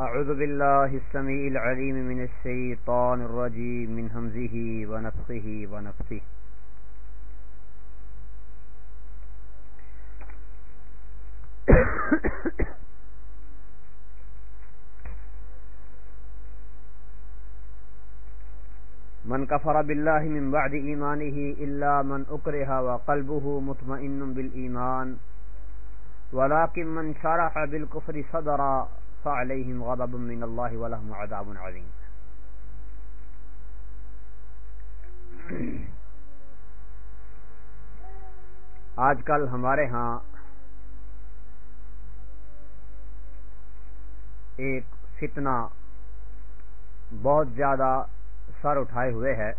أعوذ بالله السميع العليم من الشيطان الرجيم، من همزه ونفخه ونفثه من كفر بالله من بعد إيمانه إلا من أكره وقلبه مطمئن بالإيمان. ولكن من شرح بالكفر صدرا فعليهم غضب من الله ولهم عذاب عظيم. آج کل ہمارے ہاں ایک فتنہ بہت زیادہ سر اٹھائے ہوئے ہے،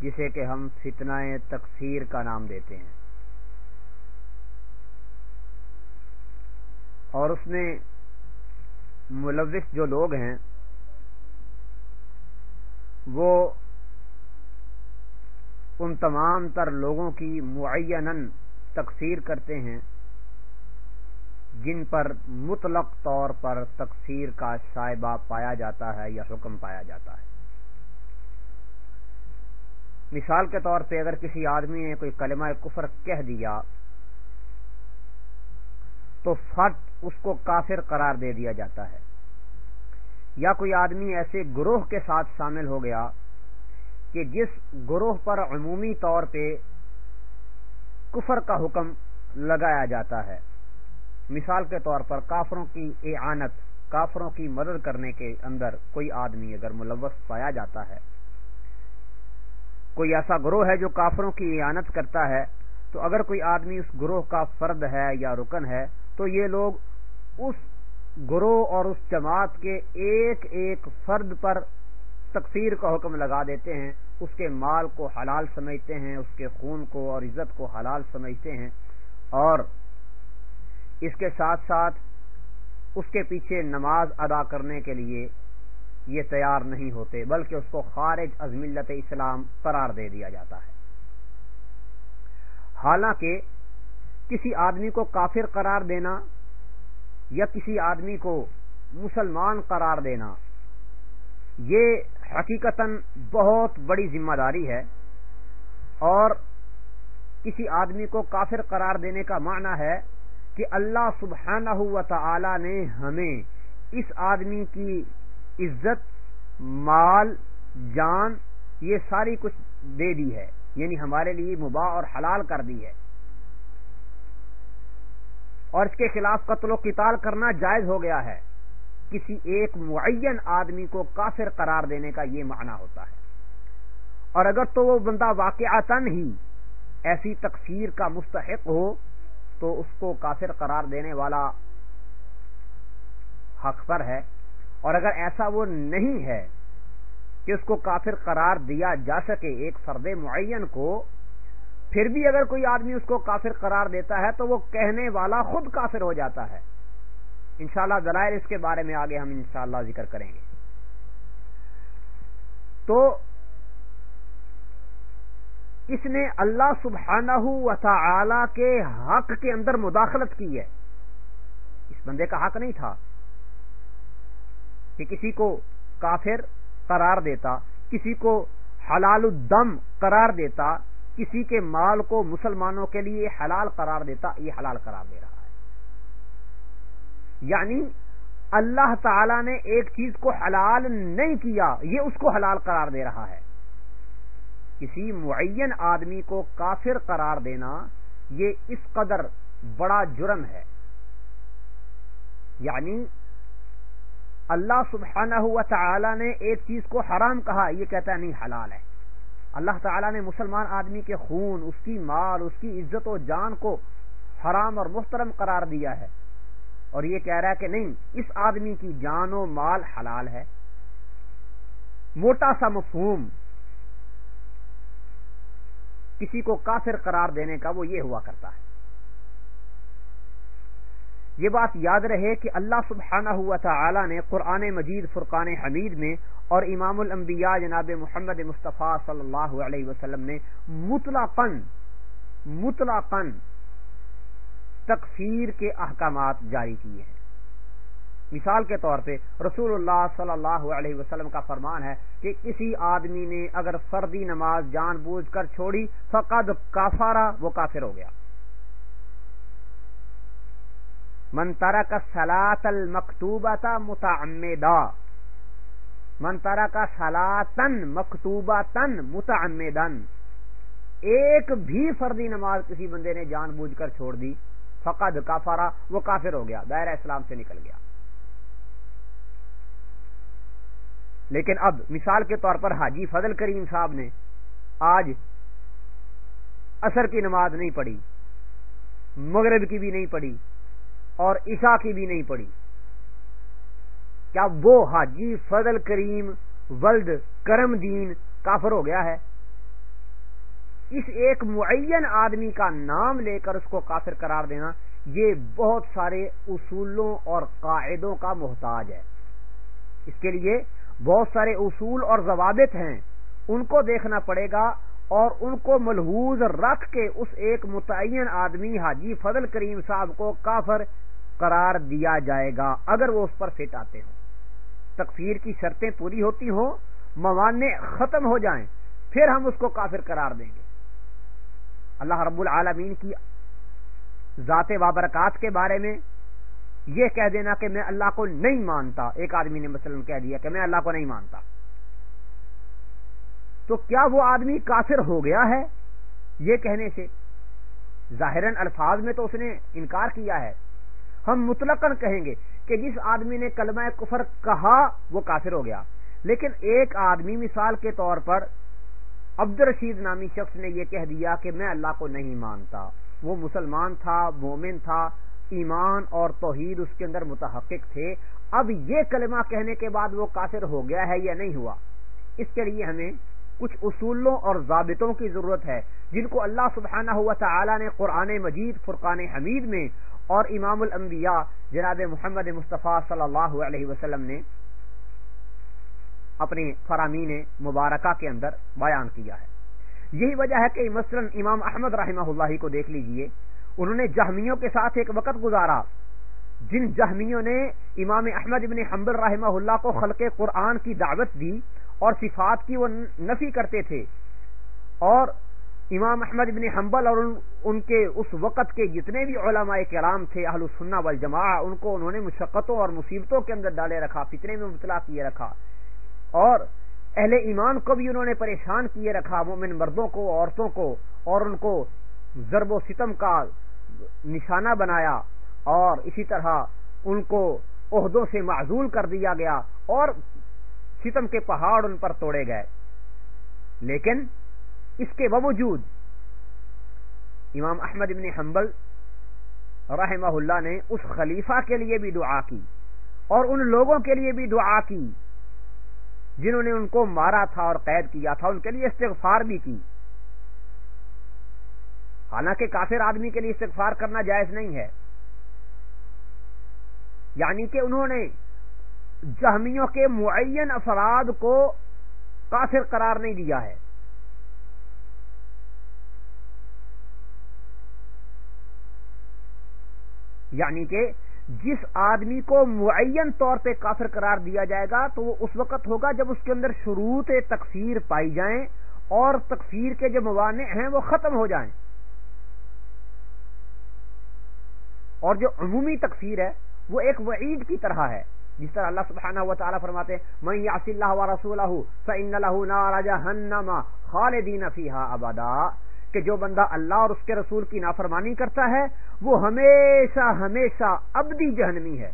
جسے کہ ہم فتنہ تکفیر کا نام دیتے ہیں۔ اور اس میں ملوث جو لوگ ہیں، وہ ان تمام تر لوگوں کی معین تکفیر کرتے ہیں، جن پر مطلق طور پر تکفیر کا شائبہ پایا جاتا ہے یا حکم پایا جاتا ہے۔ مثال کے طور پہ اگر کسی آدمی نے کوئی کلمہ کفر کہہ دیا تو فٹ اس کو کافر قرار دے دیا جاتا ہے۔ یا کوئی آدمی ایسے گروہ کے ساتھ شامل ہو گیا کہ جس گروہ پر عمومی طور پہ کفر کا حکم لگایا جاتا ہے۔ مثال کے طور پر کافروں کی اعانت، کافروں کی مدد کرنے کے اندر کوئی آدمی اگر ملوث پایا جاتا ہے۔ کوئی ایسا گروہ ہے جو کافروں کی اعانت کرتا ہے تو اگر کوئی آدمی اس گروہ کا فرد ہے یا رکن ہے تو یہ لوگ اس گروہ اور اس جماعت کے ایک ایک فرد پر تکفیر کا حکم لگا دیتے ہیں، اس کے مال کو حلال سمجھتے ہیں، اس کے خون کو اور عزت کو حلال سمجھتے ہیں اور اس کے ساتھ ساتھ اس کے پیچھے نماز ادا کرنے کے لیے یہ تیار نہیں ہوتے، بلکہ اس کو خارج از ملت اسلام قرار دے دیا جاتا ہے۔ حالانکہ کسی آدمی کو کافر قرار دینا یا کسی آدمی کو مسلمان قرار دینا، یہ حقیقتا بہت بڑی ذمہ داری ہے اور کسی آدمی کو کافر قرار دینے کا معنی ہے کہ اللہ سبحانہ و تعالی نے ہمیں اس آدمی کی عزت، مال، جان، یہ ساری کچھ دے دی ہے یعنی ہمارے لیے مباح اور حلال کر دی ہے۔ اور اس کے خلاف قتل و قتال کرنا جائز ہو گیا ہے۔ کسی ایک معین آدمی کو کافر قرار دینے کا یہ معنی ہوتا ہے۔ اور اگر تو وہ بندہ واقع ہی ایسی تکفیر کا مستحق ہو، تو اس کو کافر قرار دینے والا حق پر ہے۔ اور اگر ایسا وہ نہیں ہے کہ اس کو کافر قرار دیا جا سکے ایک فرد معین کو پھر بھی اگر کوئی آدمی اس کو کافر قرار دیتا ہے تو وہ کہنے والا خود کافر ہو جاتا ہے۔ انشاءاللہ شاء اس کے بارے میں آگے ہم انشاءاللہ ذکر کریں گے۔ تو اس نے اللہ سبحانہ و تعالی کے حق کے اندر مداخلت کی ہے۔ اس بندے کا حق نہیں تھا کہ کسی کو کافر قرار دیتا، کسی کو حلال الدم قرار دیتا کسی کے مال کو مسلمانوں کے لیے حلال قرار دیتا، یہ حلال قرار دے رہا ہے۔ یعنی اللہ تعالی نے ایک چیز کو حلال نہیں کیا، یہ اس کو حلال قرار دے رہا ہے۔ کسی معین آدمی کو کافر قرار دینا، یہ اس قدر بڑا جرم ہے۔ یعنی اللہ سبحانہ ہوا تعالی نے ایک چیز کو حرام کہا، یہ کہتا ہے نہیں، حلال ہے۔ اللہ تعالیٰ نے مسلمان آدمی کے خون، اس کی مال، اس کی عزت و جان کو حرام اور محترم قرار دیا ہے۔ اور یہ کہہ رہا ہے کہ نہیں، اس آدمی کی جان و مال حلال ہے۔ موٹا سا مفہوم کسی کو کافر قرار دینے کا وہ یہ ہوا کرتا ہے۔ یہ بات یاد رہے کہ اللہ سبحانہ ہوا تعالی نے قرآن مجید، فرقان حمید میں اور امام الانبیاء جناب محمد مصطفیٰ صلی اللہ علیہ وسلم نے مطلقاً مطلقاً تکفیر کے احکامات جاری کیے ہیں۔ مثال کے طور پہ، رسول اللہ صلی اللہ علیہ وسلم کا فرمان ہے کہ کسی آدمی نے اگر فردی نماز جان بوجھ کر چھوڑی، فقد کافارا، وہ کافر ہو گیا۔ منترا کا سلاط المکتوبہ تھا متعمدہ منترا کا سلاطن مکتوبہ تن متعمدن ایک بھی فردی نماز کسی بندے نے جان بوجھ کر چھوڑ دی، فقد کافارا وہ کافر ہو گیا، دائرہ اسلام سے نکل گیا. لیکن اب مثال کے طور پر حاجی فضل کریم صاحب نے آج اثر کی نماز نہیں پڑھی، مغرب کی بھی نہیں پڑھی اور عشاء کی بھی نہیں پڑھی کیا وہ حاجی فضل کریم ولد کرم دین کافر ہو گیا ہے؟ اس ایک معین آدمی کا نام لے کر اس کو کافر قرار دینا، یہ بہت سارے اصولوں اور قاعدوں کا محتاج ہے۔ اس کے لیے بہت سارے اصول اور ضوابط ہیں۔ ان کو دیکھنا پڑے گا اور ان کو ملحوظ رکھ کے اس ایک متعین آدمی حاجی فضل کریم صاحب کو کافر قرار دیا جائے گا اگر وہ اس پر فٹ آتے ہوں۔ تکفیر کی شرطیں پوری ہوتی ہوں، موانے ختم ہو جائیں، پھر ہم اس کو کافر قرار دیں گے۔ اللہ رب العالمین کی ذات وابرکات کے بارے میں یہ کہہ دینا کہ میں اللہ کو نہیں مانتا۔ ایک آدمی نے مثلا کہہ دیا کہ میں اللہ کو نہیں مانتا۔ تو کیا وہ آدمی کافر ہو گیا ہے؟ یہ کہنے سے ظاہر الفاظ میں تو اس نے انکار کیا ہے۔ ہم مطلق کہیں گے کہ جس آدمی نے کلمہ کفر کہا وہ کافر ہو گیا۔ لیکن ایک آدمی مثال کے طور پر عبد الرشید نامی شخص نے یہ کہہ دیا کہ میں اللہ کو نہیں مانتا۔ وہ مسلمان تھا، مومن تھا، ایمان اور توحید اس کے اندر متحقق تھے۔ اب یہ کلمہ کہنے کے بعد وہ کافر ہو گیا ہے یا نہیں ہوا؟ اس کے لیے ہمیں کچھ اصولوں اور ضابطوں کی ضرورت ہے، جن کو اللہ سبحانہ ہوا تعالی نے قرآن مجید، فرقان حمید میں اور امام الانبیاء جناب محمد مصطفیٰ صلی اللہ علیہ وسلم نے اپنی فرامین مبارکہ کے اندر بیان کیا ہے۔ یہی وجہ ہے کہ مثلا امام احمد رحمہ اللہ کو دیکھ لیجیے، انہوں نے جہمیوں کے ساتھ ایک وقت گزارا، جن جہمیوں نے امام احمد ابن حنبل رحمہ اللہ کو خلق قرآن کی دعوت دی اور صفات کی وہ نفی کرتے تھے اور امام احمد ابن حنبل اور ان کے اس وقت کے جتنے بھی علماء کرام تھے، اہل السنہ والجماع ان کو انہوں نے مشقتوں اور مصیبتوں کے اندر ڈالے رکھا، فتنے میں مبتلا کیے رکھا۔ اور اہل ایمان کو بھی انہوں نے پریشان کیے رکھا، مومن مردوں کو، عورتوں کو، اور ان کو ضرب و ستم کا نشانہ بنایا۔ اور اسی طرح ان کو عہدوں سے معذول کر دیا گیا اور ستم کے پہاڑ ان پر توڑے گئے۔ لیکن اس کے باوجود امام احمد ابن حنبل رحمہ اللہ نے اس خلیفہ کے لیے بھی دعا کی اور ان لوگوں کے لیے بھی دعا کی جنہوں نے ان کو مارا تھا اور قید کیا تھا، ان کے لیے استغفار بھی کی۔ حالانکہ کافر آدمی کے لیے استغفار کرنا جائز نہیں ہے۔ یعنی کہ انہوں نے جہمیوں کے معین افراد کو کافر قرار نہیں دیا ہے۔ یعنی کہ جس آدمی کو معین طور پہ کافر قرار دیا جائے گا تو وہ اس وقت ہوگا جب اس کے اندر شروط تکفیر پائی جائیں اور تکفیر کے جو موانع ہیں وہ ختم ہو جائیں۔ اور جو عمومی تکفیر ہے وہ ایک وعید کی طرح ہے۔ جس طرح اللہ سبحانہ و تعالیٰ فرماتے ہیں میں یاسی اللہ و رسول خالدین فیہا ابدا کہ جو بندہ اللہ اور اس کے رسول کی نافرمانی کرتا ہے، وہ ہمیشہ ہمیشہ ابدی جہنمی ہے۔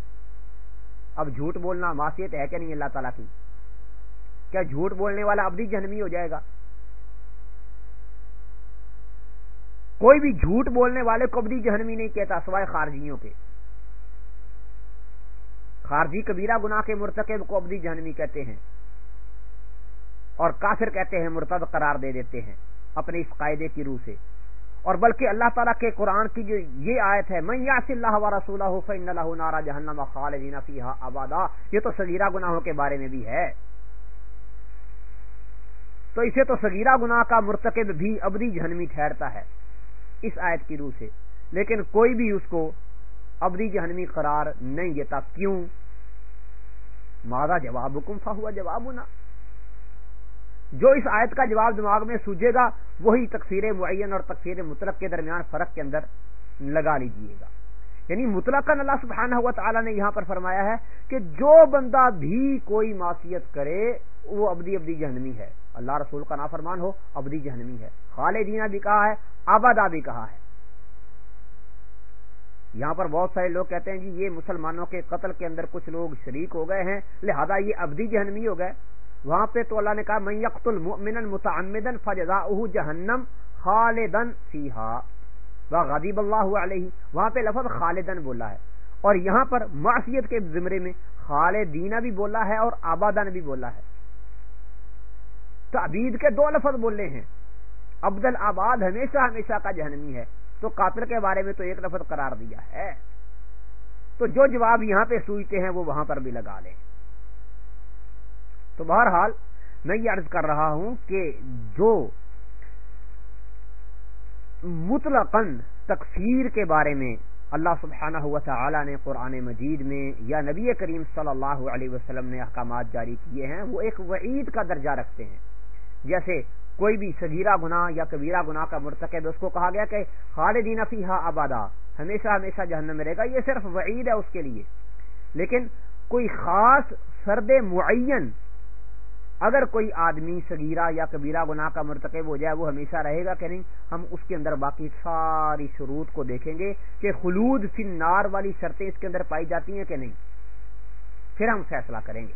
اب جھوٹ بولنا معاشیت ہے کہ نہیں اللہ تعالیٰ کی؟ کیا جھوٹ بولنے والا ابدی جہنمی ہو جائے گا؟ کوئی بھی جھوٹ بولنے والے کو ابدی جہنمی نہیں کہتا، سوائے خارجیوں کے۔ خارجی کبیرہ گناہ کے مرتکب کو ابدی جہنمی کہتے ہیں اور کافر کہتے ہیں مرتد قرار دے دیتے ہیں۔ اپنے اس قاعدے کی روح سے۔ اور بلکہ اللہ تعالیٰ کے قرآن کی جو یہ آیت ہے میں یاس اللہ و رسول نارا جہنم خالدین فیہا ابادا یہ تو سگیرہ گناہوں کے بارے میں بھی ہے۔ تو اسے تو سگیرہ گناہ کا مرتکب بھی ابدی جہنمی ٹھہرتا ہے اس آیت کی روح سے۔ لیکن کوئی بھی اس کو ابدی جہنمی قرار نہیں دیتا۔ کیوں؟ مادہ جواب حکم فا ہوا جواب ہونا جو اس آیت کا جواب دماغ میں سوجے گا، وہی تقسیر معین اور تقسیر مطلق کے درمیان فرق کے اندر لگا لیجیے گا۔ یعنی مطلق اللہ سبحانہ ہوا تعالیٰ نے یہاں پر فرمایا ہے کہ جو بندہ بھی کوئی معصیت کرے، وہ ابدی ابدی جہنمی ہے۔ اللہ رسول کا نافرمان ہو، ابدی جہنمی ہے۔ خالدینہ بھی کہا ہے آبادا بھی کہا ہے۔ یہاں پر بہت سارے لوگ کہتے ہیں جی یہ مسلمانوں کے قتل کے اندر کچھ لوگ شریک ہو گئے ہیں، لہذا یہ ابدی جہنمی ہو گئے۔ وہاں پہ تو اللہ نے کہا میں یقت المن متعمدن فجزا جہنم خالدن سیہا غدیب اللہ علیہ، وہاں پہ لفظ خالدن بولا ہے۔ اور یہاں پر معصیت کے زمرے میں خالدینہ بھی بولا ہے اور آبادن بھی بولا ہے۔ تعبید کے دو لفظ بولے ہیں۔ عبد الآباد ہمیشہ ہمیشہ کا جہنمی ہے۔ تو قاتل کے بارے میں تو ایک لفظ قرار دیا ہے۔ تو جو جواب یہاں پہ سوچتے ہیں وہ وہاں پر بھی لگا لیں۔ تو بہرحال میں یہ عرض کر رہا ہوں کہ جو مطلقاً تکفیر کے بارے میں اللہ سبحانہ ہوا تعالی نے قرآن مجید میں یا نبی کریم صلی اللہ علیہ وسلم نے احکامات جاری کیے ہیں، وہ ایک وعید کا درجہ رکھتے ہیں۔ جیسے کوئی بھی صغیرہ گناہ یا کبیرہ گناہ کا مرتکب، اس کو کہا گیا کہ خالدین فیہا آبادا ہمیشہ ہمیشہ جہنم میں رہے گا، یہ صرف وعید ہے اس کے لیے۔ لیکن کوئی خاص سرد معین اگر کوئی آدمی صغیرہ یا کبیرہ گناہ کا مرتکب ہو جائے، وہ ہمیشہ رہے گا کہ نہیں؟ ہم اس کے اندر باقی ساری شروط کو دیکھیں گے کہ خلود فی نار والی شرطیں اس کے اندر پائی جاتی ہیں کہ نہیں؟ پھر ہم فیصلہ کریں گے۔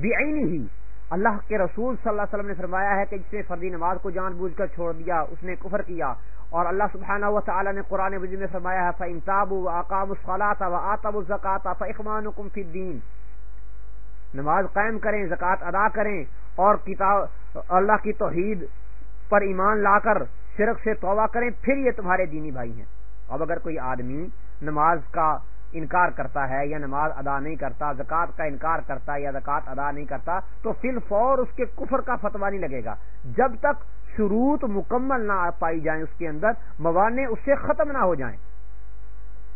بے ہی، اللہ کے رسول صلی اللہ علیہ وسلم نے فرمایا ہے کہ جس نے فردی نماز کو جان بوجھ کر چھوڑ دیا، اس نے کفر کیا، اور اللہ سبحانہ و تعالی نے قرآن مجید میں فرمایا ہے، فَإِن وَأَقَامُوا الصَّلَاةَ وَآتَوُا الزَّكَاةَ فَإِخْوَانُكُمْ فِي الدِّينِ نماز قائم کریں، زکوٰۃ ادا کریں اور کتاب، اللہ کی توحید پر ایمان لا کر شرک سے توبہ کریں، پھر یہ تمہارے دینی بھائی ہیں۔ اب اگر کوئی آدمی نماز کا انکار کرتا ہے یا نماز ادا نہیں کرتا، زکوٰۃ کا انکار کرتا ہے یا زکوٰۃ ادا نہیں کرتا، تو فی الفور اس کے کفر کا فتوا نہیں لگے گا۔ جب تک شروط مکمل نہ پائی جائیں اس کے اندر، موانے اس سے ختم نہ ہو جائیں۔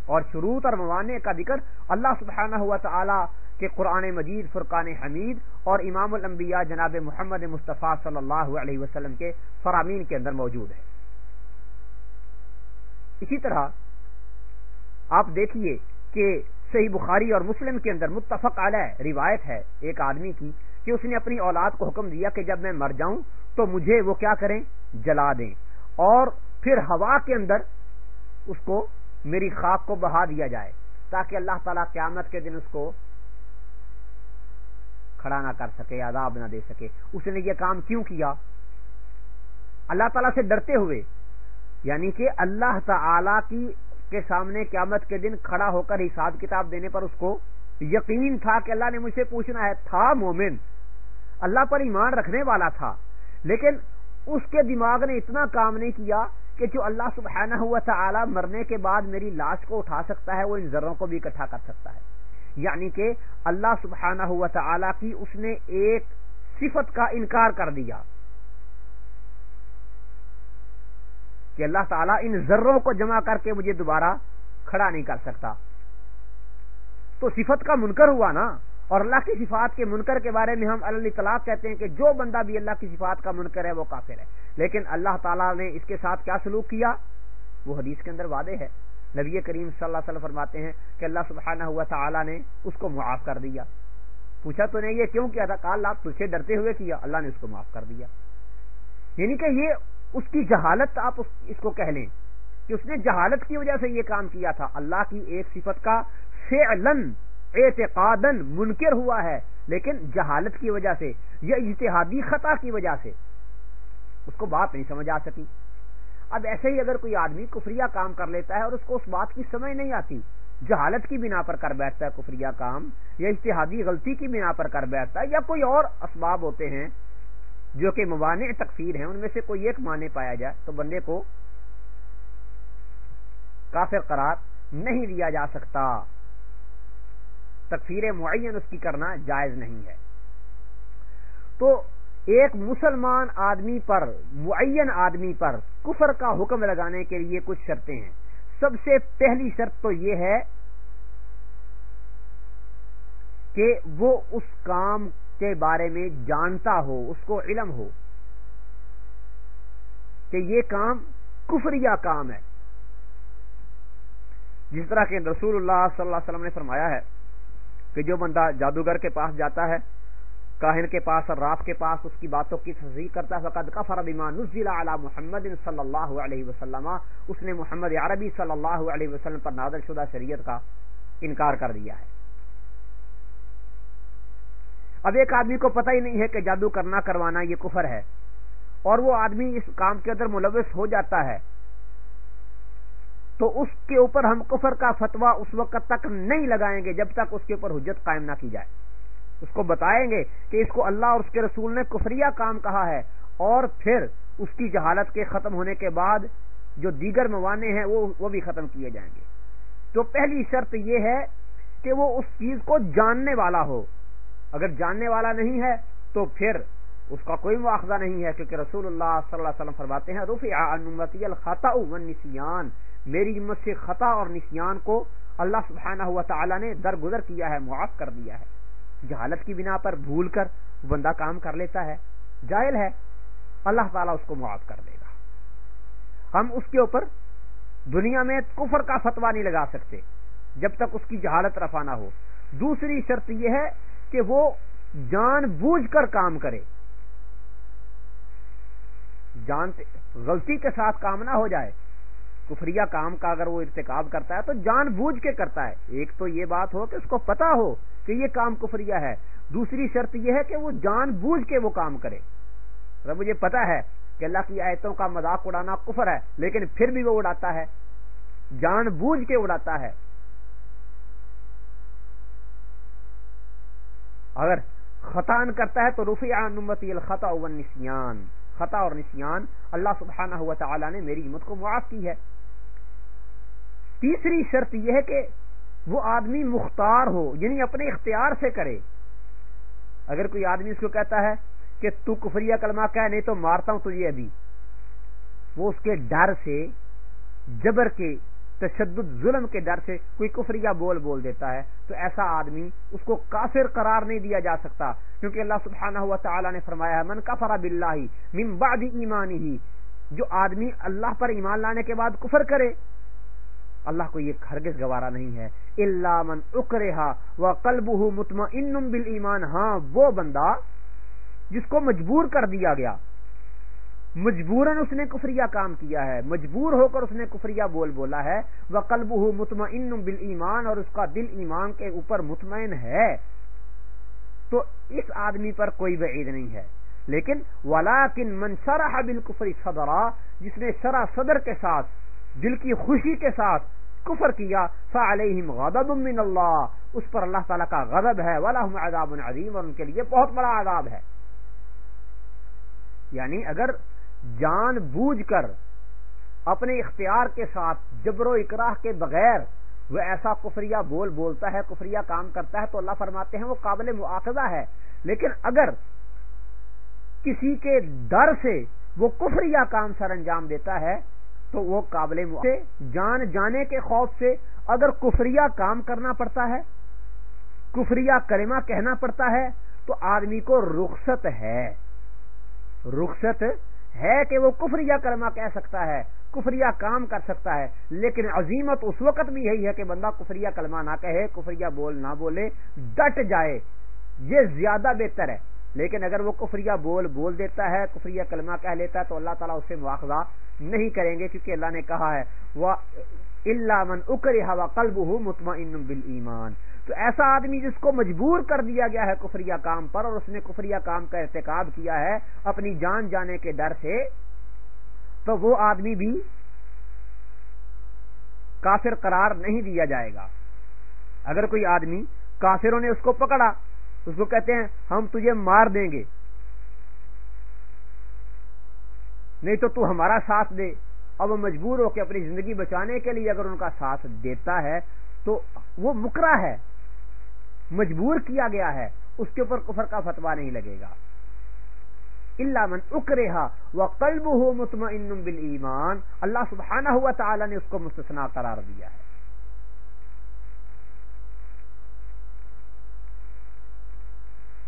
اور شروط اور موانے کا ذکر اللہ سبحانہ ہوا تعالی کہ قرآن مجید، فرقان حمید اور امام الانبیاء جناب محمد مصطفیٰ صلی اللہ علیہ وسلم کے فرامین کے اندر موجود ہے۔ اسی طرح آپ دیکھیے کہ صحیح بخاری اور مسلم کے اندر متفق علیہ روایت ہے ایک آدمی کی کہ اس نے اپنی اولاد کو حکم دیا کہ جب میں مر جاؤں تو مجھے وہ کیا کریں؟ جلا دیں۔ اور پھر ہوا کے اندر اس کو میری خاک کو بہا دیا جائے تاکہ اللہ تعالیٰ قیامت کے دن اس کو کھڑا نہ کر سکے، عذاب نہ دے سکے۔ اس نے یہ کام کیوں کیا؟ اللہ تعالیٰ سے ڈرتے ہوئے یعنی کہ اللہ تعالی کی کے سامنے قیامت کے دن کھڑا ہو کر حساب کتاب دینے پر اس کو یقین تھا کہ اللہ نے مجھ سے پوچھنا ہے۔ تھا مومن، اللہ پر ایمان رکھنے والا تھا، لیکن اس کے دماغ نے اتنا کام نہیں کیا کہ جو اللہ سبحانہ ہوا تھا مرنے کے بعد میری لاش کو اٹھا سکتا ہے، وہ ان ذروں کو بھی اکٹھا کر سکتا ہے۔ یعنی کہ اللہ سبحانہ ہوا تعالی کی اس نے ایک صفت کا انکار کر دیا کہ اللہ تعالیٰ ان ذروں کو جمع کر کے مجھے دوبارہ کھڑا نہیں کر سکتا۔ تو صفت کا منکر ہوا نا، اور اللہ کی صفات کے منکر کے بارے میں ہم اللہ طلاق کہتے ہیں کہ جو بندہ بھی اللہ کی صفات کا منکر ہے وہ کافر ہے۔ لیکن اللہ تعالیٰ نے اس کے ساتھ کیا سلوک کیا؟ وہ حدیث کے اندر وعدے ہے۔ نبی کریم صلی اللہ علیہ وسلم فرماتے ہیں کہ اللہ سبحانہ ہوا تعالیٰ نے اس کو معاف کر دیا۔ پوچھا تو نے یہ کیوں کیا تھا؟ کال آپ تجھے ڈرتے ہوئے کیا؟ اللہ نے اس کو معاف کر دیا۔ یعنی کہ یہ اس کی جہالت آپ اس کو کہہ لیں کہ اس نے جہالت کی وجہ سے یہ کام کیا تھا۔ اللہ کی ایک صفت کا فعلن اعتقادن منکر ہوا ہے، لیکن جہالت کی وجہ سے یا اجتہادی خطا کی وجہ سے اس کو بات نہیں سمجھ آ سکی۔ اب ایسے ہی اگر کوئی آدمی کفریہ کام کر لیتا ہے اور اس کو اس بات کی سمجھ نہیں آتی، جہالت کی بنا پر کر بیٹھتا ہے کفریہ کام، یا اشتہادی غلطی کی بنا پر کر بیٹھتا ہے، یا کوئی اور اسباب ہوتے ہیں جو کہ موانع تکفیر ہیں، ان میں سے کوئی ایک معنی پایا جائے تو بندے کو کافر قرار نہیں دیا جا سکتا۔ تکفیر معین اس کی کرنا جائز نہیں ہے۔ تو ایک مسلمان آدمی پر، معین آدمی پر کفر کا حکم لگانے کے لیے کچھ شرطیں ہیں۔ سب سے پہلی شرط تو یہ ہے کہ وہ اس کام کے بارے میں جانتا ہو، اس کو علم ہو کہ یہ کام کفریہ کام ہے۔ جس طرح کہ رسول اللہ صلی اللہ علیہ وسلم نے فرمایا ہے کہ جو بندہ جادوگر کے پاس جاتا ہے کاہن کے پاس اور راف کے پاس اس کی باتوں کی تصدیق کرتا ہے فقط کفر بما نزل علی محمد صلی اللہ علیہ وسلم۔ اس نے محمد عربی صلی اللہ علیہ وسلم پر نازل شدہ شریعت کا انکار کر دیا ہے۔ اب ایک آدمی کو پتہ ہی نہیں ہے کہ جادو کرنا، کروانا یہ کفر ہے۔ اور وہ آدمی اس کام کے اندر ملوث ہو جاتا ہے۔ تو اس کے اوپر ہم کفر کا فتوا اس وقت تک نہیں لگائیں گے جب تک اس کے اوپر حجت قائم نہ کی جائے۔ اس کو بتائیں گے کہ اس کو اللہ اور اس کے رسول نے کفریہ کام کہا ہے اور پھر اس کی جہالت کے ختم ہونے کے بعد جو دیگر موانے ہیں وہ وہ بھی ختم کیے جائیں گے۔ تو پہلی شرط یہ ہے کہ وہ اس چیز کو جاننے والا ہو۔ اگر جاننے والا نہیں ہے تو پھر اس کا کوئی مواخذہ نہیں ہے، کیونکہ رسول اللہ صلی اللہ علیہ وسلم فرماتے ہیں رفیع الخطا والنسیان۔ میری امت سے خطا اور نسیان کو اللہ سبحانہ ہوا تعالی نے درگزر کیا ہے، معاف کر دیا ہے۔ جہالت کی بنا پر بھول کر بندہ کام کر لیتا ہے جائل ہے، اللہ تعالیٰ اس کو معاف کر دے گا۔ ہم اس کے اوپر دنیا میں کفر کا فتوا نہیں لگا سکتے جب تک اس کی جہالت رفا نہ ہو۔ دوسری شرط یہ ہے کہ وہ جان بوجھ کر کام کرے۔ جانتے غلطی کے ساتھ کام نہ ہو جائے۔ کفریہ کام کا اگر وہ ارتکاب کرتا ہے تو جان بوجھ کے کرتا ہے۔ ایک تو یہ بات ہو کہ اس کو پتا ہو کہ یہ کام کفریہ ہے۔ دوسری شرط یہ ہے کہ وہ جان بوجھ کے وہ کام کرے۔ اگر مجھے پتا ہے کہ اللہ کی آیتوں کا مذاق اڑانا کفر ہے، لیکن پھر بھی وہ اڑاتا ہے۔ جان بوجھ کے اڑاتا ہے۔ اگر خطان کرتا ہے تو رفیع نمتی الخطا نسیان خطا اور نسیان اللہ سبحانہ ہوا تعالی نے میری ہمت کو معاف کی ہے۔ تیسری شرط یہ ہے کہ وہ آدمی مختار ہو یعنی اپنے اختیار سے کرے۔ اگر کوئی آدمی اس کو کہتا ہے کہ تو کفریہ کلمہ کہ نہیں تو مارتا ہوں تجھے ابھی۔ وہ اس کے ڈر سے، جبر کے، تشدد، ظلم کے ڈر سے کوئی کفریہ بول بول دیتا ہے، تو ایسا آدمی اس کو کافر قرار نہیں دیا جا سکتا۔ کیونکہ اللہ سبحانہ ہوا تعالیٰ نے فرمایا ہے، من کفر باللہ من بعد ایمانی ہی جو آدمی اللہ پر ایمان لانے کے بعد کفر کرے۔ اللہ کو یہ ہرگز گوارا نہیں ہے۔ اللہ من اکرہا وقلبہ مطمئن بالایمان ہاں وہ بندہ جس کو مجبور کر دیا گیا۔ مجبوراً اس نے کفریہ کام کیا ہے، مجبور ہو کر اس نے کفریہ بول بولا ہے۔ وہ کلب مطمئن بال ایمان اور اس کا دل ایمان کے اوپر مطمئن ہے۔ تو اس آدمی پر کوئی بعید نہیں ہے۔ لیکن ولاکن من شرح بالکفری صدرا، جس نے شرح صدر کے ساتھ دل کی خوشی کے ساتھ کفر کیا، فعلیہم غضب من اللہ، اس پر اللہ تعالیٰ کا غضب ہے ولہم عذاب عظیم، اور ان کے لیے بہت بڑا عذاب ہے۔ یعنی اگر جان بوجھ کر اپنے اختیار کے ساتھ جبر و اکراہ کے بغیر وہ ایسا کفریہ بول بولتا ہے، کفریہ کام کرتا ہے، تو اللہ فرماتے ہیں وہ قابل مواخذہ ہے۔ لیکن اگر کسی کے ڈر سے وہ کفریہ کام سر انجام دیتا ہے تو وہ قابل جان جانے کے خوف سے اگر کفریہ کام کرنا پڑتا ہے، کفریہ کلمہ کہنا پڑتا ہے، تو آدمی کو رخصت ہے۔ رخصت ہے کہ وہ کفریہ کلمہ کہہ سکتا ہے، کفریہ کام کر سکتا ہے، لیکن عظیمت اس وقت بھی یہی ہے کہ بندہ کفریہ کلمہ نہ کہے، کفریہ بول نہ بولے، ڈٹ جائے۔ یہ زیادہ بہتر ہے۔ لیکن اگر وہ کفریہ بول بول دیتا ہے، کفریہ کلمہ کہہ لیتا ہے، تو اللہ تعالیٰ اس سے مواخذہ نہیں کریں گے، کیونکہ اللہ نے کہا ہے، وہ اللہ من اکر ہوا قلب ہوں مطمئن تو ایسا آدمی جس کو مجبور کر دیا گیا ہے کفریہ کام پر اور اس نے کفریہ کام کا ارتکاب کیا ہے اپنی جان جانے کے ڈر سے، تو وہ آدمی بھی کافر قرار نہیں دیا جائے گا۔ اگر کوئی آدمی کافروں نے اس کو پکڑا اس کو کہتے ہیں، ہم تجھے مار دیں گے۔ نہیں تو تو ہمارا ساتھ دے۔ اب وہ مجبور ہو کے اپنی زندگی بچانے کے لیے اگر ان کا ساتھ دیتا ہے، تو وہ مکرا ہے۔ مجبور کیا گیا ہے۔ اس کے اوپر کفر کا فتوا نہیں لگے گا۔ اللہ من اکرہا وہ قلب ہو مطمئن بال ایمان اللہ سبحانہ ہوا تعالی نے اس کو مستثنا قرار دیا ہے۔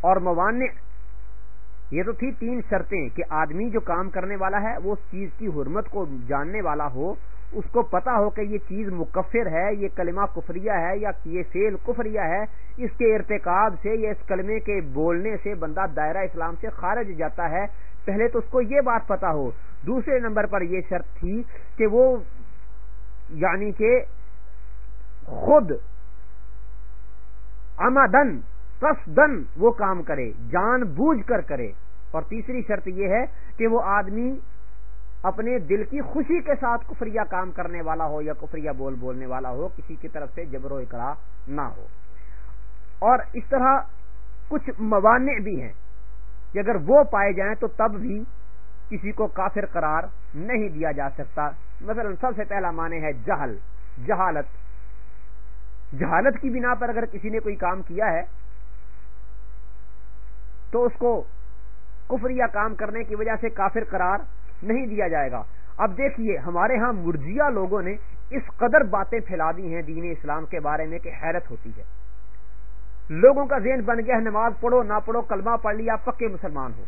اور موانع۔ یہ تو تھی تین شرطیں کہ آدمی جو کام کرنے والا ہے، وہ اس چیز کی حرمت کو جاننے والا ہو، اس کو پتا ہو کہ یہ چیز مکفر ہے، یہ کلمہ کفریہ ہے یا یہ فیل کفریہ ہے، اس کے ارتکاب سے یا اس کلمے کے بولنے سے بندہ دائرہ اسلام سے خارج جاتا ہے۔ پہلے تو اس کو یہ بات پتا ہو۔ دوسرے نمبر پر یہ شرط تھی کہ وہ یعنی کہ خود آمدن دن وہ کام کرے، جان بوجھ کر کرے۔ اور تیسری شرط یہ ہے کہ وہ آدمی اپنے دل کی خوشی کے ساتھ کفریہ کام کرنے والا ہو یا کفریہ بول بولنے والا ہو، کسی کی طرف سے جبر و اکرا نہ ہو۔ اور اس طرح کچھ موانع بھی ہیں کہ اگر وہ پائے جائیں تو تب بھی کسی کو کافر قرار نہیں دیا جا سکتا۔ مثلا سب سے پہلا معنی ہے جہل، جہالت۔ جہالت کی بنا پر اگر کسی نے کوئی کام کیا ہے تو اس کو کفریہ کام کرنے کی وجہ سے کافر قرار نہیں دیا جائے گا۔ اب دیکھیے، ہمارے ہاں مرجیا لوگوں نے اس قدر باتیں پھیلا دی ہیں دین اسلام کے بارے میں کہ حیرت ہوتی ہے۔ لوگوں کا ذہن بن گیا نماز پڑھو، نہ پڑھو، کلمہ پڑھ لیا، پکے مسلمان ہو۔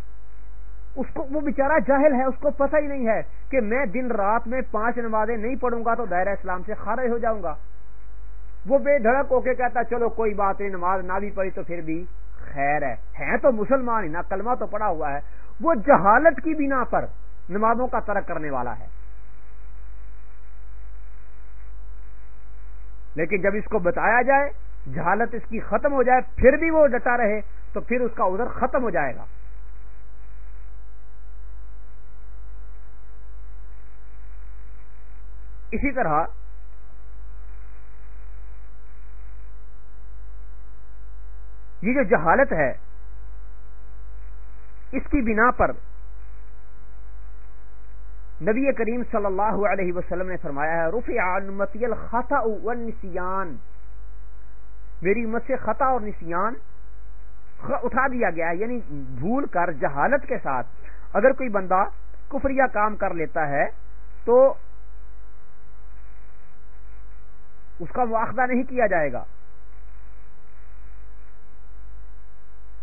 اس کو، وہ بیچارہ جاہل ہے، اس کو پتہ ہی نہیں ہے کہ میں دن رات میں پانچ نمازیں نہیں پڑھوں گا تو دائرہ اسلام سے خارج ہو جاؤں گا۔ وہ بے دھڑک ہو کے کہتا، چلو کوئی بات نہیں، نماز نہ بھی پڑھی تو پھر بھی خیر ہے۔ ہے تو مسلمان ہی، نہ کلمہ تو پڑا ہوا ہے۔ وہ جہالت کی بنا پر نمازوں کا ترک کرنے والا ہے۔ لیکن جب اس کو بتایا جائے، جہالت اس کی ختم ہو جائے، پھر بھی وہ ڈٹا رہے، تو پھر اس کا ادھر ختم ہو جائے گا۔ اسی طرح یہ جو جہالت ہے، اس کی بنا پر نبی کریم صلی اللہ علیہ وسلم نے فرمایا ہے، رفع الخطا والنسیان۔ میری امت سے خطا اور نسیان اٹھا دیا گیا ہے یعنی بھول کر، جہالت کے ساتھ۔ اگر کوئی بندہ کفریہ کام کر لیتا ہے، تو اس کا مواخذہ نہیں کیا جائے گا۔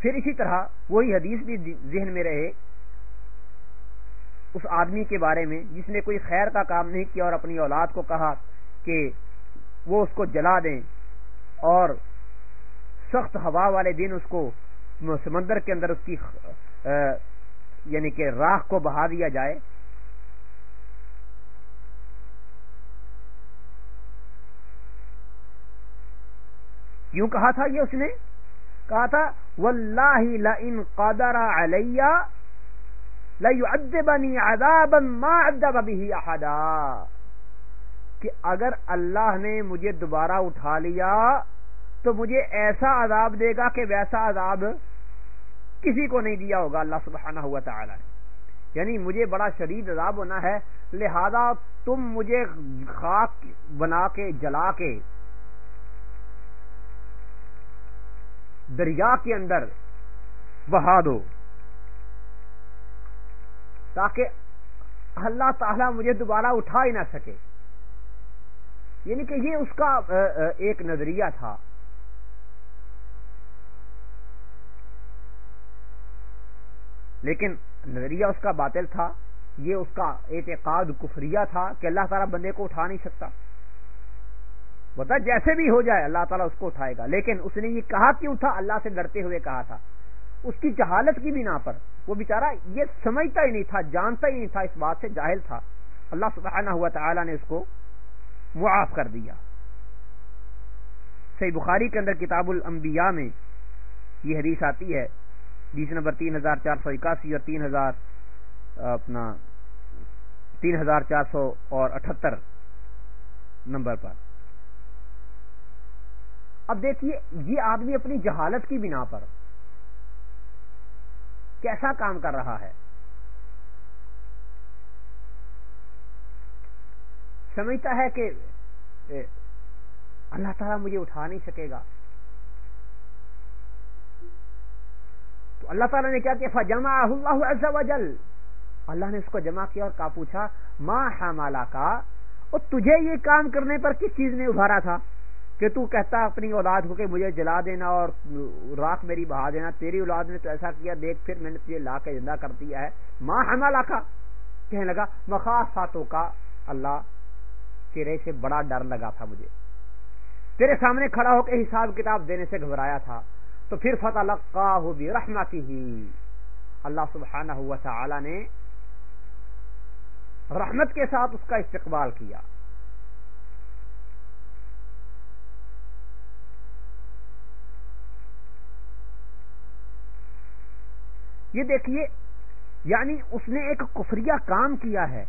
پھر اسی طرح وہی حدیث بھی ذہن میں رہے اس آدمی کے بارے میں جس نے کوئی خیر کا کام نہیں کیا اور اپنی اولاد کو کہا کہ وہ اس کو جلا دیں اور سخت ہوا والے دن اس کو سمندر کے اندر اس کی یعنی کہ راہ کو بہا دیا جائے۔ کیوں کہا تھا یہ اس نے؟ کہا تھا واللہ لئن قدر علی لیعذبنی عذابا ما عذب به احدا کہ اگر اللہ نے مجھے دوبارہ اٹھا لیا تو مجھے ایسا عذاب دے گا کہ ویسا عذاب کسی کو نہیں دیا ہوگا اللہ سبحانہ ہوا تعالی نے۔ یعنی مجھے بڑا شدید عذاب ہونا ہے، لہذا تم مجھے خاک بنا کے، جلا کے دریا کے اندر بہا دو۔ تاکہ اللہ تعالی مجھے دوبارہ اٹھا ہی نہ سکے۔ یعنی کہ یہ اس کا ایک نظریہ تھا۔ لیکن نظریہ اس کا باطل تھا۔ یہ اس کا اعتقاد کفریہ تھا کہ اللہ تعالیٰ بندے کو اٹھا نہیں سکتا۔ بتا جیسے بھی ہو جائے اللہ تعالیٰ اس کو اٹھائے گا۔ لیکن اس نے یہ کہا کیوں تھا؟ اللہ سے ڈرتے ہوئے کہا تھا۔ اس کی جہالت کی بنا پر۔ وہ بیچارہ یہ سمجھتا ہی نہیں تھا، جانتا ہی نہیں تھا، اس بات سے جاہل تھا۔ اللہ سبحانہ ہوا تعالیٰ نے اس کو معاف کر دیا۔ صحیح بخاری کے اندر کتاب الانبیاء میں یہ حدیث آتی ہے۔ حدیث نمبر تین ہزار چار سو اکاسی اور تین ہزار، اپنا تین ہزار چار سو اور اٹھہتر نمبر پر۔ اب دیکھیے، یہ آدمی اپنی جہالت کی بنا پر کیسا کام کر رہا ہے؟ سمجھتا ہے کہ اللہ تعالیٰ مجھے اٹھا نہیں سکے گا۔ تو اللہ تعالیٰ نے کیا کہ فجما اللہ عز و جل اللہ نے اس کو جمع کیا اور کہا، پوچھا ماں حامالا کا اور تجھے یہ کام کرنے پر کس چیز نے ابھارا تھا؟ کہ تو کہتا اپنی اولاد کو کہ مجھے جلا دینا اور راک میری بہا دینا، تیری اولاد نے تو ایسا کیا، دیکھ پھر میں نے تجھے لا کے زندہ کر دیا ہے۔ ماں حملہ کا کہنے لگا مخاصاتوں کا اللہ تیرے سے بڑا ڈر لگا تھا مجھے۔ تیرے سامنے کھڑا ہو کے حساب کتاب دینے سے گھبرایا تھا۔ تو پھر فتح لگا ہو بھی رحمتی ہی اللہ سبحانہ ہوا تھا نے رحمت کے ساتھ اس کا استقبال کیا۔ یہ دیکھیے یعنی اس نے ایک کفریہ کام کیا ہے،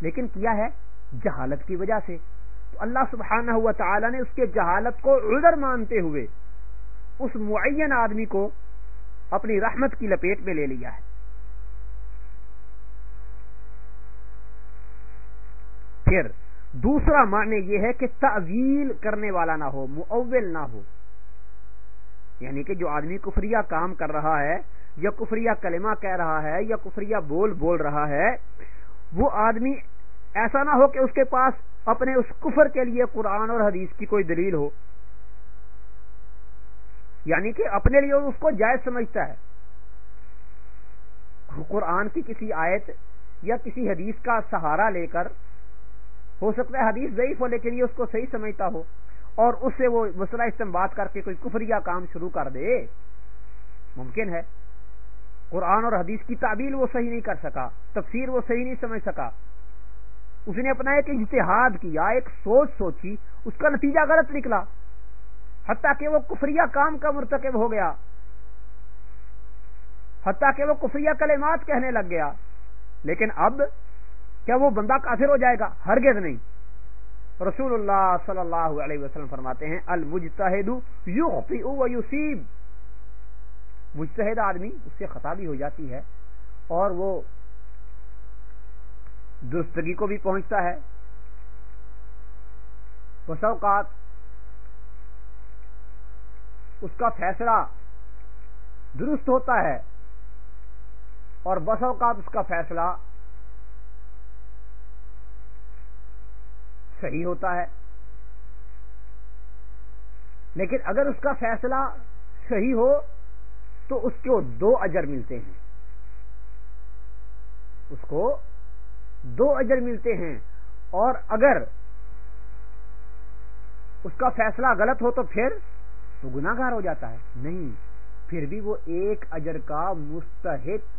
لیکن کیا ہے؟ جہالت کی وجہ سے۔ تو اللہ سبحانہ ہوا تعالی نے اس کے جہالت کو عذر مانتے ہوئے اس معین آدمی کو اپنی رحمت کی لپیٹ میں لے لیا ہے۔ پھر دوسرا معنی یہ ہے کہ تعویل کرنے والا نہ ہو معول نہ ہو۔ یعنی کہ جو آدمی کفریہ کام کر رہا ہے یا کفریہ کلمہ کہہ رہا ہے، یا کفریہ بول بول رہا ہے، وہ آدمی ایسا نہ ہو کہ اس کے پاس اپنے اس کفر کے لیے قرآن اور حدیث کی کوئی دلیل ہو۔ یعنی کہ اپنے لیے اس کو جائز سمجھتا ہے۔ قرآن کی کسی آیت یا کسی حدیث کا سہارا لے کر، ہو سکتا ہے حدیث ضعیف ہو لیکن یہ اس کو صحیح سمجھتا ہو اور اس سے وہ مسئلہ استعمال کر کے کوئی کفریہ کام شروع کر دے۔ ممکن ہے۔ قرآن اور حدیث کی تعبیل وہ صحیح نہیں کر سکا، تفسیر وہ صحیح نہیں سمجھ سکا۔ اس نے اپنا ایک اجتہاد کیا، ایک سوچ سوچی، اس کا نتیجہ غلط نکلا۔ حتیٰ کہ وہ کفریہ کام کا مرتکب ہو گیا۔ حتیٰ کہ وہ کفریہ کلمات کہنے لگ گیا۔ لیکن اب کیا وہ بندہ کافر ہو جائے گا؟ ہرگز نہیں۔ رسول اللہ صلی اللہ علیہ وسلم فرماتے ہیں، المجتہد یخطئ و یصیب. مجتہد آدمی اس سے خطا بھی ہو جاتی ہے اور وہ درستگی کو بھی پہنچتا ہے۔ بس اوقات اس کا فیصلہ درست ہوتا ہے اور بس اوقات اس کا فیصلہ صحیح ہوتا ہے۔ لیکن اگر اس کا فیصلہ صحیح ہو تو اس کو دو اجر ملتے ہیں۔ اس کو دو اجر ملتے ہیں۔ اور اگر اس کا فیصلہ غلط ہو تو پھر وہ گناگار ہو جاتا ہے۔ نہیں، پھر بھی وہ ایک اجر کا مستحق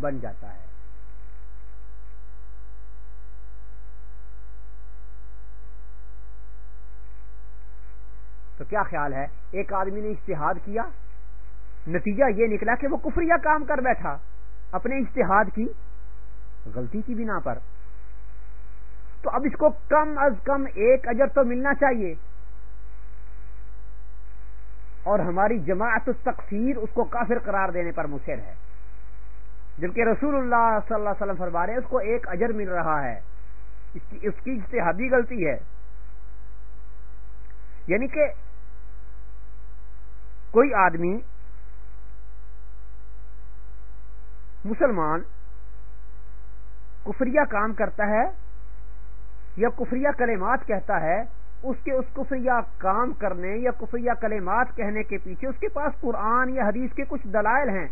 بن جاتا ہے۔ تو کیا خیال ہے؟ ایک آدمی نے اشتہاد کیا۔ نتیجہ یہ نکلا کہ وہ کفریہ کام کر بیٹھا، اپنے اشتہاد کی غلطی کی بنا پر۔ تو اب اس کو کم از کم ایک اجر تو ملنا چاہیے۔ اور ہماری جماعت التقفیر اس کو کافر قرار دینے پر مصر ہے۔ جبکہ رسول اللہ صلی اللہ علیہ وسلم فرما رہے ہیں، اس کو ایک اجر مل رہا ہے۔ اس کی اشتہادی غلطی ہے۔ یعنی کہ کوئی آدمی مسلمان کفریہ کام کرتا ہے یا کفریہ کلمات کہتا ہے، اس کے اس کفریہ کام کرنے یا کفریہ کلمات کہنے کے پیچھے اس کے پاس قرآن یا حدیث کے کچھ دلائل ہیں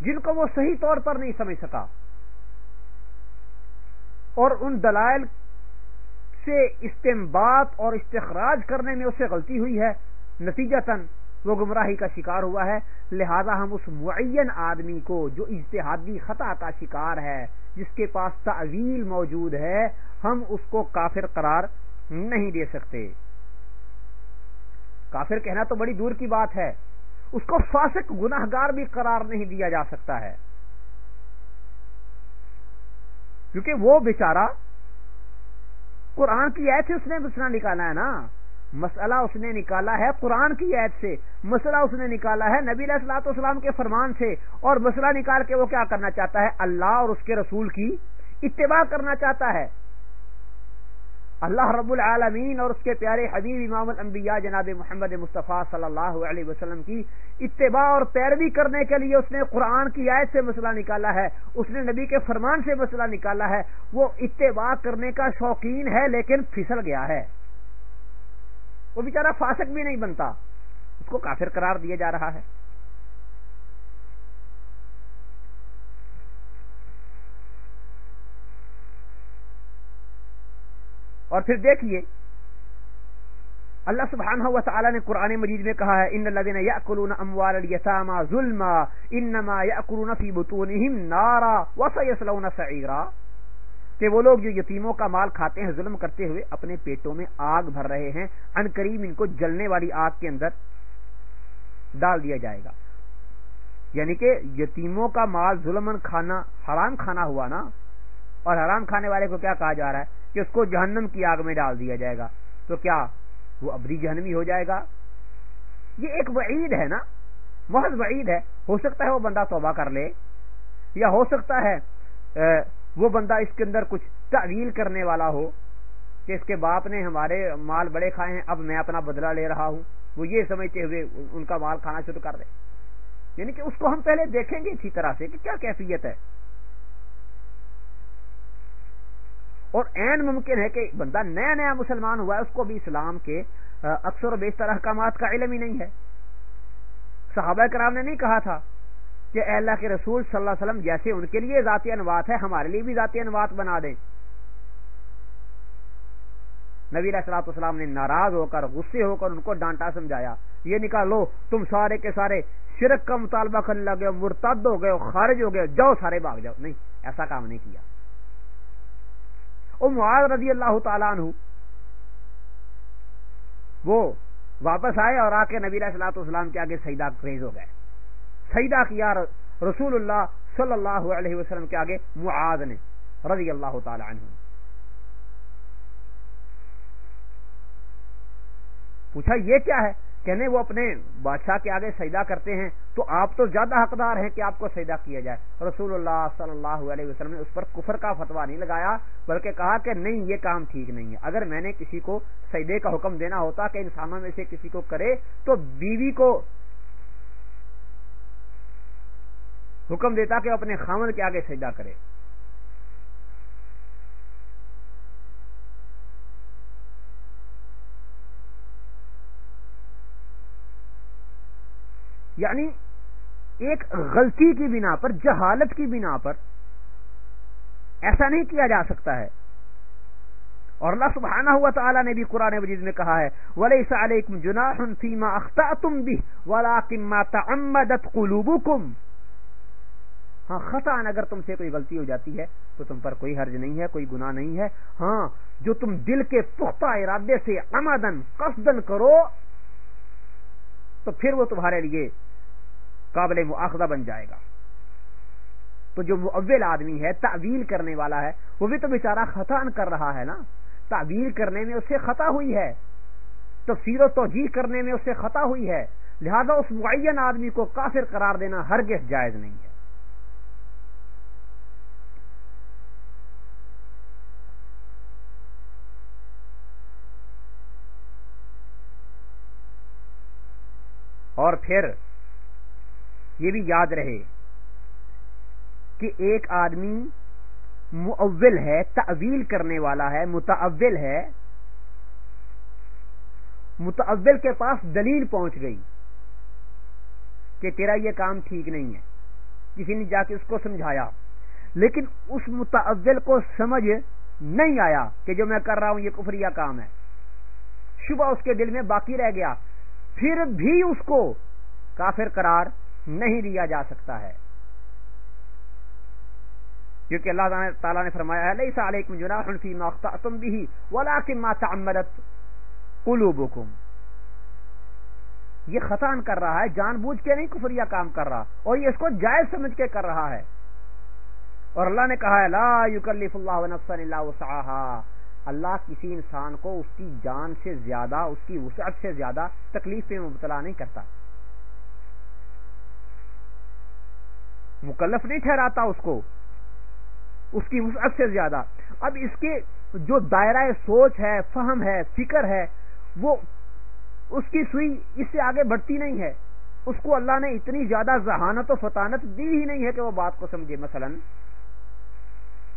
جن کو وہ صحیح طور پر نہیں سمجھ سکا۔ اور ان دلائل سے استمباد اور استخراج کرنے میں اسے غلطی ہوئی ہے۔ نتیجتاً وہ گمراہی کا شکار ہوا ہے۔ لہذا ہم اس معین آدمی کو جو اجتہادی خطا کا شکار ہے، جس کے پاس تعویل موجود ہے، ہم اس کو کافر قرار نہیں دے سکتے۔ کافر کہنا تو بڑی دور کی بات ہے۔ اس کو فاسق گناہ گار بھی قرار نہیں دیا جا سکتا ہے۔ کیونکہ وہ بیچارہ قرآن کی ایسے اس نے مسئلہ نکالا ہے نا۔ مسئلہ اس نے نکالا ہے قرآن کی عید سے، مسئلہ اس نے نکالا ہے نبی علیہ السلاط اسلام کے فرمان سے، اور مسئلہ نکال کے وہ کیا کرنا چاہتا ہے؟ اللہ اور اس کے رسول کی اتباع کرنا چاہتا ہے۔ اللہ رب العالمین اور اس کے پیارے حبیب امام الانبیاء جناب محمد مصطفیٰ صلی اللہ علیہ وسلم کی اتباع اور پیروی کرنے کے لیے اس نے قرآن کی آیت سے مسئلہ نکالا ہے، اس نے نبی کے فرمان سے مسئلہ نکالا ہے۔ وہ اتباع کرنے کا شوقین ہے لیکن پھسل گیا ہے۔ وہ بیچارہ فاسق بھی نہیں بنتا۔ اس کو کافر قرار دیا جا رہا ہے۔ اور پھر دیکھیے، اللہ سبحانہ و تعالی نے قرآن مجید میں کہا ہے، ان الذين ياكلون اموال اليتامى ظلما انما ياكلون في بطونهم نارا وسيصلون سعيرا کہ وہ لوگ جو یتیموں کا مال کھاتے ہیں، ظلم کرتے ہوئے اپنے پیٹوں میں آگ بھر رہے ہیں، ان قریب ان کو جلنے والی آگ کے اندر ڈال دیا جائے گا۔ یعنی کہ یتیموں کا مال ظلم کھانا، حرام کھانا ہوا نا، اور حرام کھانے والے کو کیا کہا جا رہا ہے کہ اس کو جہنم کی آگ میں ڈال دیا جائے گا۔ تو کیا وہ ابری جہنمی ہو جائے گا؟ یہ ایک وعید ہے نا، محض وعید ہے۔ ہو سکتا ہے وہ بندہ توبہ کر لے، یا ہو سکتا ہے وہ بندہ اس کے اندر کچھ تعویل کرنے والا ہو کہ اس کے باپ نے ہمارے مال بڑے کھائے ہیں، اب میں اپنا بدلہ لے رہا ہوں۔ وہ یہ سمجھتے ہوئے ان کا مال کھانا شروع کر دے۔ یعنی کہ اس کو ہم پہلے دیکھیں گے اچھی طرح سے کہ کیا کیفیت ہے۔ اور این ممکن ہے کہ بندہ نیا نیا مسلمان ہوا ہے، اس کو بھی اسلام کے اکثر و بیشتر احکامات کا علم ہی نہیں ہے۔ صحابہ کرام نے نہیں کہا تھا کہ اے اللہ کے رسول صلی اللہ علیہ وسلم جیسے ان کے لیے ذاتی انوات ہے ہمارے لیے بھی ذاتی انوات بنا دیں۔ نبی علیہ السلاط اسلام نے ناراض ہو کر، غصے ہو کر ان کو ڈانٹا سمجھایا۔ یہ نکالو، تم سارے کے سارے شرک کا مطالبہ کرنے لگے، مرتد ہو گئے، خارج ہو گئے، جاؤ سارے بھاگ جاؤ۔ نہیں، ایسا کام نہیں کیا۔ معاذ رضی اللہ تعالیٰ عنہ، وہ واپس آئے اور آ کے نبی علیہ السلاط اسلام کے آگے سیدہ کریز ہو گئے۔ سیدہ کیا رسول اللہ صلی اللہ علیہ وسلم کے آگے معاذ نے، رضی اللہ تعالی عنہ۔ پوچھا، یہ کیا ہے؟ کہنے وہ اپنے بادشاہ کے آگے سجدہ کرتے ہیں تو آپ تو زیادہ حقدار ہیں کہ آپ کو سجدہ کیا جائے۔ رسول اللہ صلی اللہ علیہ وسلم نے اس پر کفر کا فتوا نہیں لگایا، بلکہ کہا کہ نہیں، یہ کام ٹھیک نہیں ہے۔ اگر میں نے کسی کو سجدے کا حکم دینا ہوتا کہ انسانوں میں سے کسی کو کرے، تو بیوی کو حکم دیتا کہ اپنے خامن کے آگے سجدہ کرے۔ یعنی ایک غلطی کی بنا پر، جہالت کی بنا پر ایسا نہیں کیا جا سکتا ہے۔ اور اللہ سبحانہ ہوا تعالیٰ نے بھی قرآن مجید میں کہا ہے، وَلَيْسَ عَلَيْكُمْ جُنَاحٌ فِي مَا أَخْتَأْتُمْ بِهِ وَلَاكِمْ مَا تَعَمَّدَتْ قُلُوبُكُمْ۔ ہاں خطا اگر تم سے کوئی غلطی ہو جاتی ہے تو تم پر کوئی حرج نہیں ہے، کوئی گناہ نہیں ہے۔ ہاں جو تم دل کے پختہ ارادے سے امدن قصدن کرو، تو پھر وہ تمہارے لیے قابل مواخذہ بن جائے گا۔ تو جو معول آدمی ہے، تعویل کرنے والا ہے، وہ بھی تو بیچارہ خطا کر رہا ہے نا۔ تعویل کرنے میں اس سے خطا ہوئی ہے۔ تفسیر و توجیح کرنے میں اس سے خطا ہوئی ہے۔ لہذا اس معین آدمی کو کافر قرار دینا ہرگز جائز نہیں ہے۔ اور پھر یہ بھی یاد رہے کہ ایک آدمی معول ہے، تعویل کرنے والا ہے، متعول ہے، متعول کے پاس دلیل پہنچ گئی کہ تیرا یہ کام ٹھیک نہیں ہے۔ کسی نے جا کے اس کو سمجھایا، لیکن اس متعول کو سمجھ نہیں آیا کہ جو میں کر رہا ہوں یہ کفریہ کام ہے۔ شبہ اس کے دل میں باقی رہ گیا۔ پھر بھی اس کو کافر قرار نہیں دیا جا سکتا ہے۔ کیونکہ اللہ تعالیٰ نے فرمایا ہے لیسا علیکم جناح فی ما اخطأتم به ولكن ما تعمدت قلوبکم یہ خطان کر رہا ہے، جان بوجھ کے نہیں کفریہ کام کر رہا، اور یہ اس کو جائز سمجھ کے کر رہا ہے۔ اور اللہ نے کہا ہے، لا یکلف اللہ نفسا الا وسعها۔ اللہ کسی انسان کو اس کی جان سے زیادہ، اس کی وسعت سے زیادہ تکلیف میں مبتلا نہیں کرتا۔ مکلف نہیں ٹھہراتا اس کو، اس کی وسعت سے زیادہ۔ اب اس کے جو دائرہ سوچ ہے، فہم ہے، فکر ہے، وہ اس کی سوئی اس سے آگے بڑھتی نہیں ہے۔ اس کو اللہ نے اتنی زیادہ ذہانت و فطانت دی ہی نہیں ہے کہ وہ بات کو سمجھے۔ مثلا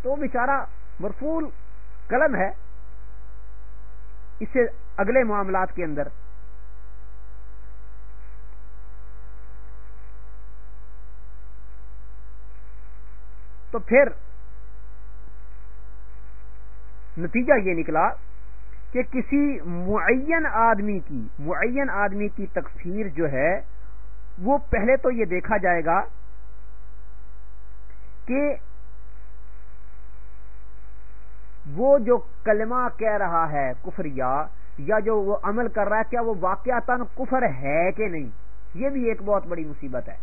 تو بیچارہ مرفول قلم ہے اس سے اگلے معاملات کے اندر تو پھر نتیجہ یہ نکلا کہ کسی معین آدمی کی، معین آدمی کی تکفیر جو ہے، وہ پہلے تو یہ دیکھا جائے گا کہ وہ جو کلمہ کہہ رہا ہے کفریا یا جو وہ عمل کر رہا ہے، کیا وہ واقعات کفر ہے کہ نہیں؟ یہ بھی ایک بہت بڑی مصیبت ہے۔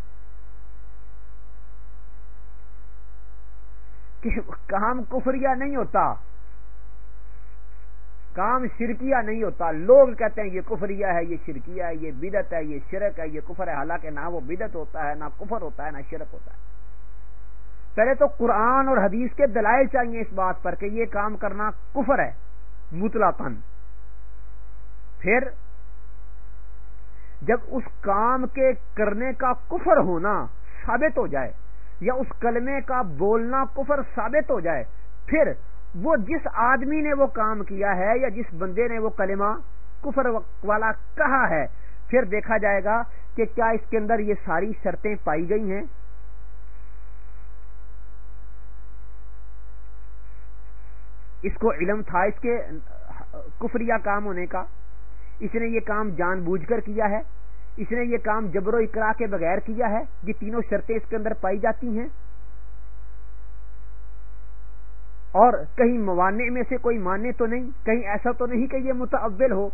کہ کام کفریا نہیں ہوتا، کام شرکیہ نہیں ہوتا۔ لوگ کہتے ہیں یہ کفریہ ہے، یہ شرکیہ ہے، یہ بدت ہے، یہ شرک ہے، یہ کفر ہے۔ حالانکہ نہ وہ بدت ہوتا ہے، نہ کفر ہوتا ہے، نہ شرک ہوتا ہے۔ پہلے تو قرآن اور حدیث کے دلائل چاہیے اس بات پر کہ یہ کام کرنا کفر ہے متلا پن پھر جب اس کام کے کرنے کا کفر ہونا ثابت ہو جائے یا اس کلمے کا بولنا کفر ثابت ہو جائے، پھر وہ جس آدمی نے وہ کام کیا ہے یا جس بندے نے وہ کلمہ کفر والا کہا ہے، پھر دیکھا جائے گا کہ کیا اس کے اندر یہ ساری شرطیں پائی گئی ہیں۔ اس کو علم تھا، اس کے کفریا کام ہونے کا۔ اس نے یہ کام جان بوجھ کر کیا ہے۔ اس نے یہ کام جبر و اقرا کے بغیر کیا ہے یہ تینوں شرطیں اس کے اندر پائی جاتی ہیں۔ اور کہیں موانے میں سے کوئی مانے تو نہیں، کہیں ایسا تو نہیں کہ یہ متعول ہو،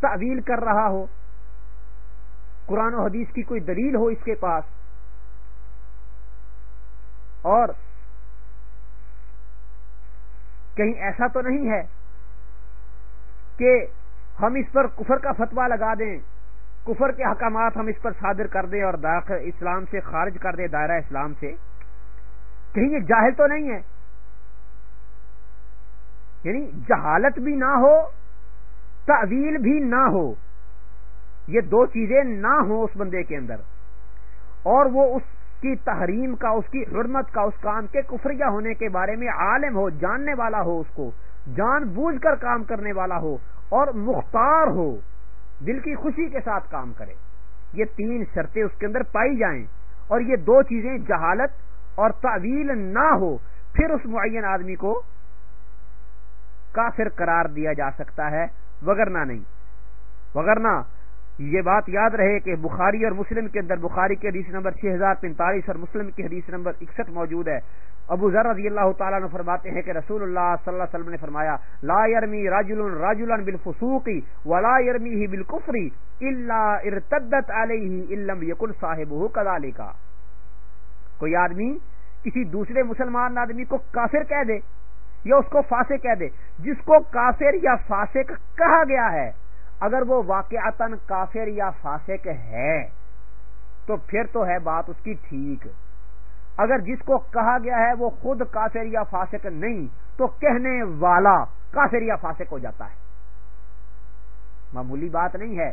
تعویل کر رہا ہو۔ قرآن و حدیث کی کوئی دلیل ہو اس کے پاس۔ اور کہیں ایسا تو نہیں ہے کہ ہم اس پر کفر کا فتوا لگا دیں، کفر کے حکامات ہم اس پر صادر کر دیں اور داخل اسلام سے خارج کر دیں، دائرہ اسلام سے۔ کہیں یہ جاہل تو نہیں ہے؟ یعنی جہالت بھی نہ ہو، تعویل بھی نہ ہو، یہ دو چیزیں نہ ہوں اس بندے کے اندر۔ اور وہ اس کی تحریم کا، اس کی حرمت کا، اس کام کے کفریہ ہونے کے بارے میں عالم ہو، جاننے والا ہو، اس کو جان بوجھ کر کام کرنے والا ہو اور مختار ہو، دل کی خوشی کے ساتھ کام کرے۔ یہ تین شرطیں اس کے اندر پائی جائیں اور یہ دو چیزیں جہالت اور تعویل نہ ہو، پھر اس معین آدمی کو کافر قرار دیا جا سکتا ہے وگرنا نہیں۔ وگرنا یہ بات یاد رہے کہ بخاری اور مسلم کے اندر، بخاری کے حدیث نمبر چھ ہزار پینتالیس اور مسلم کی حدیث نمبر اکسٹھ موجود ہے۔ ابو ذر رضی اللہ تعالیٰ نے فرماتے ہیں کہ رسول اللہ صلی اللہ علیہ وسلم نے فرمایا، لا یرمی راجل راجلا بالفسوقی ولا یرمی بالکفری الا ارتدت علیہ علم یکن صاحبہ کذالک کوئی آدمی کسی دوسرے مسلمان آدمی کو کافر کہہ دے یا اس کو فاسق کہہ دے، جس کو کافر یا فاسق کہا گیا ہے اگر وہ واقعات کافر یا فاسق ہے، تو پھر تو ہے بات اس کی ٹھیک۔ اگر جس کو کہا گیا ہے وہ خود کافر یا فاسق نہیں، تو کہنے والا کافر یا فاسق ہو جاتا ہے۔ معمولی بات نہیں ہے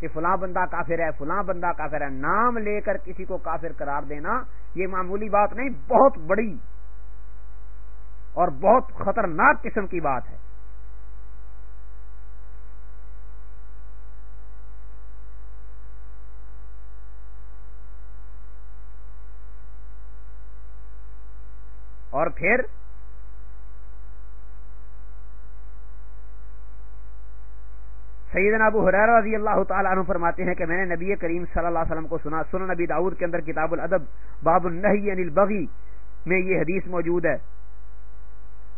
کہ فلاں بندہ کافر ہے، فلاں بندہ کافر ہے، نام لے کر کسی کو کافر قرار دینا، یہ معمولی بات نہیں، بہت بڑی اور بہت خطرناک قسم کی بات ہے۔ اور پھر سیدنا ابو حریر رضی اللہ تعالیٰ عنہ فرماتے ہیں کہ میں نے نبی کریم صلی اللہ علیہ وسلم کو سنا سن نبی داود کے اندر کتاب الادب، باب النہی عن البغی میں یہ حدیث موجود ہے۔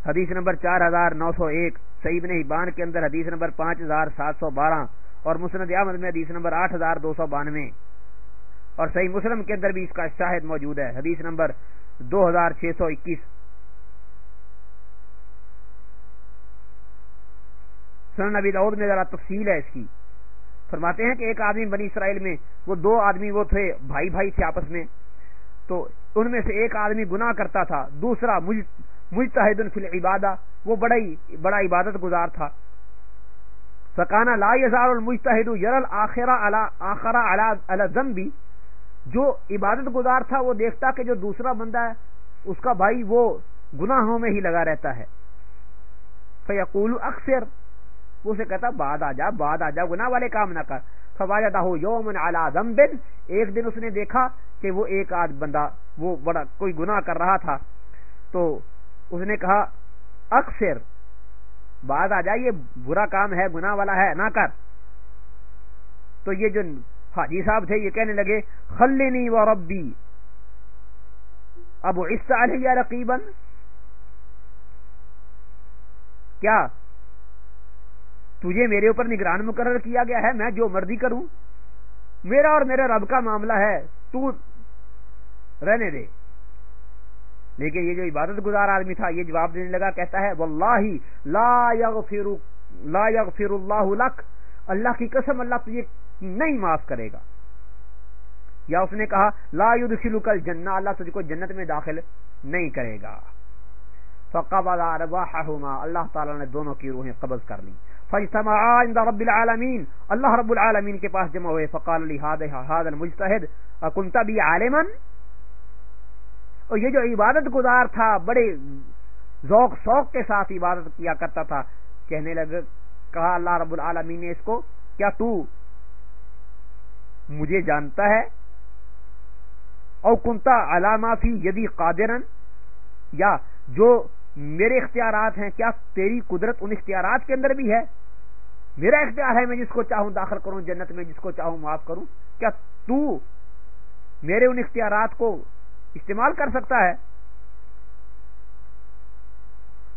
حدیث نمبر چار ہزار نو سو ایک سعید نے کے اندر حدیث نمبر پانچ ہزار سات سو بارہ اور مسند احمد میں حدیث نمبر آٹھ ہزار دو سو بانوے۔ اور صحیح مسلم کے اندر بھی اس کا شاہد موجود ہے۔ حدیث نمبر دو ہزار چھ سو اکیس۔ سن نبی دعود میں ذرا تفصیل ہے اس کی۔ فرماتے ہیں کہ ایک آدمی بنی اسرائیل میں، وہ دو آدمی وہ تھے، بھائی بھائی تھے آپس میں۔ تو ان میں سے ایک آدمی گناہ کرتا تھا، دوسرا مجتہد فی العبادہ، وہ بڑا ہی، بڑا عبادت گزار تھا۔ فکانا لا یزار المجتہد یرل آخرا آخرا علی ذنبی جو عبادت گزار تھا، وہ دیکھتا کہ جو دوسرا بندہ ہے، اس کا بھائی وہ گناہوں میں ہی لگا رہتا ہے۔ فیقول اکثر وہ اسے کہتا بعد آ جا، بعد آ جا، گناہ والے کام نہ کر۔ فواجدہ یومن علی ذنب ایک دن اس نے دیکھا کہ وہ ایک آدھ بندہ، وہ بڑا کوئی گناہ کر رہا تھا۔ تو اس نے کہا، اکثر، بعد آ جا، یہ برا کام ہے، گناہ والا ہے، نہ کر۔ تو یہ جو حاجی صاحب تھے، یہ کہنے لگے، خلنی و ربی اب اس علیہ رقیبن کیا؟ تجھے میرے اوپر نگران مقرر کیا گیا ہے، میں جو مرضی کروں۔ میرا اور میرے رب کا معاملہ ہے، تو رہنے دے۔ لیکن یہ جو عبادت گزار آدمی تھا، یہ جواب دینے لگا، کہتا ہے، واللہ لا یغفر لا یغفر اللہ لک۔ اللہ کی قسم اللہ تجھے نہیں معاف کرے گا۔ یا اس نے کہا، لا يدخلك الجنہ، اللہ تجھ کو جنت میں داخل نہیں کرے گا۔ فقبض ارواحهما اللہ تعالی نے دونوں کی روحیں قبض کر لی فاجتمعا عند رب العالمین. اللہ رب العالمین کے پاس جمع ہوئے. فقال لي هذا هذا المجتهد اكنت بي عالما اور یہ جو عبادت گزار تھا، بڑے ذوق شوق کے ساتھ عبادت کیا کرتا تھا، کہنے لگا کہا اللہ رب العالمین نے اس کو، کیا تو مجھے جانتا ہے؟ او کنتا علامہ فی یدی قادرن؟ یا جو میرے اختیارات ہیں، کیا تیری قدرت ان اختیارات کے اندر بھی ہے؟ میرا اختیار ہے میں جس کو چاہوں داخل کروں، جنت میں جس کو چاہوں معاف کروں۔ کیا تو میرے ان اختیارات کو استعمال کر سکتا ہے؟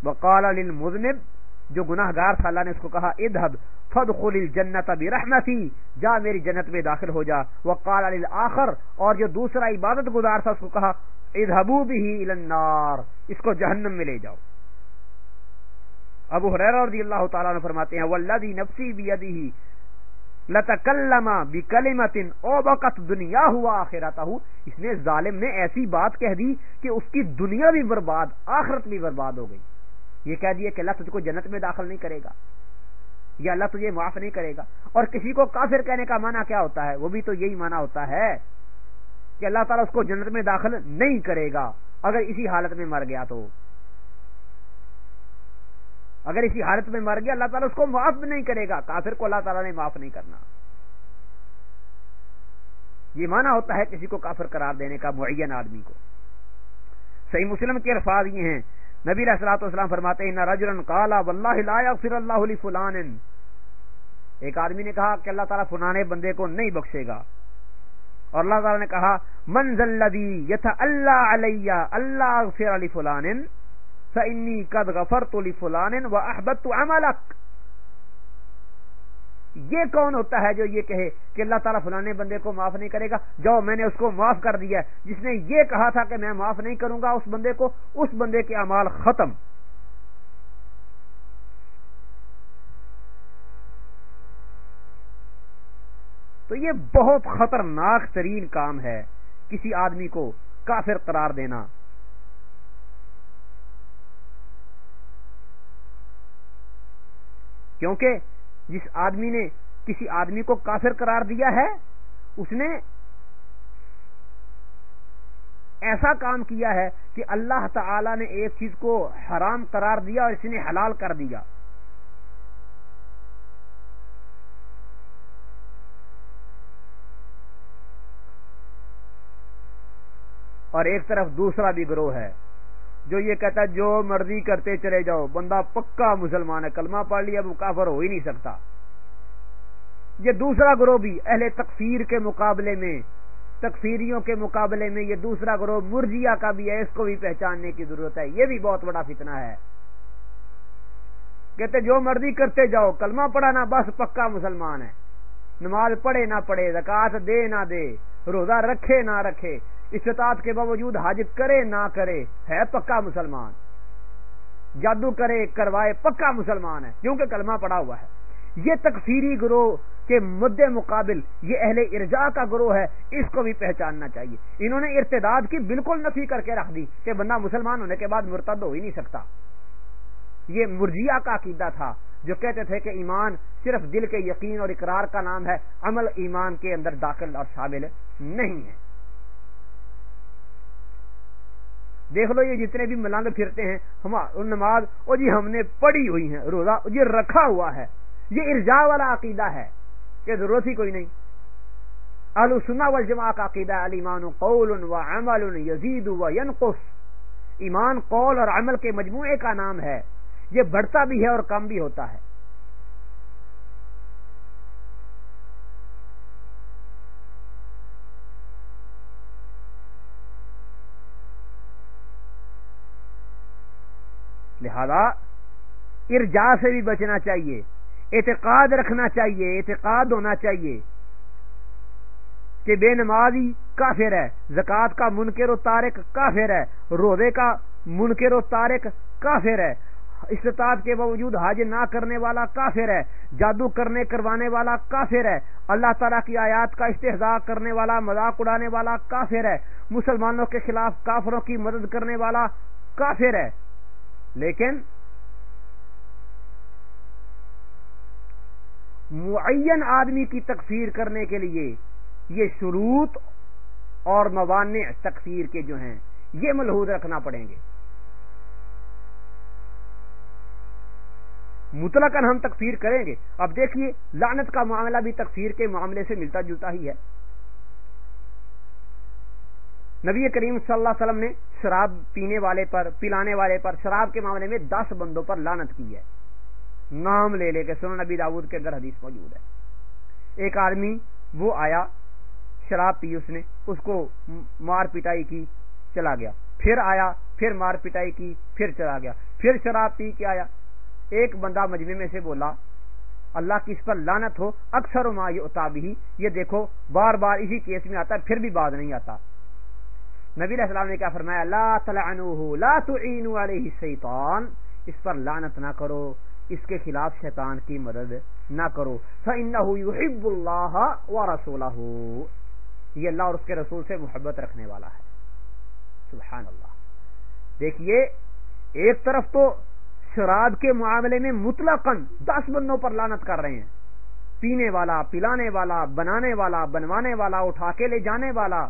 وقال للمذنب، جو گناہ گار تھا، اللہ نے اس کو کہا ادھب فد خل جنت رحمتی جا میری جنت میں داخل ہو جا۔ وقال للآخر، اور جو دوسرا عبادت گزار تھا، اس کو کہا ادھبو بھی النار، اس کو جہنم میں لے جاؤ۔ ابو حریر رضی اللہ تعالیٰ نے فرماتے ہیں، والذی نفسی بیدیہی لتکلما بکلمت او بقت دنیا ہوا آخرتا اس نے ظالم نے ایسی بات کہہ دی کہ اس کی دنیا بھی برباد، آخرت بھی برباد ہو گئی۔ یہ کہہ دیا کہ اللہ تجھ کو جنت میں داخل نہیں کرے گا یا اللہ تجھے معاف نہیں کرے گا۔ اور کسی کو کافر کہنے کا معنی کیا ہوتا ہے؟ وہ بھی تو یہی معنی ہوتا ہے کہ اللہ تعالیٰ اس کو جنت میں داخل نہیں کرے گا، اگر اسی حالت میں مر گیا تو۔ اگر اسی حالت میں مر گیا، اللہ تعالیٰ اس کو معاف بھی نہیں کرے گا۔ کافر کو اللہ تعالیٰ نے معاف نہیں کرنا۔ یہ معنی ہوتا ہے کسی کو کافر قرار دینے کا، معین آدمی کو۔ صحیح مسلم کے الفاظ یہ ہیں۔ نبی علیہ الصلوۃ والسلام فرماتے ہیں، ان رجلا قال والله لا يغفر الله لفلان. ایک آدمی نے کہا کہ اللہ تعالیٰ فلانے بندے کو نہیں بخشے گا۔ اور اللہ تعالیٰ نے کہا منزل الذي يتألى علي الله اغفر لفلان. فاني قد غفرت لفلان و واحببت عملك۔ یہ کون ہوتا ہے جو یہ کہے کہ اللہ تعالیٰ فلانے بندے کو معاف نہیں کرے گا؟ جو میں نے اس کو معاف کر دیا ہے۔ جس نے یہ کہا تھا کہ میں معاف نہیں کروں گا اس بندے کو، اس بندے کے اعمال ختم۔ تو یہ بہت خطرناک ترین کام ہے کسی آدمی کو کافر قرار دینا۔ کیونکہ جس آدمی نے کسی آدمی کو کافر قرار دیا ہے، اس نے ایسا کام کیا ہے کہ اللہ تعالی نے ایک چیز کو حرام قرار دیا اور اس نے حلال کر دیا۔ اور ایک طرف دوسرا بھی گروہ ہے۔ جو یہ کہتا جو مرضی کرتے چلے جاؤ، بندہ پکا مسلمان ہے، کلمہ پڑھ لیا، وہ کافر ہو ہی نہیں سکتا۔ یہ دوسرا گروہ بھی اہل تکفیر کے مقابلے میں، تکفیریوں کے مقابلے میں یہ دوسرا گروہ مرجیا کا بھی ہے، اس کو بھی پہچاننے کی ضرورت ہے۔ یہ بھی بہت بڑا فتنہ ہے۔ کہتے جو مرضی کرتے جاؤ، کلمہ پڑھانا بس پکا مسلمان ہے۔ نماز پڑھے نہ پڑھے زکات دے نہ دے، روزہ رکھے نہ رکھے استطاعت کے باوجود حج کرے نہ کرے، ہے پکا مسلمان۔ جادو کرے، کروائے پکا مسلمان ہے، کیونکہ کلمہ پڑا ہوا ہے۔ یہ تکفیری گروہ کے مد مقابل، یہ اہل ارجا کا گروہ ہے، اس کو بھی پہچاننا چاہیے۔ انہوں نے ارتداد کی بالکل نفی کر کے رکھ دی کہ بندہ مسلمان ہونے کے بعد مرتد ہو ہی نہیں سکتا۔ یہ مرجیا کا عقیدہ تھا، جو کہتے تھے کہ ایمان صرف دل کے یقین اور اقرار کا نام ہے، عمل ایمان کے اندر داخل اور شامل نہیں ہے۔ دیکھ لو یہ جتنے بھی ملنگ پھرتے ہیں، ہم نماز، او جی ہم نے پڑھی ہوئی ہے روزہ یہ جی رکھا ہوا ہے۔ یہ ارجا والا عقیدہ ہے کہ ضرورت ہی کوئی نہیں۔ السنا والجماع کا عقیدہ المان قول و عمل یزید و ینقص۔ ایمان قول اور عمل کے مجموعے کا نام ہے۔ یہ بڑھتا بھی ہے اور کم بھی ہوتا ہے۔ لہذا ارجا سے بھی بچنا چاہیے، اعتقاد رکھنا چاہیے، اعتقاد ہونا چاہیے کہ بے نمازی کافر ہے، زکوٰۃ کا منکر و تارک کافر ہے، روزے کا منکر و تارک کافر ہے، استطاعت کے باوجود حاج نہ کرنے والا کافر ہے، جادو کرنے کروانے والا کافر ہے، اللہ تعالیٰ کی آیات کا استحضاء کرنے والا، مذاق اڑانے والا کافر ہے، مسلمانوں کے خلاف کافروں کی مدد کرنے والا کافر ہے۔ لیکن معین آدمی کی تکفیر کرنے کے لیے یہ شروط اور موانع تکفیر کے جو ہیں، یہ ملحوظ رکھنا پڑیں گے۔ مطلق ہم تکفیر کریں گے۔ اب دیکھیے لانت کا معاملہ بھی تکفیر کے معاملے سے ملتا جلتا ہی ہے۔ نبی کریم صلی اللہ علیہ وسلم نے شراب پینے والے پر، پلانے والے پر، شراب کے معاملے میں دس بندوں پر لانت کی ہے۔ نام لے لے کے سنو نبی داود کے اندر حدیث موجود ہے۔ ایک آدمی وہ آیا، شراب پی اس نے، اس کو مار پٹائی کی، چلا گیا۔ پھر آیا، پھر مار پٹائی کی، پھر چلا گیا۔ پھر شراب پی کے آیا۔ ایک بندہ مجمع میں سے بولا، اللہ کی اس پر لانت ہو، اکثر ما یہ بھی یہ دیکھو، بار بار اسی کیس میں آتا ہے، پھر بھی بات نہیں آتا۔ نبی علیہ السلام نے کیا فرمایا، لا تلعنوه، لا تعینوا علیہ الشیطان، اس پر لعنت نہ کرو، اس کے خلاف شیطان کی مدد نہ کرو، فإنه يحب الله ورسوله۔ یہ اللہ اور اس کے رسول سے محبت رکھنے والا ہے۔ سبحان اللہ دیکھیے، ایک طرف تو شراب کے معاملے میں مطلق دس بندوں پر لانت کر رہے ہیں۔ پینے والا، پلانے والا، بنانے والا، بنوانے والا، اٹھا کے لے جانے والا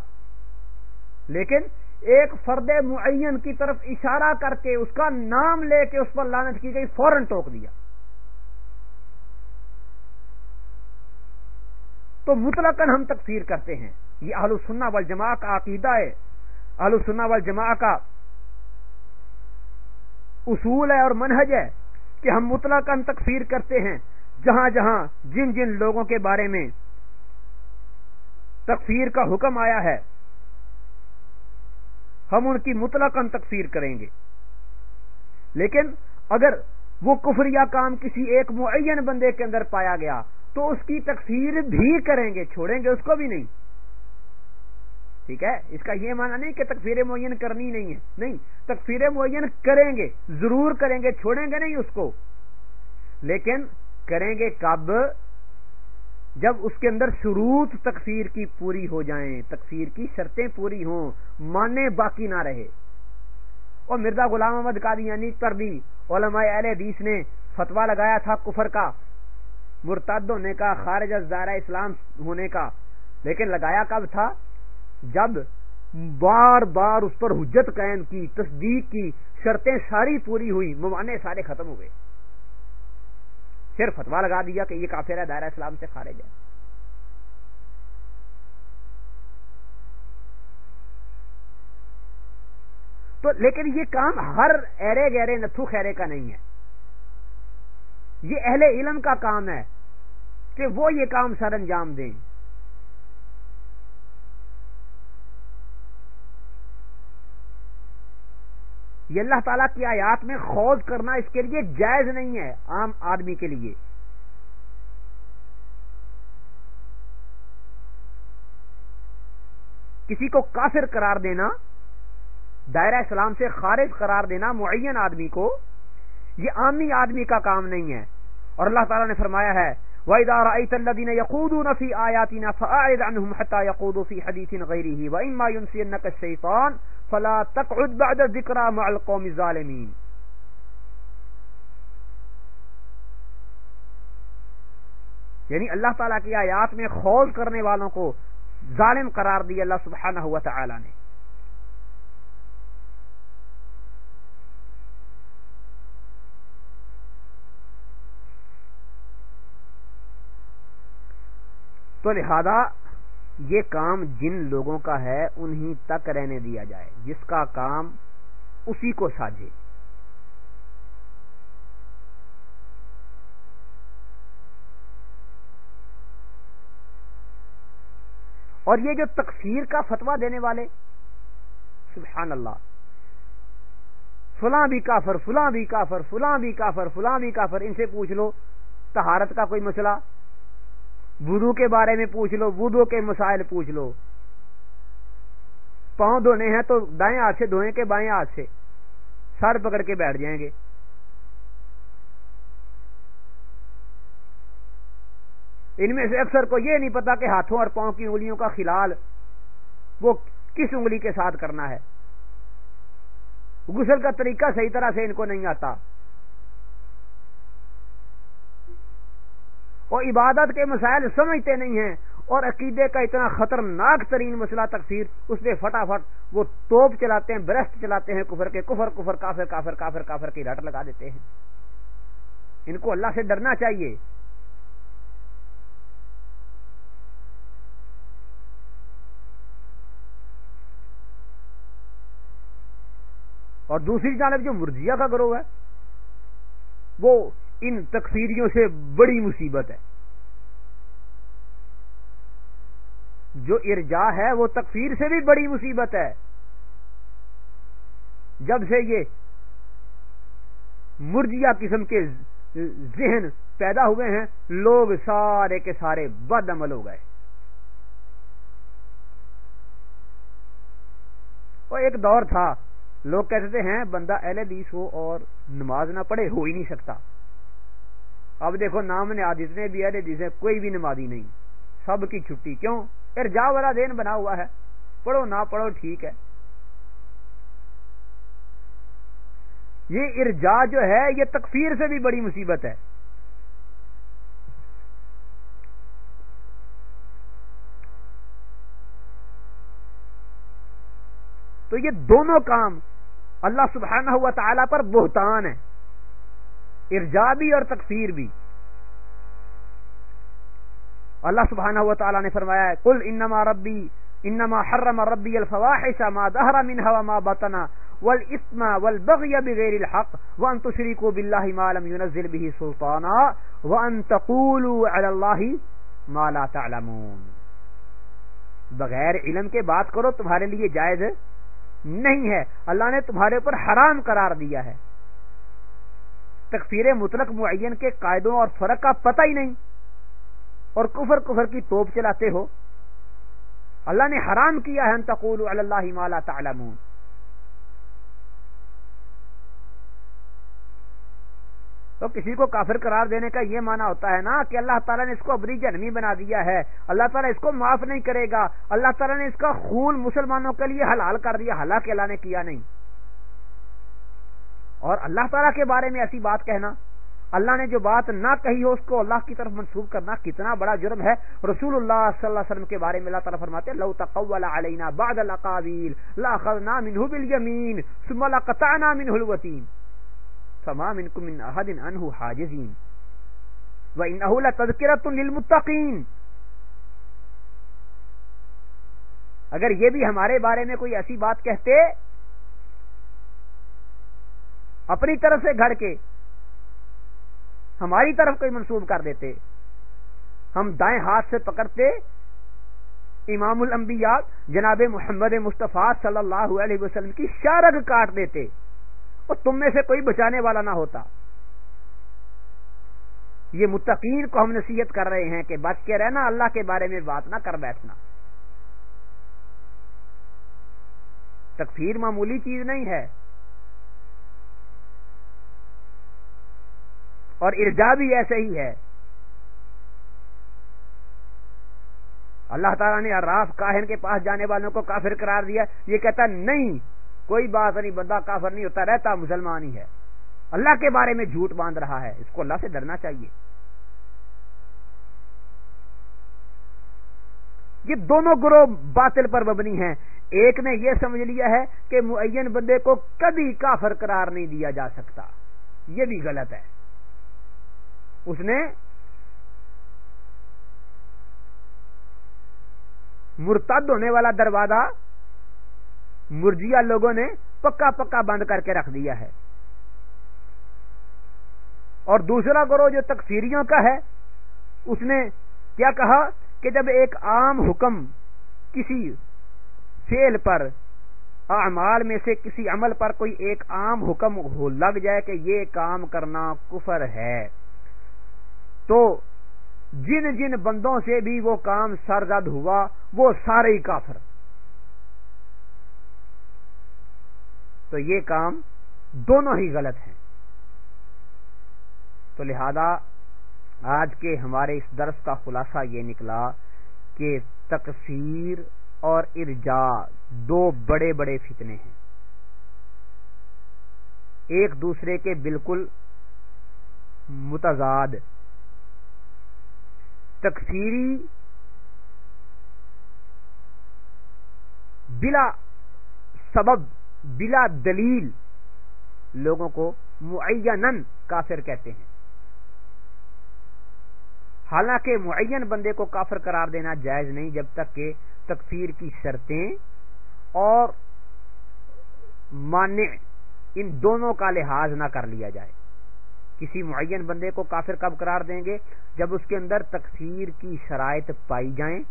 لیکن ایک فرد معین کی طرف اشارہ کر کے اس کا نام لے کے اس پر لانت کی گئی، فوراً ٹوک دیا۔ تو مطلق ہم تکفیر کرتے ہیں۔ یہ اہل سننا وال جماع کا عقیدہ ہے۔ اہل سننا وال کا اصول ہے اور منہج ہے کہ ہم مطلق تکفیر کرتے ہیں۔ جہاں جہاں جن جن لوگوں کے بارے میں تکفیر کا حکم آیا ہے ہم ان کی مطلق تکفیر کریں گے۔ لیکن اگر وہ کفریہ کام کسی ایک معین بندے کے اندر پایا گیا، تو اس کی تکفیر بھی کریں گے، چھوڑیں گے اس کو بھی نہیں۔ ٹھیک ہے؟ اس کا یہ معنی نہیں کہ تکفیر معین کرنی نہیں ہے۔ نہیں، تکفیر معین کریں گے، ضرور کریں گے، چھوڑیں گے نہیں اس کو۔ لیکن کریں گے کب؟ جب اس کے اندر شروط تکفیر کی پوری ہو جائیں تکفیر کی شرطیں پوری ہوں، ماننے باقی نہ رہے۔ اور مرزا غلام احمد قادیانی یعنی پر بھی علماء اہل حدیث نے فتوا لگایا تھا کفر کا۔ مرتد ہونے کا، خارج از دائرہ اسلام ہونے کا۔ لیکن لگایا کب تھا؟ جب بار بار اس پر حجت قائم کی، تصدیق کی، شرطیں ساری پوری ہوئی ممانے سارے ختم ہوئے پھر فتوا لگا دیا کہ یہ کافر ہے، دائرہ اسلام سے خارج ہے۔ تو لیکن یہ کام ہر ایرے گہرے نتھو خیرے کا نہیں ہے۔ یہ اہل علم کا کام ہے کہ وہ یہ کام سر انجام دیں۔ یہ اللہ تعالیٰ کی آیات میں خوض کرنا اس کے لیے جائز نہیں ہے، عام آدمی کے لیے۔ کسی کو کافر قرار دینا، دائرہ اسلام سے خارج قرار دینا معین آدمی کو، یہ عامی آدمی کا کام نہیں ہے۔ اور اللہ تعالیٰ نے فرمایا ہے، وَإِذَا رَأَيْتَ الَّذِينَ فِي آيَاتِنَا فَأَعْرِضْ عَنْهُمْ حَتَّى فِي حَدِيثٍ غَيْرِهِ وَإِمَّا يُنْسِيَنَّكَ الشَّيْطَانُ فلا تقعد بعد ذکرہ مع القوم ظالمین یعنی اللہ تعالیٰ کی آیات میں خوض کرنے والوں کو ظالم قرار دی اللہ سبحانہ ہوا تعالیٰ نے۔ تو لہذا یہ کام جن لوگوں کا ہے انہی تک رہنے دیا جائے۔ جس کا کام اسی کو ساجے اور یہ جو تکفیر کا فتوا دینے والے، سبحان اللہ۔ فلاں بھی کافر، فلاں بھی کافر، فلاں بھی کافر، فلاں بھی کافر، ان سے پوچھ لو تہارت کا کوئی مسئلہ؟ وضو کے بارے میں پوچھ لو، وضو کے مسائل پوچھ لو۔ پاؤں دھونے ہیں تو دائیں ہاتھ سے دھوئیں کے بائیں ہاتھ سے؟ سر پکڑ کے بیٹھ جائیں گے۔ ان میں سے اکثر کو یہ نہیں پتا کہ ہاتھوں اور پاؤں کی انگلیوں کا خلال وہ کس انگلی کے ساتھ کرنا ہے۔ غسل کا طریقہ صحیح طرح سے ان کو نہیں آتا۔ اور عبادت کے مسائل سمجھتے نہیں ہیں اور عقیدے کا اتنا خطرناک ترین مسئلہ تقسیر اس پہ فٹافٹ وہ توپ چلاتے ہیں برسٹ چلاتے ہیں، کفر کے کفر کفر کافر کافر کافر کافر کی رٹ لگا دیتے ہیں۔ ان کو اللہ سے ڈرنا چاہیے۔ اور دوسری جانب جو مرجیا کا گروہ ہے، وہ ان تکفیریوں سے بڑی مصیبت ہے۔ جو ارجا ہے وہ تکفیر سے بھی بڑی مصیبت ہے۔ جب سے یہ مرجیا قسم کے ذہن پیدا ہوئے ہیں، لوگ سارے کے سارے بد عمل ہو گئے۔ وہ ایک دور تھا، لوگ کہتے ہیں، بندہ اہل حدیث ہو اور نماز نہ پڑھے، ہو ہی نہیں سکتا۔ اب دیکھو نام نے آج اتنے بھی اہل حدیث ہیں کوئی بھی نمازی نہیں۔ سب کی چھٹی کیوں؟ ارجا والا دین بنا ہوا ہے۔ پڑھو نہ پڑھو ٹھیک ہے۔ یہ ارجا جو ہے، یہ تکفیر سے بھی بڑی مصیبت ہے۔ تو یہ دونوں کام اللہ سبحانہ ہوا تعالی پر بہتان ہے۔ ارجا بھی اور تکفیر بھی۔ اللہ سبحانہ ہوا تعالیٰ نے فرمایا ہے کل انما ربی، انما حرم ربی الفواحش ما ظهر منها وما بطن والاثم والبغي بغير الحق وان تشركوا بالله ما لم ينزل به سلطانا وان تقولوا على الله ما لا تعلمون۔ بغیر علم کے بات کرو، تمہارے لیے جائز نہیں ہے۔ اللہ نے تمہارے اوپر حرام قرار دیا ہے۔ تکفیر مطلق معین کے قاعدوں اور فرق کا پتہ ہی نہیں۔ اور کفر کفر کی توپ چلاتے ہو۔ اللہ نے حرام کیا ہے تقول اللہ مالا تعلمون۔ تو کسی کو کافر قرار دینے کا یہ معنی ہوتا ہے نا کہ اللہ تعالیٰ نے اس کو ابری جنمی بنا دیا ہے۔ اللہ تعالیٰ اس کو معاف نہیں کرے گا۔ اللہ تعالیٰ نے اس کا خون مسلمانوں کے لیے حلال کر دیا۔ حالانکہ اللہ نے کیا نہیں۔ اور اللہ تعالیٰ کے بارے میں ایسی بات کہنا، اللہ نے جو بات نہ کہی ہو اس کو اللہ کی طرف منسوخ کرنا کتنا بڑا جرم ہے۔ رسول اللہ صلی اللہ علیہ وسلم کے بارے میں اللہ تعالیٰ فرماتے لو تقول علینا بعد الاقاویل لا خذنا منه بالیمین ثم لقطعنا منه الوتین۔ فما منكم من احد عنه حاجزين وانه لتذكرة للمتقين۔ اگر یہ بھی ہمارے بارے میں کوئی ایسی بات کہتے اپنی طرف سے گھڑ کے ہماری طرف کوئی منسوب کر دیتے۔ ہم دائیں ہاتھ سے پکڑتے۔ امام الانبیاء جناب محمد مصطفیٰ صلی اللہ علیہ وسلم کی شارگ کاٹ دیتے۔ اور تم میں سے کوئی بچانے والا نہ ہوتا۔ یہ متقین کو ہم نصیحت کر رہے ہیں کہ بچ کے رہنا، اللہ کے بارے میں بات نہ کر بیٹھنا۔ تکفیر معمولی چیز نہیں ہے۔ اور ارجا بھی ایسے ہی ہے۔ اللہ تعالیٰ نے راف کاہن کے پاس جانے والوں کو کافر قرار دیا۔ یہ کہتا نہیں، کوئی بات نہیں، بندہ کافر نہیں ہوتا، رہتا مسلمان ہی ہے۔ اللہ کے بارے میں جھوٹ باندھ رہا ہے، اس کو اللہ سے ڈرنا چاہیے۔ یہ دونوں گروہ باطل پر مبنی ہیں۔ ایک نے یہ سمجھ لیا ہے کہ معین بندے کو کبھی کافر قرار نہیں دیا جا سکتا۔ یہ بھی غلط ہے۔ اس نے مرتد ہونے والا دروازہ مرجیا لوگوں نے پکا پکا بند کر کے رکھ دیا ہے۔ اور دوسرا گروہ جو تکفیریوں کا ہے، اس نے کیا کہا کہ جب ایک عام حکم کسی فیل پر، اعمال میں سے کسی عمل پر کوئی ایک عام حکم لگ جائے کہ یہ کام کرنا کفر ہے۔ تو جن جن بندوں سے بھی وہ کام سرزد ہوا، وہ سارے ہی کافر۔ تو یہ کام دونوں ہی غلط ہیں۔ تو لہذا آج کے ہمارے اس درس کا خلاصہ یہ نکلا کہ تکفیر اور ارجا دو بڑے بڑے فتنے ہیں۔ ایک دوسرے کے بالکل متضاد تکفیری بلا سبب، بلا دلیل لوگوں کو معینن کافر کہتے ہیں۔ حالانکہ معین بندے کو کافر قرار دینا جائز نہیں جب تک کہ تکفیر کی شرطیں اور مانع ان دونوں کا لحاظ نہ کر لیا جائے۔ کسی معین بندے کو کافر کب قرار دیں گے جب اس کے اندر تکفیر کی شرائط پائی جائیں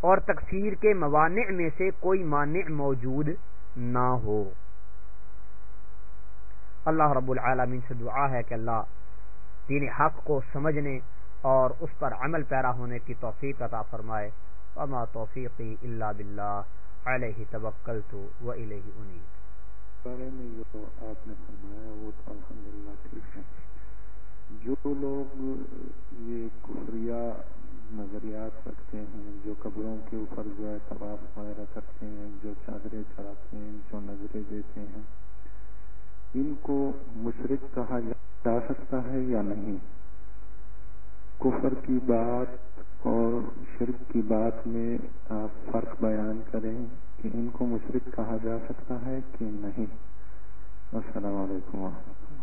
اور تکفیر کے موانع میں سے کوئی مانع موجود نہ ہو۔ اللہ رب العالمین سے دعا ہے کہ اللہ دین حق کو سمجھنے اور اس پر عمل پیرا ہونے کی توفیق عطا فرمائے۔ وما توفیقی اللہ باللہ، علیہ توکلت و الیہ انیب۔ بارے میں جو آپ نے فرمایا وہ تو الحمدللہ ٹھیک ہے۔ جو لوگ یہ کفریہ نظریات رکھتے ہیں، جو قبروں کے اوپر جو ہے طواف وغیرہ کرتے ہیں، جو چادریں چڑھاتے ہیں، جو نظریں دیتے ہیں، ان کو مشرق کہا جا سکتا ہے یا نہیں؟ کفر کی بات اور شرک کی بات میں آپ فرق بیان کریں۔ کہ ان کو مشرق کہا جا سکتا ہے کہ نہیں۔ السلام علیکم ورحمۃ اللہ۔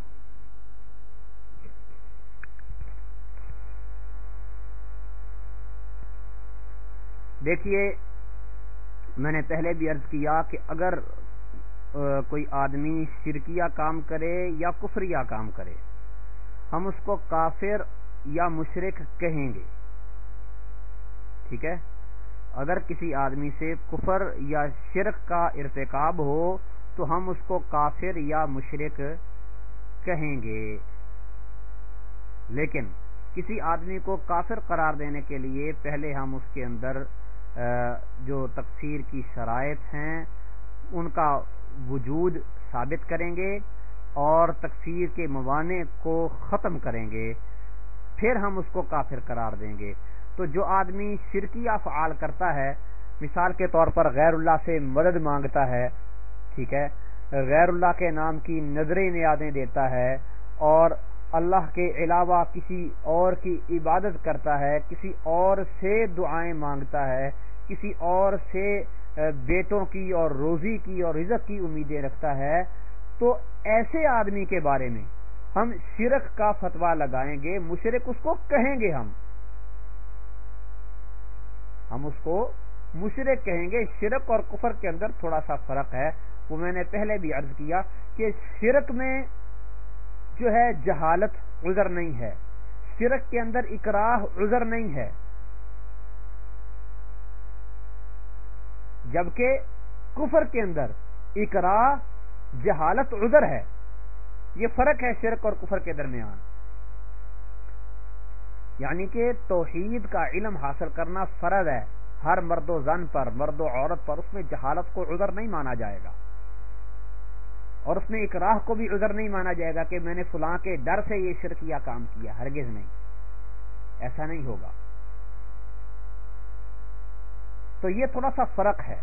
دیکھیے، میں نے پہلے بھی عرض کیا کہ اگر کوئی آدمی شرکیہ کام کرے یا کفریہ کام کرے، ہم اس کو کافر یا مشرق کہیں گے۔ ٹھیک ہے؟ اگر کسی آدمی سے کفر یا شرک کا ارتکاب ہو تو ہم اس کو کافر یا مشرق کہیں گے۔ لیکن کسی آدمی کو کافر قرار دینے کے لیے پہلے ہم اس کے اندر جو تقسیر کی شرائط ہیں، ان کا وجود ثابت کریں گے اور تقسیر کے موانع کو ختم کریں گے۔ پھر ہم اس کو کافر قرار دیں گے۔ تو جو آدمی شرکی افعال کرتا ہے، مثال کے طور پر غیر اللہ سے مدد مانگتا ہے، ٹھیک ہے، غیر اللہ کے نام کی نظریں نیادیں دیتا ہے اور اللہ کے علاوہ کسی اور کی عبادت کرتا ہے، کسی اور سے دعائیں مانگتا ہے، کسی اور سے بیٹوں کی اور روزی کی اور رزق کی امیدیں رکھتا ہے، تو ایسے آدمی کے بارے میں ہم شرک کا فتوا لگائیں گے مشرق اس کو کہیں گے ہم۔ ہم اس کو مشرق کہیں گے، شرک اور کفر کے اندر تھوڑا سا فرق ہے۔ وہ میں نے پہلے بھی عرض کیا کہ شرک میں جو ہے، جہالت عذر نہیں ہے۔ شرک کے اندر اکراہ عذر نہیں ہے۔ جبکہ کفر کے اندر اکراہ، جہالت عذر ہے۔ یہ فرق ہے شرک اور کفر کے درمیان۔ یعنی کہ توحید کا علم حاصل کرنا فرض ہے۔ ہر مرد و زن پر، مرد و عورت پر اس میں جہالت کو عذر نہیں مانا جائے گا۔ اور اس میں اکراہ کو بھی عذر نہیں مانا جائے گا کہ میں نے فلاں کے ڈر سے یہ شرکیہ کام کیا، ہرگز نہیں۔ ایسا نہیں ہوگا۔ تو یہ تھوڑا سا فرق ہے۔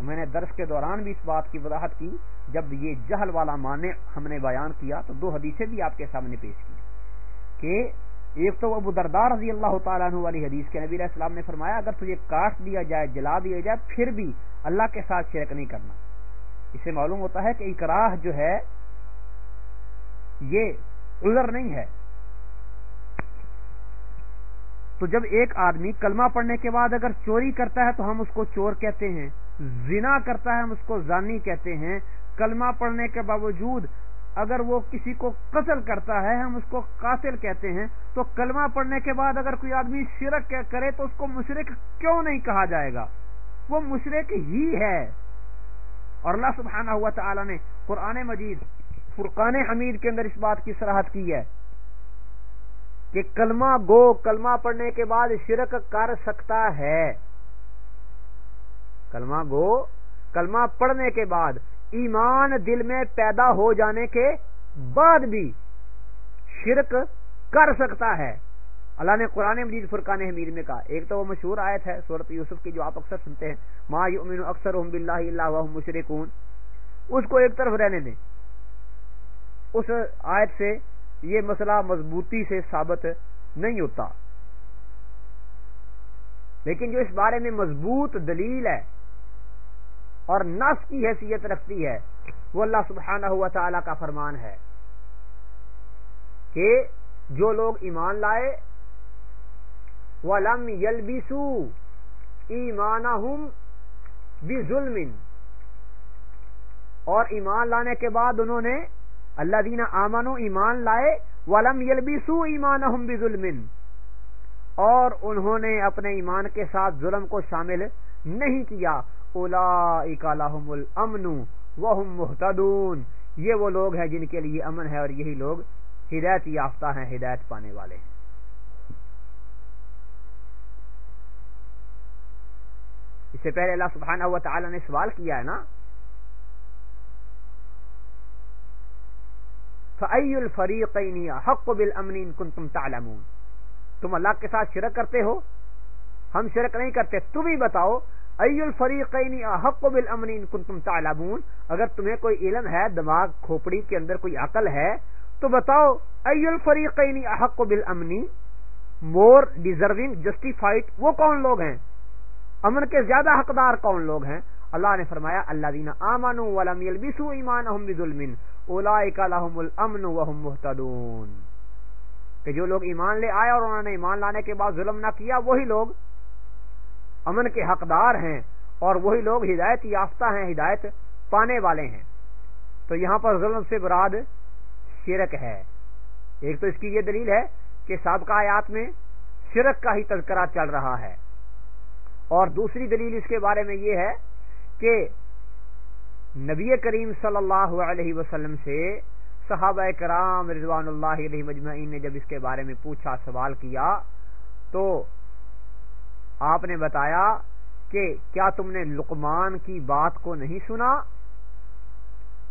میں نے درس کے دوران بھی اس بات کی وضاحت کی۔ جب یہ جہل والا معنی ہم نے بیان کیا تو دو حدیثیں بھی آپ کے سامنے پیش کی۔ کہ ایک تو ابو دردار رضی اللہ تعالیٰ عنہ والی حدیث کے نبی علیہ السلام نے فرمایا، اگر تجھے کاٹ دیا جائے، جلا دیا جائے، پھر بھی اللہ کے ساتھ شرک نہیں کرنا۔ اسے معلوم ہوتا ہے کہ اکراہ جو ہے، یہ عذر نہیں ہے۔ تو جب ایک آدمی کلمہ پڑھنے کے بعد اگر چوری کرتا ہے، تو ہم اس کو چور کہتے ہیں، زنا کرتا ہے، ہم اس کو زانی کہتے ہیں۔ کلمہ پڑھنے کے باوجود اگر وہ کسی کو قتل کرتا ہے، ہم اس کو قاتل کہتے ہیں، تو کلمہ پڑھنے کے بعد اگر کوئی آدمی شرک کرے تو اس کو مشرق کیوں نہیں کہا جائے گا؟ وہ مشرق ہی ہے۔ اور اللہ سبحانہ ہوا تعالی نے قرآن مجید، فرقان حمید کے اندر اس بات کی سراہد کی ہے کہ کلمہ گو، کلمہ پڑھنے کے بعد شرک کر سکتا ہے۔ کلمہ گو، کلمہ پڑھنے کے بعد ایمان دل میں پیدا ہو جانے کے بعد بھی شرک کر سکتا ہے۔ اللہ نے قرآن مجید فرقان حمید میں کہا، ایک تو وہ مشہور آیت ہے صورت یوسف کی جو آپ اکثر سنتے ہیں، ما یؤمن اکثر اللہ مشرکون۔ اس کو ایک طرف رہنے دیں۔ اس آیت سے یہ مسئلہ مضبوطی سے ثابت نہیں ہوتا۔ لیکن جو اس بارے میں مضبوط دلیل ہے اور نس کی حیثیت رکھتی ہے، وہ اللہ سبحانہ ہوا تعالی کا فرمان ہے کہ جو لوگ ایمان لائے، ولم یلبسو ایمان ظلم اور ایمان لانے کے بعد انہوں نے اللہ دینا آمن ایمان لائے، ولم یلبسو ایمان ظلم اور انہوں نے اپنے ایمان کے ساتھ ظلم کو شامل نہیں کیا۔ لهم الامن وهم محتدون یہ وہ لوگ ہیں جن کے لیے امن ہے اور یہی لوگ ہدایت یافتہ ہیں، ہدایت پانے والے ہیں۔ اس سے پہلے اللہ سبحانہ و تعالی نے سوال کیا ہے نا، فَأَيُّ الْفَرِيقَيْنِ حَقُّ بِالْأَمْنِ كُنْتُمْ تَعْلَمُونَ۔ تم اللہ کے ساتھ شرک کرتے ہو؟ ہم شرک نہیں کرتے، تم ہی بتاؤ ای الفریقین احق بالامن ان کنتم تعلمون؟ اگر تمہیں کوئی علم ہے، دماغ کھوپڑی کے اندر کوئی عقل ہے، تو بتاؤ ای الفریقین احق بالامن مور ڈیزرونگ جسٹیفائڈ وہ کون لوگ ہیں؟ امن کے زیادہ حقدار کون لوگ ہیں؟ اللہ نے فرمایا اللہ دینا آمنوا ولم يلبسوا ایمانهم بظلم اولئک لهم الامن وهم مهتدون۔ کہ جو لوگ ایمان لے آئے اور انہوں نے ایمان لانے کے بعد ظلم نہ کیا، وہی لوگ امن کے حقدار ہیں اور وہی لوگ ہدایت یافتہ ہیں، ہدایت پانے والے ہیں۔ تو یہاں پر ظلم سے براد شرک ہے۔ ایک تو اس کی یہ دلیل ہے کہ سابقہ آیات میں شرک کا ہی تذکرہ چل رہا ہے۔ اور دوسری دلیل اس کے بارے میں یہ ہے کہ نبی کریم صلی اللہ علیہ وسلم سے صحابہ کرام رضوان اللہ علیہ مجمعین نے جب اس کے بارے میں پوچھا، سوال کیا، تو آپ نے بتایا کہ کیا تم نے لقمان کی بات کو نہیں سنا؟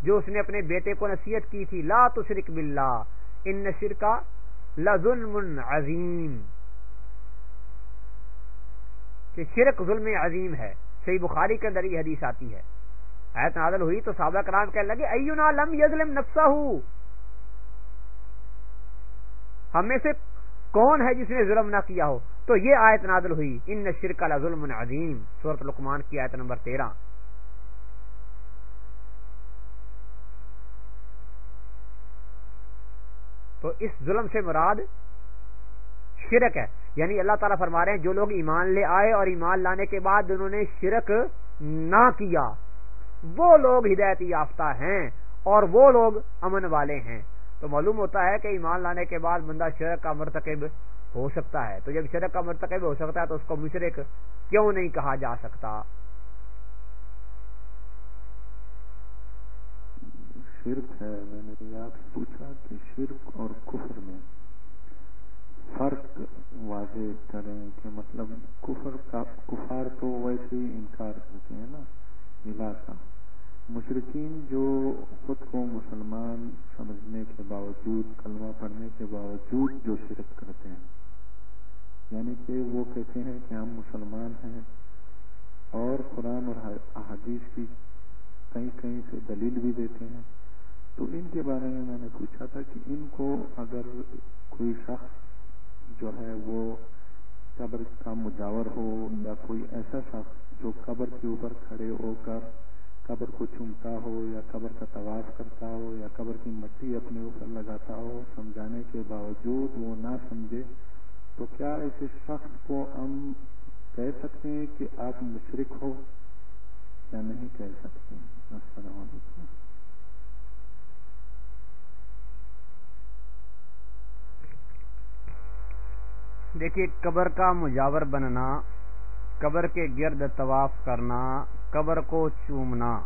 جو اس نے اپنے بیٹے کو نصیحت کی تھی، لا تشرک باللہ، ان نشر کا لظلم عظیم۔ کہ شرک ظلم عظیم ہے۔ صحیح بخاری کے اندر یہ حدیث آتی ہے۔ ایت نازل ہوئی تو صحابہ کرام کہنے لگے ایونا لم یظلم نفسہ ہم میں سے کون ہے جس نے ظلم نہ کیا ہو؟ تو یہ آیت نادل ہوئی۔ ان شرک ظلم عظیم۔ صورت لقمان کی آیت نمبر تیرہ۔ تو اس ظلم سے مراد شرک ہے۔ یعنی اللہ تعالیٰ فرما رہے ہیں، جو لوگ ایمان لے آئے اور ایمان لانے کے بعد انہوں نے شرک نہ کیا، وہ لوگ ہدایت یافتہ ہیں اور وہ لوگ امن والے ہیں۔ تو معلوم ہوتا ہے کہ ایمان لانے کے بعد بندہ شرک کا مرتکب ہو سکتا ہے۔ تو جب شرک کا مرتکب ہو سکتا ہے تو اس کو مشرق کیوں نہیں کہا جا سکتا؟ شرک ہے، میں نے آپ سے پوچھا کہ شرک اور کفر میں فرق واضح کریں کہ مطلب کفر کا کفار تو ویسے ہی انکار کرتے ہیں نا، علاقہ۔ مشرقین جو خود کو مسلمان سمجھنے کے باوجود، کلمہ پڑھنے کے باوجود جو شرک کرتے ہیں۔ یعنی کہ وہ کہتے ہیں کہ ہم مسلمان ہیں اور قرآن اور احادیث کی کہیں کہیں سے دلیل بھی دیتے ہیں۔ تو ان کے بارے میں میں نے پوچھا تھا کہ ان کو اگر کوئی شخص جو ہے وہ قبر کا مجاور ہو یا کوئی ایسا شخص جو قبر کے اوپر کھڑے ہو کر قبر کو چومتا ہو یا قبر کا طواف کرتا ہو یا قبر کی مٹی اپنے اوپر لگاتا ہو، سمجھانے کے باوجود وہ نہ سمجھے، تو کیا ایسے شخص کو ہم کہہ سکتے ہیں کہ آپ مشرق ہو؟ یا نہیں کہہ سکتے؟ السلام علیکم۔ دیکھیے، قبر کا مجاور بننا، قبر کے گرد طواف کرنا قبر کو چومنا۔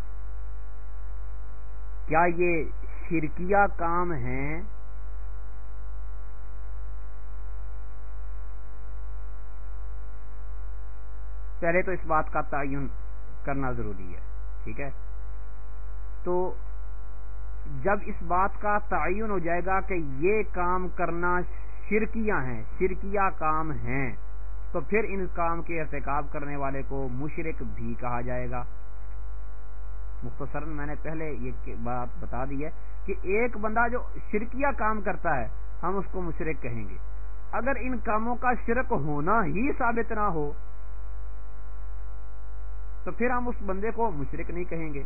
کیا یہ شرکیہ کام ہیں پہلے تو اس بات کا تعین کرنا ضروری ہے، ٹھیک ہے؟ تو جب اس بات کا تعین ہو جائے گا کہ یہ کام کرنا شرکیاں ہیں، شرکیہ کام ہیں تو پھر ان کام کے ارتکاب کرنے والے کو مشرق بھی کہا جائے گا۔ مختصر میں نے پہلے یہ بات بتا دی ہے کہ ایک بندہ جو شرکیہ کام کرتا ہے، ہم اس کو مشرق کہیں گے۔ اگر ان کاموں کا شرک ہونا ہی ثابت نہ ہو، تو پھر ہم اس بندے کو مشرق نہیں کہیں گے۔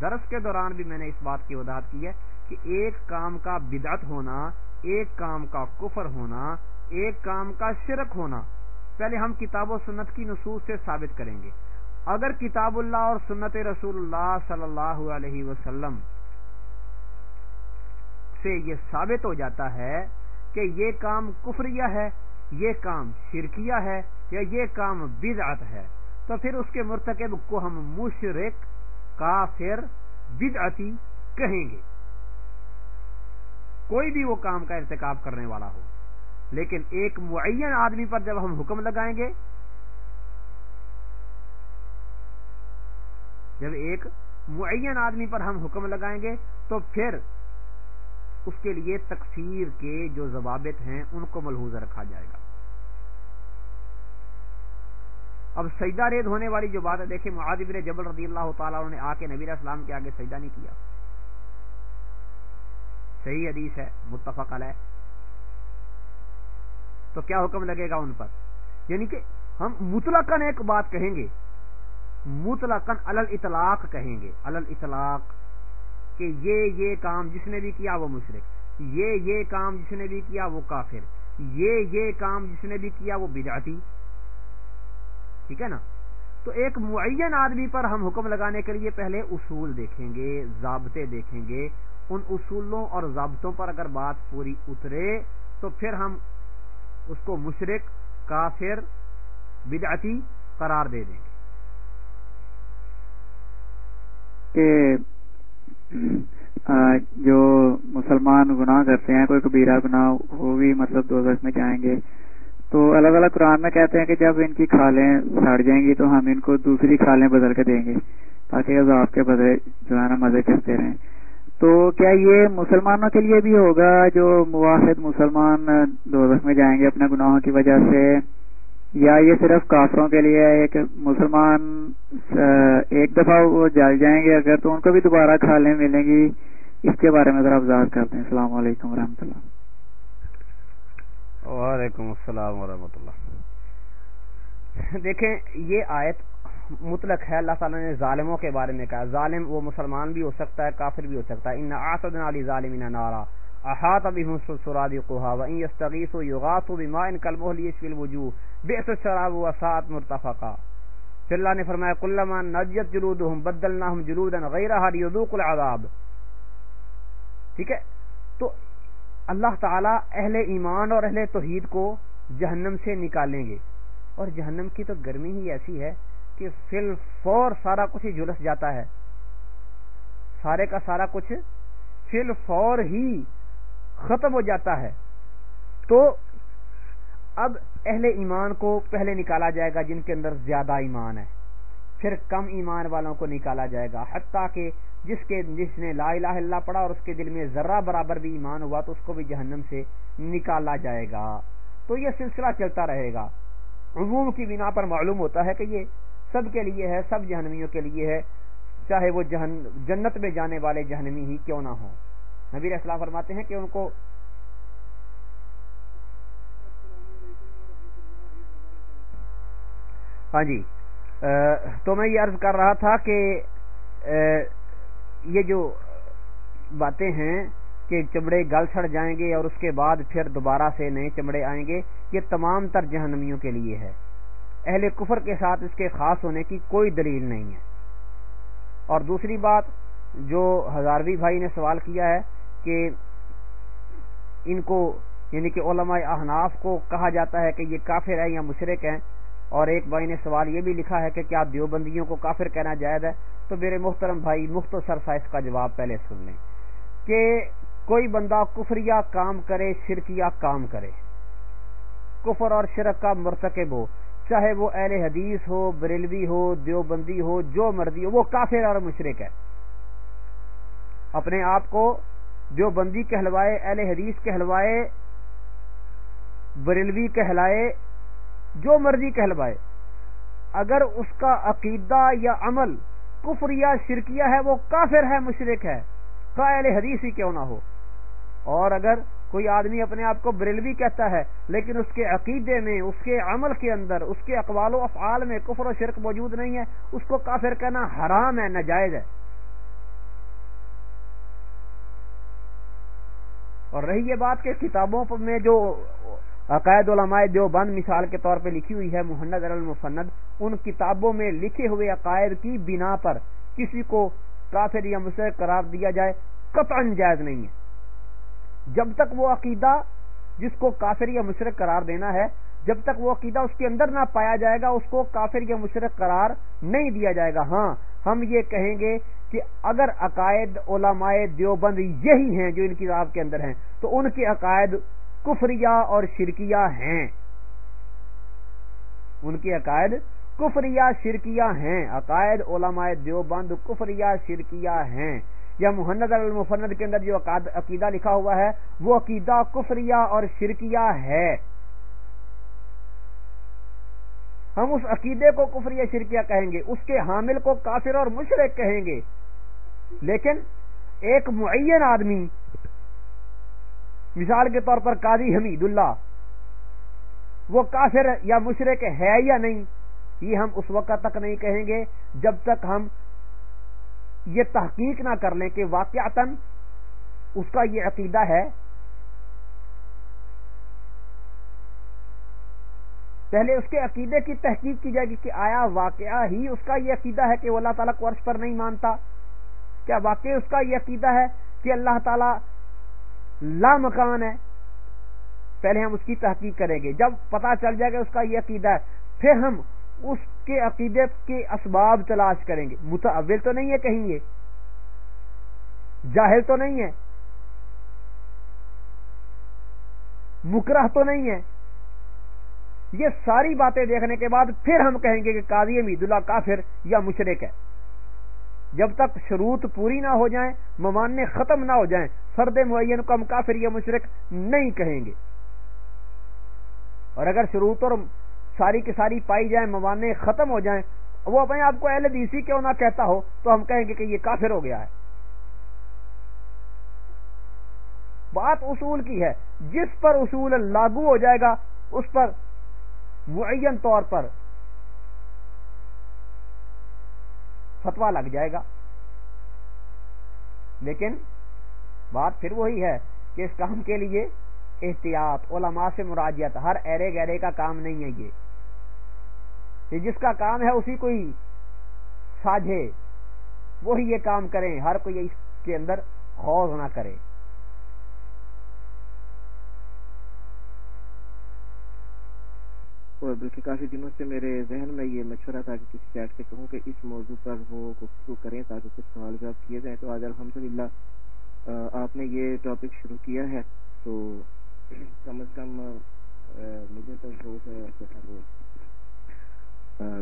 درس کے دوران بھی میں نے اس بات کی وضاحت کی ہے کہ ایک کام کا بدعت ہونا، ایک کام کا کفر ہونا ایک کام کا شرک ہونا، پہلے ہم کتاب و سنت کی نصوص سے ثابت کریں گے۔ اگر کتاب اللہ اور سنت رسول اللہ صلی اللہ علیہ وسلم سے یہ ثابت ہو جاتا ہے کہ یہ کام کفریہ ہے، یہ کام شرکیہ ہے یا یہ کام بدعت ہے، تو پھر اس کے مرتکب کو ہم مشرق کافر، بدعتی کہیں گے۔ کوئی بھی وہ کام کا ارتکاب کرنے والا ہو۔ لیکن ایک معین آدمی پر جب ہم حکم لگائیں گے، جب ایک معین آدمی پر ہم حکم لگائیں گے، تو پھر اس کے لیے تکفیر کے جو ضوابط ہیں، ان کو ملحوظ رکھا جائے گا۔ اب سجدہ ریز ہونے والی جو بات ہے، دیکھیں بن جبل رضی اللہ تعالیٰ نے آ کے نبی اسلام کے آگے سجدہ نہیں کیا۔ صحیح حدیث ہے، متفق علیہ۔ تو کیا حکم لگے گا ان پر؟ یعنی کہ ہم مطلقاً ایک بات کہیں گے، مطلقاً الل اطلاق کہیں گے الل اطلاق کہ یہ یہ کام جس نے بھی کیا وہ مشرق یہ یہ کام جس نے بھی کیا وہ کافر، یہ یہ کام جس نے بھی کیا وہ بجاتی ٹھیک ہے نا؟ تو ایک معین آدمی پر ہم حکم لگانے کے لیے پہلے اصول دیکھیں گے، ضابطے دیکھیں گے۔ ان اصولوں اور ضابطوں پر اگر بات پوری اترے تو پھر ہم اس کو مشرق، کافر، بدعتی قرار دے دیں گے۔ کہ جو مسلمان گناہ کرتے ہیں، کوئی کبیرہ گناہ وہ بھی مطلب دو میں جائیں گے۔ تو الگ الگ قرآن میں کہتے ہیں کہ جب ان کی کھالیں سڑ جائیں گی، تو ہم ان کو دوسری کھالیں بدل کے دیں گے، تاکہ عذاب کے بدلے جو ہے نا، مزے کرتے رہیں۔ تو کیا یہ مسلمانوں کے لیے بھی ہوگا جو مواحد مسلمان دو میں جائیں گے اپنے گناہوں کی وجہ سے؟ یا یہ صرف کافروں کے لیے ایک مسلمان ایک دفعہ وہ جل جائیں گے اگر تو ان کو بھی دوبارہ کھالیں ملیں گی؟ اس کے بارے میں ذرا افزاد کرتے ہیں السلام علیکم و اللہ۔ وعلیکم السلام ورحمۃ اللہ۔ دیکھیں، یہ آیت مطلق ہے، اللہ تعالیٰ نے ظالموں کے بارے میں کہا۔ ظالم وہ مسلمان بھی ہو سکتا ہے، کافر بھی ہو سکتا ہے۔ ان آسد علی ظالمین نارا۔ احاط ابھی ہوں سرادی کوہا بهم سرادقها وان يستغيثوا يغاثوا بماء كالمهل يشفي الوجوه۔ بئس الشراب وساءت مرتفقا۔ پھر اللہ نے فرمایا کلما نجت جلودهم، بدلناهم جلودا غيرها ليذوقوا العذاب۔ ٹھیک ہے؟ تو اللہ تعالی اہل ایمان اور اہل توحید کو جہنم سے نکالیں گے۔ اور جہنم کی تو گرمی ہی ایسی ہے کہ فل فور سارا کچھ ہی جلس جاتا ہے۔ سارے کا سارا کچھ فل فور ہی ختم ہو جاتا ہے۔ تو اب اہل ایمان کو پہلے نکالا جائے گا جن کے اندر زیادہ ایمان ہے۔ پھر کم ایمان والوں کو نکالا جائے گا۔ حتیٰ کہ جس کے جس نے لا الہ الا پڑھا اور اس کے دل میں ذرہ برابر بھی ایمان ہوا تو اس کو بھی جہنم سے نکالا جائے گا۔ تو یہ سلسلہ چلتا رہے گا۔ عموم کی بنا پر معلوم ہوتا ہے کہ یہ سب کے لیے ہے، سب جہنمیوں کے لیے ہے، چاہے وہ جہن، جنت میں جانے والے جہنمی ہی کیوں نہ ہوں۔ نبی اسلام فرماتے ہیں کہ ان کو ہاں جی تو میں یہ عرض کر رہا تھا کہ یہ جو باتیں ہیں کہ چمڑے گل سڑ جائیں گے اور اس کے بعد پھر دوبارہ سے نئے چمڑے آئیں گے، یہ تمام تر جہنمیوں کے لیے ہے۔ اہل کفر کے ساتھ اس کے خاص ہونے کی کوئی دلیل نہیں ہے۔ اور دوسری بات جو ہزاروی بھائی نے سوال کیا ہے کہ ان کو یعنی کہ علماء احناف کو کہا جاتا ہے کہ یہ کافر ہے یا مشرق ہیں، اور ایک بھائی نے سوال یہ بھی لکھا ہے کہ کیا دیوبندیوں کو کافر کہنا جائز ہے؟ تو میرے محترم بھائی، مختصر سا اس کا جواب پہلے سن لیں کہ کوئی بندہ کفریا کام کرے شرکیا کام کرے، کفر اور شرک کا مرتکب ہو چاہے وہ اہل حدیث ہو، بریلوی ہو، دیوبندی ہو، جو مرضی ہو، وہ کافر اور مشرق ہے۔ اپنے آپ کو دیوبندی کہلوائے، اہل حدیث کہلوائے، بریلوی کہلائے، جو مرضی کہلوائے۔ اگر اس کا عقیدہ یا عمل کفر یا شرکیہ ہے، وہ کافر ہے مشرق ہے کا اہل حدیث ہی کیوں نہ ہو؟ اور اگر کوئی آدمی اپنے آپ کو بریلوی کہتا ہے، لیکن اس کے عقیدے میں، اس کے عمل کے اندر، اس کے اقوال و افعال میں کفر و شرک موجود نہیں ہے، اس کو کافر کہنا حرام ہے، ناجائز ہے۔ اور رہی یہ بات کہ کتابوں میں جو عقائد علماء جو بند مثال کے طور پہ لکھی ہوئی ہے، محنت المفند، ان کتابوں میں لکھے ہوئے عقائد کی بنا پر کسی کو کافر یا مشرق قرار دیا جائے، قطعا جائز نہیں ہے۔ جب تک وہ عقیدہ جس کو کافر یا مشرق قرار دینا ہے، جب تک وہ عقیدہ اس کے اندر نہ پایا جائے گا، اس کو کافر یا مشرق قرار نہیں دیا جائے گا۔ ہاں ہم یہ کہیں گے کہ اگر عقائد علماء دیوبند یہی ہیں جو ان کتاب کے اندر ہیں، تو ان کے عقائد کفریہ اور شرکیہ ہیں۔ ان کے عقائد کفریہ، شرکیہ ہیں۔ عقائد علماء دیوبند کفریہ، شرکیہ ہیں۔ یا محنت المفند کے اندر جو عقیدہ لکھا ہوا ہے، وہ عقیدہ کفریہ اور شرکیہ ہے۔ ہم اس عقیدے کو کفریہ شرکیہ کہیں گے، اس کے حامل کو کافر اور مشرق کہیں گے۔ لیکن ایک معین آدمی، مثال کے طور پر قاضی حمید اللہ، وہ کافر یا مشرق ہے یا نہیں، یہ ہم اس وقت تک نہیں کہیں گے جب تک ہم یہ تحقیق نہ کر لیں کہ واقع اس کا یہ عقیدہ ہے۔ پہلے اس کے عقیدے کی تحقیق کی جائے گی کہ آیا واقعہ ہی اس کا یہ عقیدہ ہے کہ وہ اللہ تعالیٰ کو عرش پر نہیں مانتا۔ کیا واقع اس کا یہ عقیدہ ہے کہ اللہ تعالیٰ لا مکان ہے؟ پہلے ہم اس کی تحقیق کریں گے۔ جب پتا چل جائے گا اس کا یہ عقیدہ ہے، پھر ہم اس کے عقیدے کے اسباب تلاش کریں گے۔ متعول تو نہیں ہے کہیں گے جاہل تو نہیں ہے۔ مکرہ تو نہیں ہے۔ یہ ساری باتیں دیکھنے کے بعد پھر ہم کہیں گے کہ قاضی امید اللہ کافر یا مشرق ہے۔ جب تک شروط پوری نہ ہو جائیں ممانے ختم نہ ہو جائیں، فرد معین کو ہم کافر یا مشرق نہیں کہیں گے۔ اور اگر شروط اور ساری کی ساری پائی جائیں، موانے ختم ہو جائیں، وہ اپنے آپ کو اہل دیسی کیوں نہ کہتا ہو؟ تو ہم کہیں گے کہ یہ کافر ہو گیا ہے۔ بات اصول کی ہے، جس پر اصول لاگو ہو جائے گا، اس پر معین طور پر فتوا لگ جائے گا۔ لیکن بات پھر وہی ہے کہ اس کام کے لیے احتیاط، علماء سے مراجعت، ہر ایرے گہرے کا کام نہیں ہے یہ۔ جس کا کام ہے اسی کو ہی ساجھے، وہی یہ کام کریں، ہر کوئی اس کے اندر خوض نہ کرے۔ اور بلکہ کافی دنوں سے میرے ذہن میں یہ مشورہ تھا کہ کسی چیٹ سے کہوں کہ اس موضوع پر وہ گفتگو کریں تاکہ کچھ سوال جواب کیے جائیں۔ تو آج الحمدللہ آپ نے یہ ٹاپک شروع کیا ہے۔ تو کم از کم مجھے تو بہت وہ۔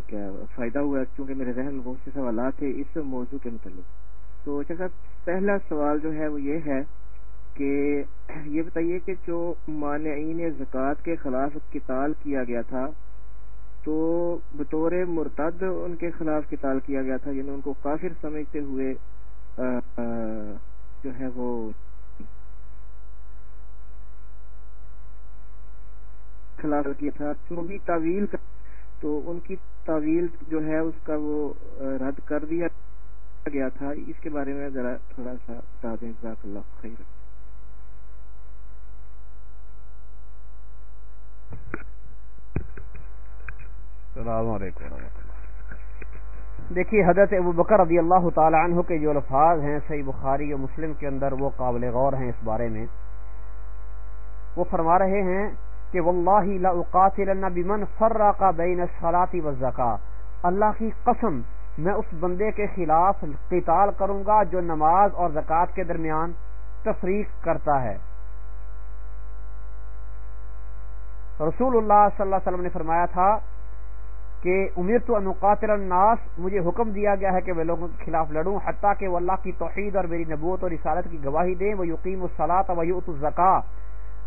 کیا فائدہ ہوا چونکہ میرے ذہن میں بہت سے سوالات تھے اس موضوع کے متعلق۔ تو اچھا صاحب، پہلا سوال جو ہے وہ یہ ہے کہ یہ بتائیے کہ جو مانعین زکوٰۃ کے خلاف کتال کیا گیا تھا، تو بطور مرتد ان کے خلاف کتال کیا گیا تھا یعنی ان کو کافر سمجھتے ہوئے جو ہے وہ۔ خلاف کیا تھا جو بھی تعویل کر تو ان کی تعویل جو ہے اس کا وہ رد کر دیا گیا تھا۔ اس کے بارے میں ذرا تھوڑا سا بتا دیں۔ اللہ خیر۔ السلام علیکم دیکھیے حضرت ابو بکر رضی اللہ تعالی عنہ کے جو الفاظ ہیں صحیح بخاری اور مسلم کے اندر وہ قابل غور ہیں اس بارے میں۔ وہ فرما رہے ہیں کہ واللہ لا اقاتلن بمن فرق بین الصلاۃ والزکاۃ اللہ کی قسم، میں اس بندے کے خلاف قتال کروں گا جو نماز اور زکوٰۃ کے درمیان تفریق کرتا ہے۔ رسول اللہ صلی اللہ علیہ وسلم نے فرمایا تھا کہ امیر تو انقاتل الناس، مجھے حکم دیا گیا ہے کہ میں لوگوں کے خلاف لڑوں، حتیٰ کہ وہ اللہ کی توحید اور میری نبوت اور رسالت کی گواہی دیں۔ وہ یقین الصلاۃ ویوت الزکا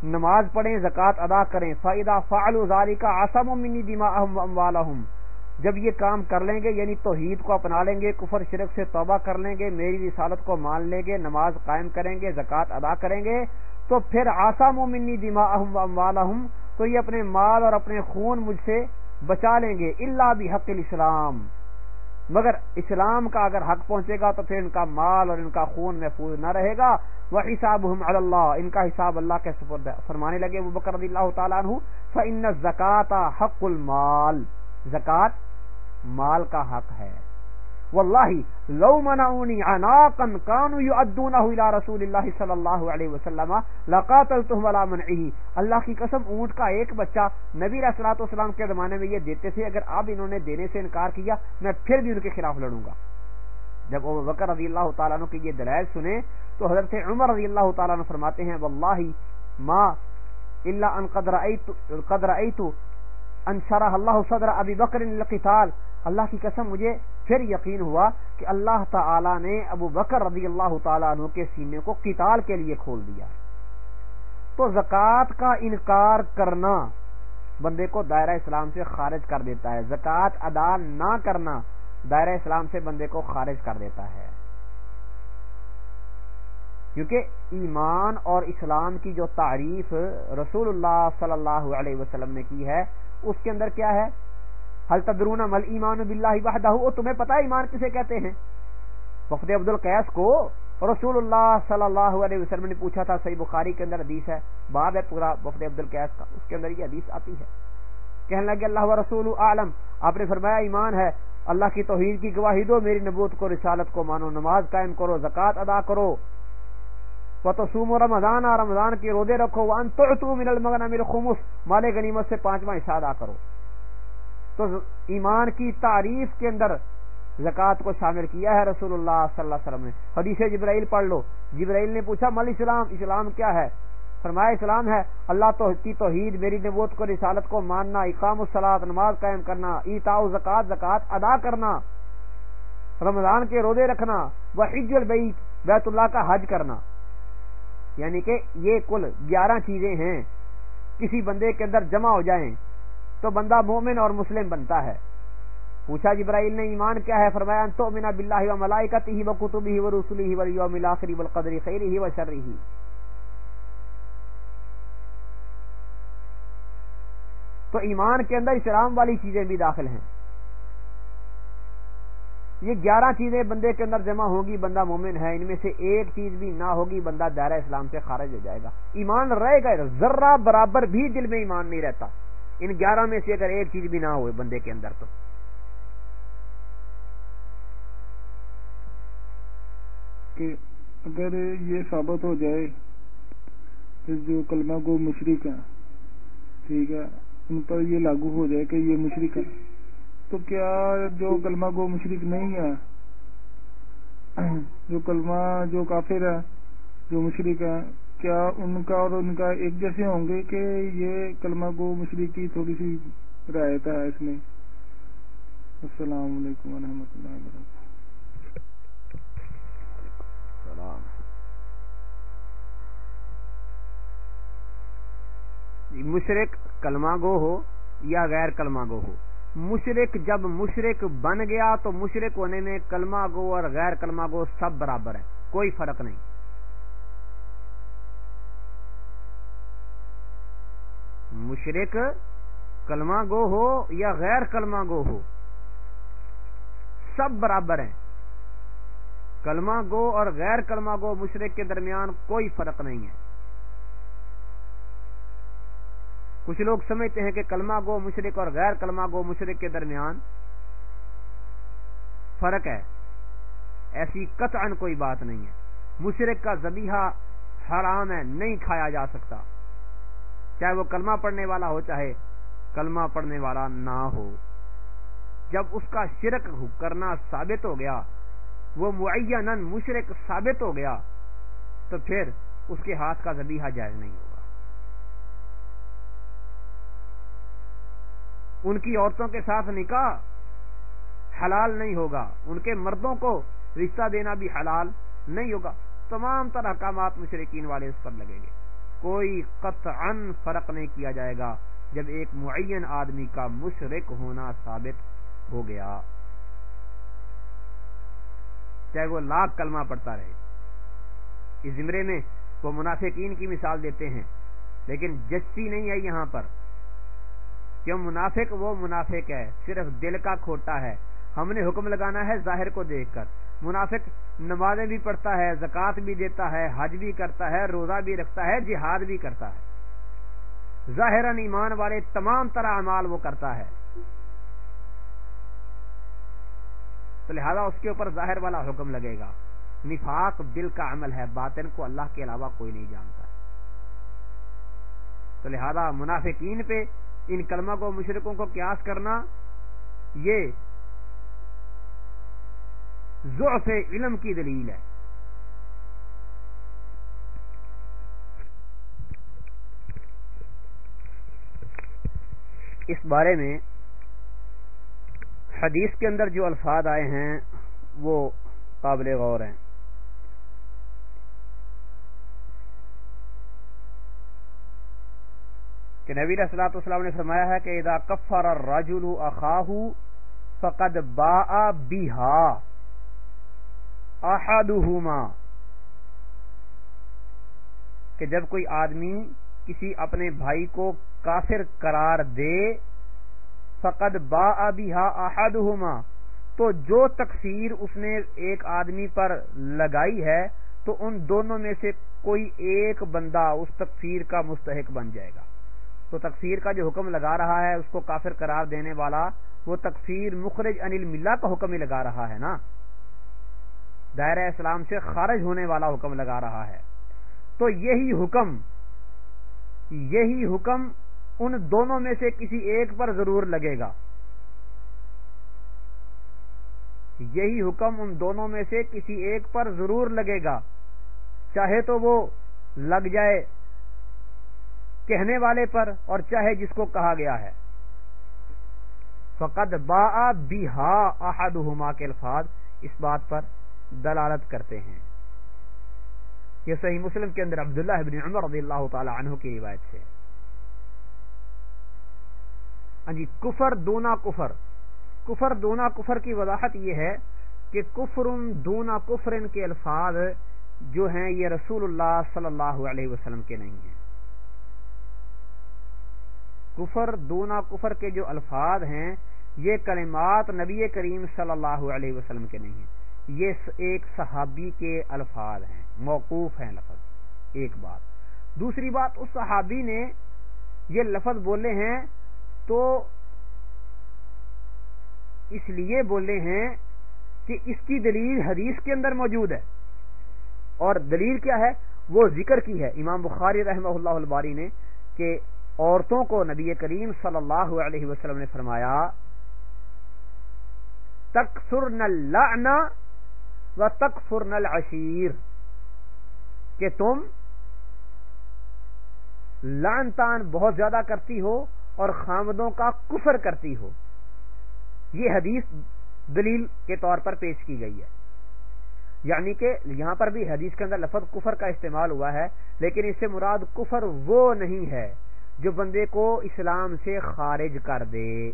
نماز پڑھیں، زکوٰۃ ادا کریں۔ فائدہ فعل ظالی کا آسم و منی دما احم جب یہ کام کر لیں گے یعنی توحید کو اپنا لیں گے، کفر، شرک سے توبہ کر لیں گے، میری رسالت کو مان لیں گے، نماز قائم کریں گے، زکوٰۃ ادا کریں گے، تو پھر آسام و منی دما احم تو یہ اپنے مال اور اپنے خون مجھ سے بچا لیں گے۔ اللہ بھی حق الاسلام مگر اسلام کا اگر حق پہنچے گا تو پھر ان کا مال اور ان کا خون محفوظ نہ رہے گا۔ وہ حساب اللہ ان کا حساب اللہ کے سپرد فرمانے لگے وہ بکر رضی اللہ تعالیٰ عنہ فن زکات حق المال۔ زکات مال کا حق ہے۔ واللہ لو منعونی عناقا كانوا يؤدونه الى رسول اللہ صلی اللہ علیہ وسلم لقاتلتهم على منعه اللہ کی قسم، اونٹ کا ایک بچہ نبی علیہ الصلوۃ والسلام کے زمانے میں یہ دیتے تھے، اگر اب انہوں نے دینے سے انکار کیا، میں پھر بھی ان کے خلاف لڑوں گا۔ جب ابو بکر رضی اللہ تعالیٰ عنہ کی یہ دلائل سنے تو حضرت عمر رضی اللہ تعالیٰ عنہ فرماتے ہیں، واللہ ما الا ان قد رأيت قد رأيت ان شرح اللہ صدر ابی بکر للقتال اللہ کی قسم مجھے پھر یقین ہوا کہ اللہ تعالی نے ابو بکر رضی اللہ تعالیٰ عنہ کے سینے کو قتال کے لیے کھول دیا۔ تو زکوٰۃ کا انکار کرنا بندے کو دائرہ اسلام سے خارج کر دیتا ہے۔ زکوٰۃ ادا نہ کرنا دائرہ اسلام سے بندے کو خارج کر دیتا ہے۔ کیونکہ ایمان اور اسلام کی جو تعریف رسول اللہ صلی اللہ علیہ وسلم نے کی ہے، اس کے اندر کیا ہے؟ حل تدرون مل ایمان بلّہ وحدہ تمہیں پتا ایمان کسے کہتے ہیں؟ وفد عبد القیس کو رسول اللہ صلی اللہ علیہ وسلم نے پوچھا تھا، صحیح بخاری کے اندر حدیث ہے، باب ہے پورا وفد عبد القیس کا، اس کے اندر یہ حدیث آتی ہے۔ کہنے لگے، اللہ و رسول عالم آپ نے فرمایا ایمان ہے، اللہ کی توحید کی گواہی دو، میری نبوت کو، رسالت کو، مانو، نماز قائم کرو، زکوٰۃ ادا کرو۔ وہ تو سوم و رمضان اور رمضان کے رودے رکھو وان تو من المغنم میرے خمس مال غنیمت سے پانچواں حصہ ادا کرو۔ تو ایمان کی تعریف کے اندر زکوٰۃ کو شامل کیا ہے رسول اللہ صلی اللہ علیہ وسلم نے۔ حدیث جبرائیل پڑھ لو۔ جبرائیل نے پوچھا، مل اسلام اسلام کیا ہے؟ فرمایا، اسلام ہے۔ اللہ تو کی توحید، میری نبوت کو، رسالت کو ماننا، اقام الصلاط نماز قائم کرنا ایتا زکوٰۃ زکوٰۃ ادا کرنا، رمضان کے روزے رکھنا وہ عج بیت اللہ کا حج کرنا۔ یعنی کہ یہ کل گیارہ چیزیں ہیں۔ کسی بندے کے اندر جمع ہو جائیں۔ تو بندہ مومن اور مسلم بنتا ہے۔ پوچھا جبرائیل نے، ایمان کیا ہے؟ فرمایا تو منا بلّہ و ملائکت ہی و کتب ہی و رسول ہی ویوم الآخری والقدر خیر ہی و شر ہی تو ایمان کے اندر اسلام والی چیزیں بھی داخل ہیں۔ یہ گیارہ چیزیں بندے کے اندر جمع ہوگی، بندہ مومن ہے۔ ان میں سے ایک چیز بھی نہ ہوگی، بندہ دائرہ اسلام سے خارج ہو جائے گا۔ ایمان رہے گا، ذرہ برابر بھی دل میں ایمان نہیں رہتا۔ ان گیارہ میں سے اگر ایک چیز بھی نہ ہوئے بندے کے اندر تو۔ کہ اگر یہ ثابت ہو جائے کہ جو کلمہ گو مشرق ہے ٹھیک ہے، ان پر یہ لاگو ہو جائے کہ یہ مشرق ہے تو کیا جو کلمہ گو مشرق نہیں ہے، جو کلمہ جو کافر ہے جو مشرق ہے کیا ان کا اور ان کا ایک جیسے ہوں گے کہ یہ کلمہ گو مشرق کی تھوڑی سی رعایت ہے اس میں۔ السلام علیکم ورحمۃ اللہ وبرکاتہ۔ جی، مشرق کلمہ گو ہو یا غیر کلمہ گو ہو۔ مشرق جب مشرق بن گیا تو مشرق ہونے میں کلمہ گو اور غیر کلمہ گو سب برابر ہیں، کوئی فرق نہیں۔ مشرق کلمہ گو ہو یا غیر کلمہ گو ہو، سب برابر ہیں۔ کلمہ گو اور غیر کلمہ گو مشرق کے درمیان کوئی فرق نہیں ہے۔ کچھ لوگ سمجھتے ہیں کہ کلمہ گو مشرق اور غیر کلمہ گو مشرق کے درمیان فرق ہے۔ ایسی قطعا کوئی بات نہیں ہے۔ مشرق کا زبیحہ حرام ہے، نہیں کھایا جا سکتا۔ چاہے وہ کلمہ پڑھنے والا ہو، چاہے کلمہ پڑھنے والا نہ ہو۔ جب اس کا شرک کرنا ثابت ہو گیا، وہ معین مشرق ثابت ہو گیا، تو پھر اس کے ہاتھ کا زبیحہ جائز نہیں ہوگا۔ ان کی عورتوں کے ساتھ نکاح حلال نہیں ہوگا، ان کے مردوں کو رشتہ دینا بھی حلال نہیں ہوگا۔ تمام تر احکامات مشرقین والے اس پر لگیں گے۔ کوئی قطعا فرق نہیں کیا جائے گا جب ایک معین آدمی کا مشرق ہونا ثابت ہو گیا۔ چاہے وہ لاکھ کلمہ پڑتا رہے۔ اس زمرے میں وہ منافقین کی مثال دیتے ہیں، لیکن جستی نہیں ہے یہاں پر۔ کیوں منافق وہ منافق ہے، صرف دل کا کھوٹا ہے۔ ہم نے حکم لگانا ہے ظاہر کو دیکھ کر۔ منافق نمازیں بھی پڑھتا ہے، زکوٰۃ بھی دیتا ہے، حج بھی کرتا ہے، روزہ بھی رکھتا ہے، جہاد بھی کرتا ہے۔ ظاہر ایمان والے تمام طرح اعمال وہ کرتا ہے۔ تو لہذا اس کے اوپر ظاہر والا حکم لگے گا۔ نفاق دل کا عمل ہے، باطن کو اللہ کے علاوہ کوئی نہیں جانتا۔ تو لہذا منافقین پہ ان کلمہ کو مشرقوں کو قیاس کرنا، یہ ضعف علم کی دلیل ہے۔ اس بارے میں حدیث کے اندر جو الفاظ آئے ہیں وہ قابل غور ہیں۔ کہ نبی السلاۃ السلام نے فرمایا ہے کہ اذا کفر الرجل اخاہ فقد باء بها احدهما کہ جب کوئی آدمی کسی اپنے بھائی کو کافر قرار دے، فقد با بها احدهما، تو جو تکفیر اس نے ایک آدمی پر لگائی ہے، تو ان دونوں میں سے کوئی ایک بندہ اس تکفیر کا مستحق بن جائے گا۔ تو تکفیر کا جو حکم لگا رہا ہے، اس کو کافر قرار دینے والا، وہ تکفیر مخرج انل ملا کا حکم ہی لگا رہا ہے نا۔ دائرہ اسلام سے خارج ہونے والا حکم لگا رہا ہے۔ تو یہی حکم یہی حکم ان دونوں میں سے کسی ایک پر ضرور لگے گا۔ یہی حکم ان دونوں میں سے کسی ایک پر ضرور لگے گا۔ چاہے تو وہ لگ جائے کہنے والے پر اور چاہے جس کو کہا گیا ہے۔ فقط با بہا احدہما کے الفاظ اس بات پر۔ دلالت کرتے ہیں۔ یہ صحیح مسلم کے اندر عبداللہ ابن عمر رضی اللہ تعالی عنہ کی روایت سے ہاں جی کفر دونا کفر۔ کفر دونا کفر کی وضاحت یہ ہے کہ کفر دونا کفر ان کے الفاظ جو ہیں یہ رسول اللہ صلی اللہ علیہ وسلم کے نہیں ہیں۔ کفر دونا کفر کے جو الفاظ ہیں، یہ کلمات نبی کریم صلی اللہ علیہ وسلم کے نہیں ہیں۔ یہ ایک صحابی کے الفاظ ہیں، موقوف ہیں لفظ، ایک بات۔ دوسری بات، اس صحابی نے یہ لفظ بولے ہیں تو اس لیے بولے ہیں کہ اس کی دلیل حدیث کے اندر موجود ہے۔ اور دلیل کیا ہے؟ وہ ذکر کی ہے۔ امام بخاری رحمہ اللہ الباری نے کہ عورتوں کو نبی کریم صلی اللہ علیہ وسلم نے فرمایا تک اللعن و تک العشیر کہ تم لان تان بہت زیادہ کرتی ہو اور خامدوں کا کفر کرتی ہو۔ یہ حدیث دلیل کے طور پر پیش کی گئی ہے۔ یعنی کہ یہاں پر بھی حدیث کے اندر لفظ کفر کا استعمال ہوا ہے، لیکن اس سے مراد کفر وہ نہیں ہے جو بندے کو اسلام سے خارج کر دے۔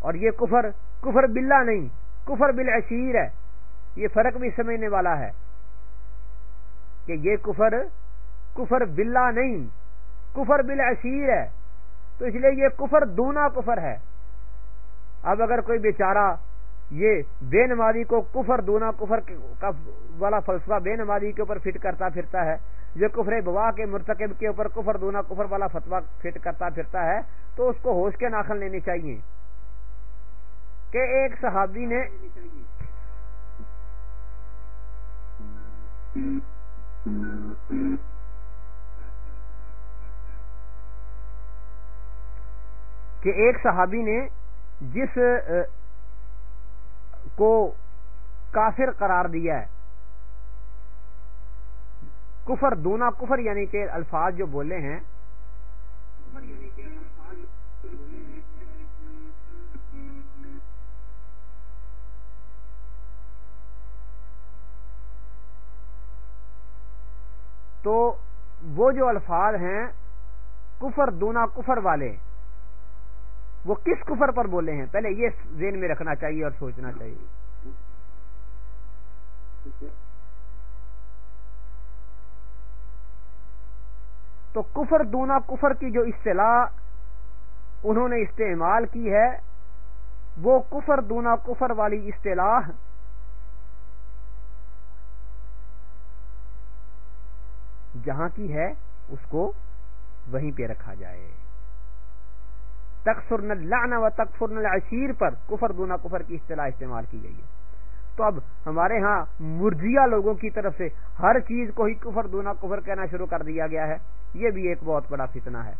اور یہ کفر کفر بلا نہیں، کفر بالعشیر ہے۔ یہ فرق بھی سمجھنے والا ہے کہ یہ کفر کفر بلا نہیں، کفر بالعشیر ہے۔ تو اس لیے یہ کفر دونا کفر ہے۔ اب اگر کوئی بیچارہ یہ بے نمازی کو کفر دونا کفر والا فلسفہ بے نمازی کے اوپر فٹ کرتا پھرتا ہے، جو کفر بوا کے مرتکب کے اوپر کفر دونا کفر والا فتوا فٹ کرتا پھرتا ہے، تو اس کو ہوش کے ناخن لینی چاہیے۔ کہ ایک صحابی نے کہ ایک صحابی نے جس کو کافر قرار دیا ہے، کفر دونا کفر یعنی کہ الفاظ جو بولے ہیں تو وہ جو الفاظ ہیں کفر دونا کفر والے وہ کس کفر پر بولے ہیں؟ پہلے یہ ذہن میں رکھنا چاہیے اور سوچنا چاہیے۔ تو کفر دونا کفر کی جو اصطلاح انہوں نے استعمال کی ہے، وہ کفر دونا کفر والی اصطلاح جہاں کی ہے، اس کو وہیں پہ رکھا جائے۔ تکفرن اللعن و تکفرن العشیر پر کفر دونا کفر کی اصطلاح استعمال کی گئی ہے۔ تو اب ہمارے ہاں مرجیا لوگوں کی طرف سے ہر چیز کو ہی کفر دونا کفر کہنا شروع کر دیا گیا ہے۔ یہ بھی ایک بہت بڑا فتنہ ہے۔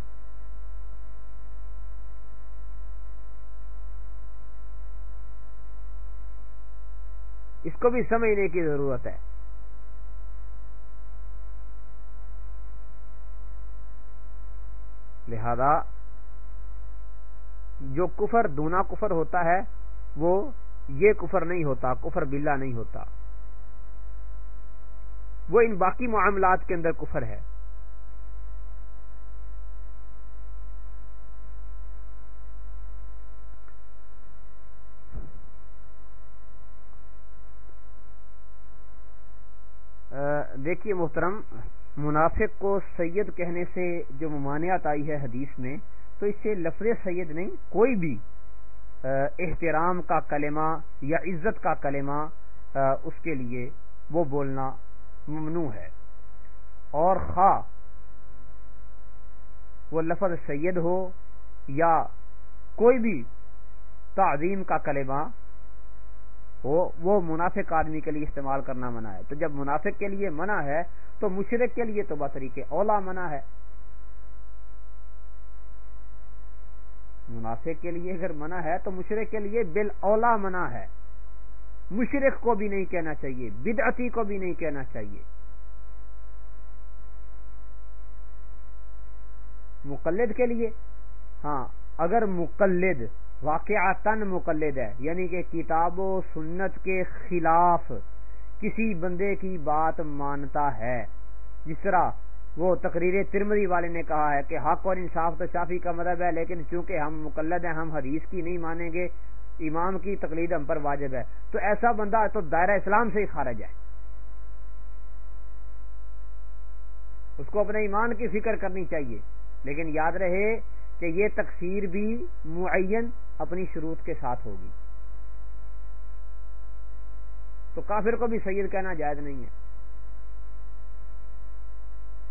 اس کو بھی سمجھنے کی ضرورت ہے۔ لہذا جو کفر دونا کفر ہوتا ہے، وہ یہ کفر نہیں ہوتا، کفر بلا نہیں ہوتا۔ وہ ان باقی معاملات کے اندر کفر ہے۔ دیکھیے محترم منافق کو سید کہنے سے جو ممانعت آئی ہے حدیث میں، تو اس سے لفظ سید نہیں، کوئی بھی احترام کا کلمہ یا عزت کا کلمہ اس کے لیے وہ بولنا ممنوع ہے۔ اور خواہ وہ لفظ سید ہو یا کوئی بھی تعظیم کا کلمہ ہو وہ منافق آدمی کے لیے استعمال کرنا منع ہے۔ تو جب منافق کے لیے منع ہے، تو مشرق کے لیے تو بطریقے اولا منع ہے۔ منافق کے لیے اگر منع ہے، تو مشرق کے لیے بل اولا منع ہے۔ مشرق کو بھی نہیں کہنا چاہیے، بدعتی کو بھی نہیں کہنا چاہیے۔ مقلد کے لیے؟ ہاں اگر مقلد واقع تن مقلد ہے۔ یعنی کہ کتاب و سنت کے خلاف کسی بندے کی بات مانتا ہے۔ جس طرح وہ تقریر ترمری والے نے کہا ہے کہ حق اور انصاف تو شافی کا مذہب ہے، لیکن چونکہ ہم مقلد ہیں، ہم حدیث کی نہیں مانیں گے، امام کی تقلید ہم پر واجب ہے۔ تو ایسا بندہ تو دائرہ اسلام سے ہی خارج ہے۔ اس کو اپنے ایمان کی فکر کرنی چاہیے۔ لیکن یاد رہے کہ یہ تکفیر بھی معین اپنی شروط کے ساتھ ہوگی۔ تو کافر کو بھی سید کہنا جائز نہیں ہے۔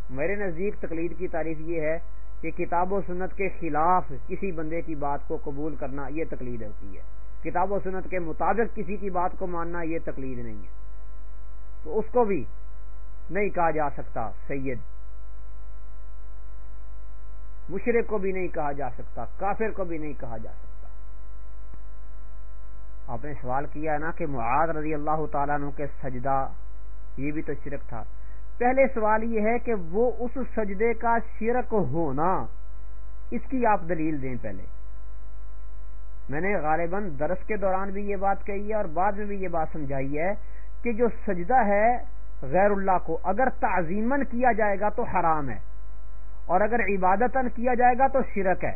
میرے نزدیک تقلید کی تعریف یہ ہے کہ کتاب و سنت کے خلاف کسی بندے کی بات کو قبول کرنا یہ تقلید ہوتی ہے۔ کتاب و سنت کے مطابق کسی کی بات کو ماننا یہ تقلید نہیں ہے۔ تو اس کو بھی نہیں کہا جا سکتا، سید۔ مشرق کو بھی نہیں کہا جا سکتا، کافر کو بھی نہیں کہا جا سکتا۔ آپ نے سوال کیا ہے نا کہ معاذ رضی اللہ تعالیٰ عنہ کے سجدہ، یہ بھی تو شرک تھا۔ پہلے سوال یہ ہے کہ وہ اس سجدے کا شرک ہونا، اس کی آپ دلیل دیں پہلے۔ میں نے غالباً درس کے دوران بھی یہ بات کہی ہے اور بعد میں بھی یہ بات سمجھائی ہے کہ جو سجدہ ہے غیر اللہ کو، اگر تعظیمن کیا جائے گا تو حرام ہے، اور اگر عبادت کیا جائے گا تو شرک ہے۔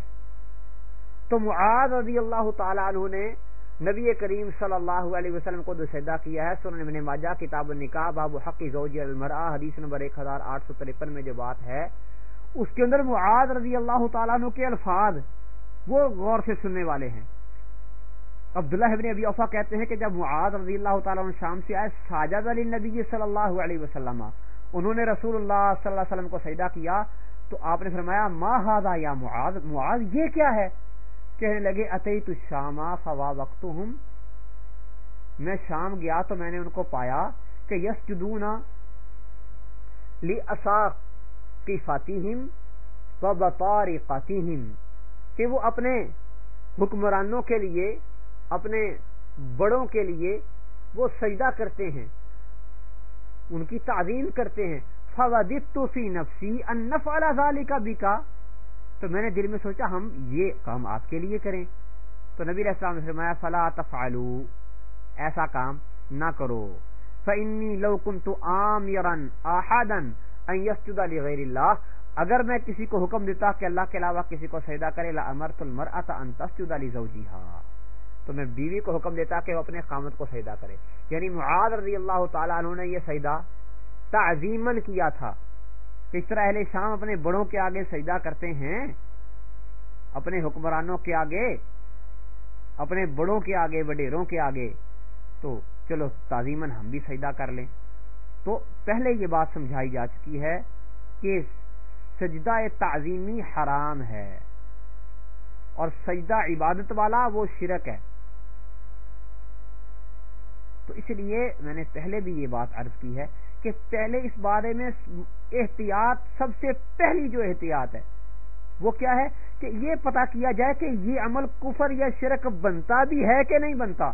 تو معاذ رضی اللہ تعالی عنہ نے نبی کریم صلی اللہ علیہ وسلم کو دوسیدہ کیا ہے، سنن ابن ماجہ، کتاب النکاح، باب حق زوج المرأہ، حدیث نمبر 1853 میں جو بات ہے، اس کے اندر معاذ رضی اللہ تعالیٰ عنہ کے الفاظ وہ غور سے سننے والے ہیں۔ عبداللہ ابن ابی اوفا کہتے ہیں کہ جب معاذ رضی اللہ تعالیٰ عنہ شام سے آئے، ساجد علی نبی جی صلی اللہ علیہ وسلم، انہوں نے رسول اللہ صلی اللہ علیہ وسلم کو سجدہ کیا، تو آپ نے فرمایا، ما ہادا یا معاذ؟ معاذ یہ کیا ہے؟ کہنے لگے اتئی تو شاما فوا وقت میں شام گیا تو میں نے ان کو پایا کہ یس جدونا لی کی فاتحم و بطار فاتحم کہ وہ اپنے حکمرانوں کے لیے، اپنے بڑوں کے لیے وہ سجدہ کرتے ہیں، ان کی تعظیم کرتے ہیں۔ فوادت تو فی نفسی انف ذالک کا بکا تو میں نے دل میں سوچا ہم یہ کام آپ کے لیے کریں۔ تو نبی علیہ السلام نے فرمایا، فلا تفعلو ایسا کام نہ کرو۔ فانی لو کنت عامرا احدا ان يسجد لغیر اللہ اگر میں کسی کو حکم دیتا کہ اللہ کے علاوہ کسی کو سجدہ کرے لا امرت المرأة ان تسجد لزوجها۔ تو میں بیوی کو حکم دیتا کہ وہ اپنے قامت کو سجدہ کرے۔ یعنی معاذ رضی اللہ تعالیٰ عنہ نے یہ سجدہ تعظیمن کیا تھا۔ اس طرح اہل شام اپنے بڑوں کے آگے سجدہ کرتے ہیں، اپنے حکمرانوں کے آگے، اپنے بڑوں کے آگے، وڈیروں کے آگے، تو چلو تعظیمن ہم بھی سجدہ کر لیں۔ تو پہلے یہ بات سمجھائی جا چکی ہے کہ سجدہ تعظیمی حرام ہے اور سجدہ عبادت والا وہ شرک ہے۔ تو اس لیے میں نے پہلے بھی یہ بات عرض کی ہے کہ پہلے اس بارے میں احتیاط سب سے پہلی جو احتیاط ہے، وہ کیا ہے؟ کہ یہ پتا کیا جائے کہ یہ عمل کفر یا شرک بنتا بھی ہے کہ نہیں بنتا۔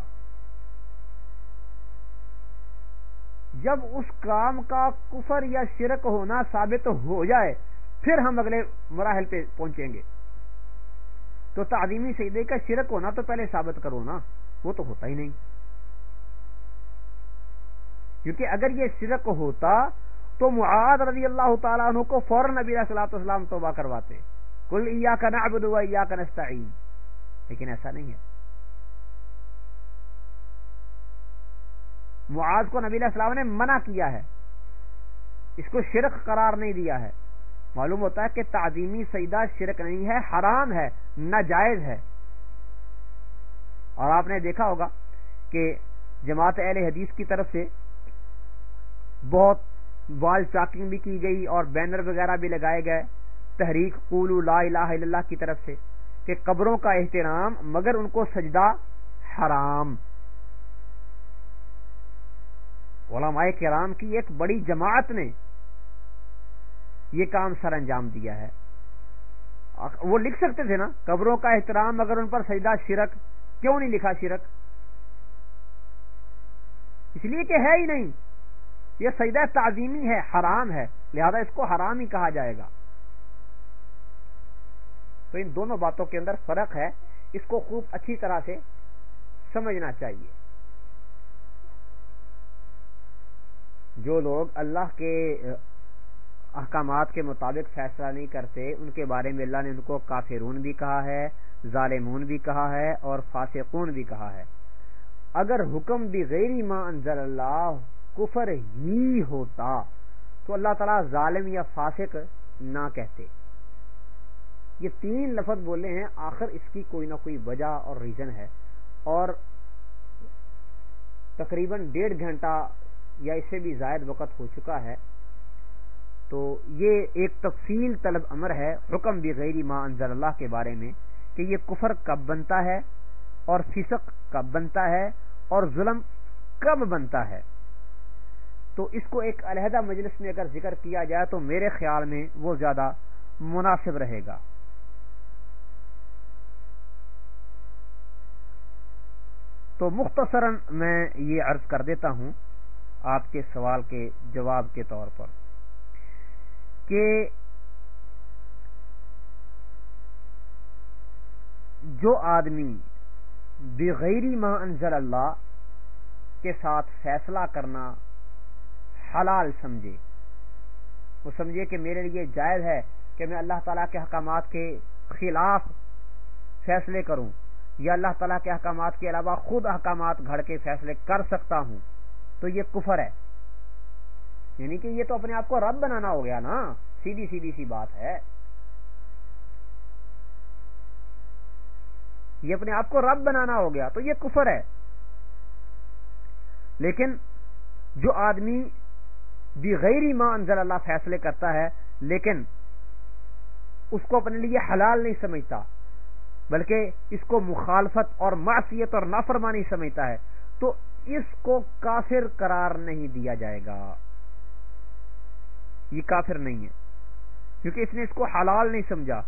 جب اس کام کا کفر یا شرک ہونا ثابت ہو جائے، پھر ہم اگلے مراحل پہ پہنچیں گے۔ تو تعلیمی سیدے کا شرک ہونا تو پہلے ثابت کرو نا، وہ تو ہوتا ہی نہیں۔ کیونکہ اگر یہ شرک ہوتا تو معاد رضی اللہ تعالیٰ عنہ کو فوراً نبی صلاحت اسلام توبہ کرواتے۔ کل ایا کا نعبد و ایا کا نستعین۔ لیکن ایسا نہیں ہے۔ معاذ کو نبی علیہ السلام نے منع کیا ہے۔ اس کو شرک قرار نہیں دیا ہے۔ معلوم ہوتا ہے کہ تعظیمی سیدہ شرک نہیں ہے، حرام ہے، ناجائز ہے۔ اور آپ نے دیکھا ہوگا کہ جماعت اہل حدیث کی طرف سے بہت وال چاکنگ بھی کی گئی اور بینر وغیرہ بھی لگائے گئے تحریک قولو لا الہ الا اللہ کی طرف سے کہ قبروں کا احترام مگر ان کو سجدہ حرام۔ علماء کرام کی ایک بڑی جماعت نے یہ کام سر انجام دیا ہے۔ وہ لکھ سکتے تھے نا، قبروں کا احترام اگر ان پر سجدہ شرک، کیوں نہیں لکھا شرک؟ اس لیے کہ ہے ہی نہیں۔ یہ سجدہ تعظیمی ہے، حرام ہے، لہذا اس کو حرام ہی کہا جائے گا۔ تو ان دونوں باتوں کے اندر فرق ہے۔ اس کو خوب اچھی طرح سے سمجھنا چاہیے۔ جو لوگ اللہ کے احکامات کے مطابق فیصلہ نہیں کرتے، ان کے بارے میں اللہ نے ان کو کافرون بھی کہا ہے، ظالمون بھی کہا ہے اور فاسقون بھی کہا ہے۔ اگر حکم بھی غیر ما انزل اللہ کفر ہی ہوتا تو اللہ تعالیٰ ظالم یا فاسق نہ کہتے۔ یہ تین لفظ بولے ہیں، آخر اس کی کوئی نہ کوئی وجہ اور ریزن ہے۔ اور تقریباً ڈیڑھ گھنٹہ یا اس سے بھی زائد وقت ہو چکا ہے۔ تو یہ ایک تفصیل طلب امر ہے، حکم بغیر ما انزل اللہ کے بارے میں کہ یہ کفر کب بنتا ہے اور فسق کب بنتا ہے اور ظلم کب بنتا ہے۔ تو اس کو ایک علیحدہ مجلس میں اگر ذکر کیا جائے تو میرے خیال میں وہ زیادہ مناسب رہے گا۔ تو مختصرا میں یہ عرض کر دیتا ہوں آپ کے سوال کے جواب کے طور پر کہ جو آدمی بغیری ما انزل اللہ کے ساتھ فیصلہ کرنا حلال سمجھے۔ وہ سمجھے کہ میرے لیے جائز ہے کہ میں اللہ تعالیٰ کے حکامات کے خلاف فیصلے کروں یا اللہ تعالیٰ کے احکامات کے علاوہ خود احکامات گھڑ کے فیصلے کر سکتا ہوں۔ تو یہ کفر ہے۔ یعنی کہ یہ تو اپنے آپ کو رب بنانا ہو گیا نا۔ سیدھی سیدھی سی بات ہے۔ یہ اپنے آپ کو رب بنانا ہو گیا تو یہ کفر ہے۔ لیکن جو آدمی بغیر ماں انزل اللہ فیصلے کرتا ہے، لیکن اس کو اپنے لیے حلال نہیں سمجھتا، بلکہ اس کو مخالفت اور معصیت اور نافرمانی سمجھتا ہے۔ تو اس کو کافر قرار نہیں دیا جائے گا۔ یہ کافر نہیں ہے، کیونکہ اس نے اس کو حلال نہیں سمجھا۔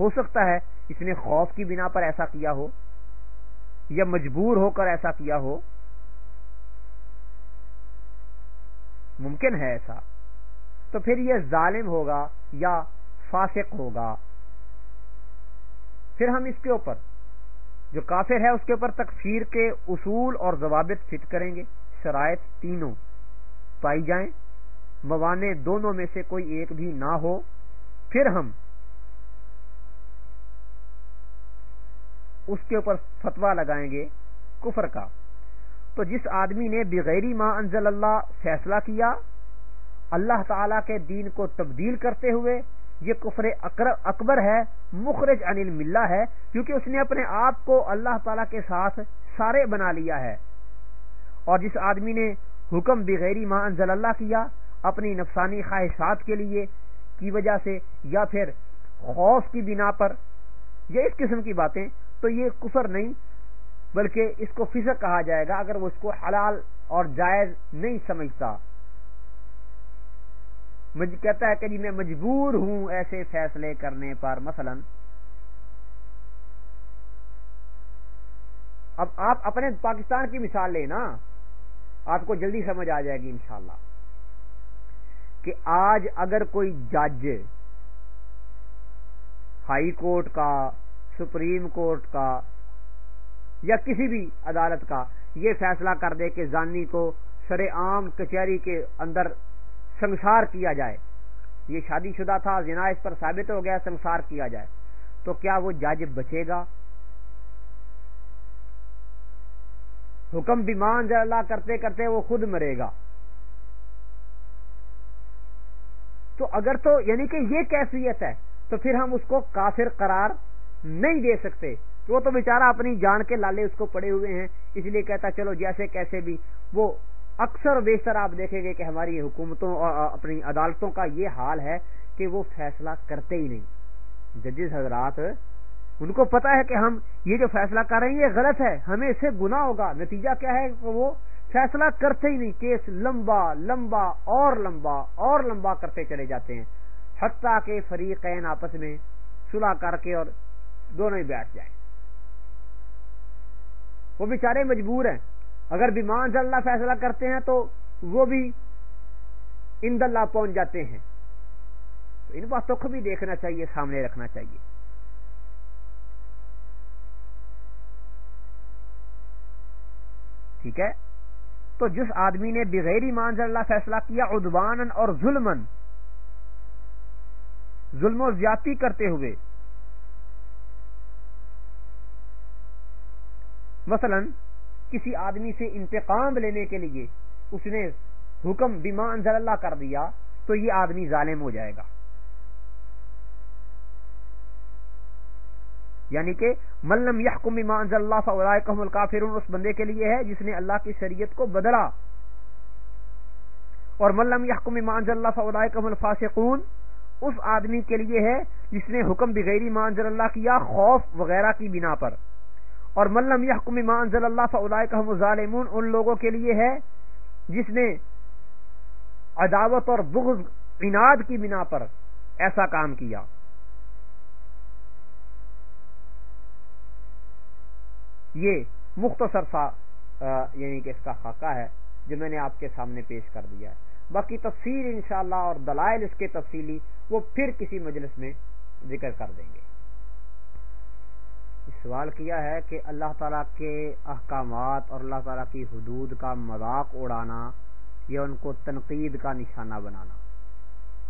ہو سکتا ہے اس نے خوف کی بنا پر ایسا کیا ہو، یا مجبور ہو کر ایسا کیا ہو ممکن ہے ایسا۔ تو پھر یہ ظالم ہوگا یا فاسق ہوگا؟ پھر ہم اس کے اوپر، جو کافر ہے اس کے اوپر تکفیر کے اصول اور ضوابط فٹ کریں گے۔ شرائط تینوں پائی جائیں، موانے دونوں میں سے کوئی ایک بھی نہ ہو۔ پھر ہم اس کے اوپر فتوا لگائیں گے کفر کا۔ تو جس آدمی نے بغیری ما انزل اللہ فیصلہ کیا، اللہ تعالی کے دین کو تبدیل کرتے ہوئے، یہ کفر اکبر ہے، مخرج عن الملہ ہے، کیونکہ اس نے اپنے آپ کو اللہ تعالی کے ساتھ سارے بنا لیا ہے۔ اور جس آدمی نے حکم بغیری ما انزل اللہ کیا، اپنی نفسانی خواہشات کے لیے کی وجہ سے یا پھر خوف کی بنا پر یا اس قسم کی باتیں، تو یہ کفر نہیں بلکہ اس کو فسق کہا جائے گا اگر وہ اس کو حلال اور جائز نہیں سمجھتا۔ مجھ کہتا ہے کہ جی میں مجبور ہوں ایسے فیصلے کرنے پر، مثلا۔ اب آپ اپنے پاکستان کی مثال لیں نا، آپ کو جلدی سمجھ آ جائے گی انشاءاللہ۔ کہ آج اگر کوئی جج ہائی کورٹ کا، سپریم کورٹ کا یا کسی بھی عدالت کا یہ فیصلہ کر دے کہ زانی کو سر عام کچہری کے اندر سنسار کیا جائے۔ یہ شادی شدہ تھا، زنا اس پر ثابت ہو گیا، سنسار کیا جائے۔ تو کیا وہ جج بچے گا؟ حکم بیمان اللہ کرتے کرتے وہ خود مرے گا۔ تو اگر تو یعنی کہ یہ کیفیت ہے، تو پھر ہم اس کو کافر قرار نہیں دے سکتے۔ وہ تو بیچارہ اپنی جان کے لالے اس کو پڑے ہوئے ہیں، اس لیے کہتا چلو جیسے کیسے بھی۔ وہ اکثر بیشتر آپ دیکھیں گے کہ ہماری حکومتوں اور اپنی عدالتوں کا یہ حال ہے کہ وہ فیصلہ کرتے ہی نہیں۔ ججز حضرات، ان کو پتا ہے کہ ہم یہ جو فیصلہ کر رہے ہیں، یہ غلط ہے۔ ہمیں اس سے گنا ہوگا۔ نتیجہ کیا ہے کہ وہ فیصلہ کرتے ہی نہیں، کیس لمبا لمبا اور لمبا اور لمبا کرتے چلے جاتے ہیں۔ حتیٰ کہ فریقین آپس میں صلح کر کے اور دونوں ہی بیٹھ جائیں۔ وہ بیچارے مجبور ہیں۔ اگر بیمان سے اللہ فیصلہ کرتے ہیں تو وہ بھی اند اللہ پہنچ جاتے ہیں۔ تو ان باتوں کو بھی دیکھنا چاہیے، سامنے رکھنا چاہیے۔ ٹھیک ہے؟ تو جس آدمی نے بغیر ایمان سے اللہ فیصلہ کیا ادوان اور ظلمن ظلم و زیادتی کرتے ہوئے مثلا کسی آدمی سے انتقام لینے کے لیے اس نے حکم بیما انزل اللہ کر دیا تو یہ آدمی ظالم ہو جائے گا۔ یعنی کہ ملم یحکم بیما انزل اللہ فاولائکہم الکافرون اس بندے کے لیے ہے جس نے اللہ کی شریعت کو بدلا۔ اور ملم یحکم بیما انزل اللہ فاولائکہم الفاسقون اس آدمی کے لیے ہے جس نے حکم بغیری مانزل اللہ کیا، خوف وغیرہ کی بنا پر۔ اور ملم یحکم ما انزل اللہ فاولائک ظالمون ان لوگوں کے لیے ہے جس نے عداوت اور بغض عناد کی بنا پر ایسا کام کیا۔ یہ مختصر سا یعنی کہ اس کا خاکہ ہے جو میں نے آپ کے سامنے پیش کر دیا ہے۔ باقی تفصیل انشاءاللہ اور دلائل اس کے تفصیلی وہ پھر کسی مجلس میں ذکر کر دیں گے۔ سوال کیا ہے کہ اللہ تعالیٰ کے احکامات اور اللہ تعالیٰ کی حدود کا مذاق اڑانا یا ان کو تنقید کا نشانہ بنانا،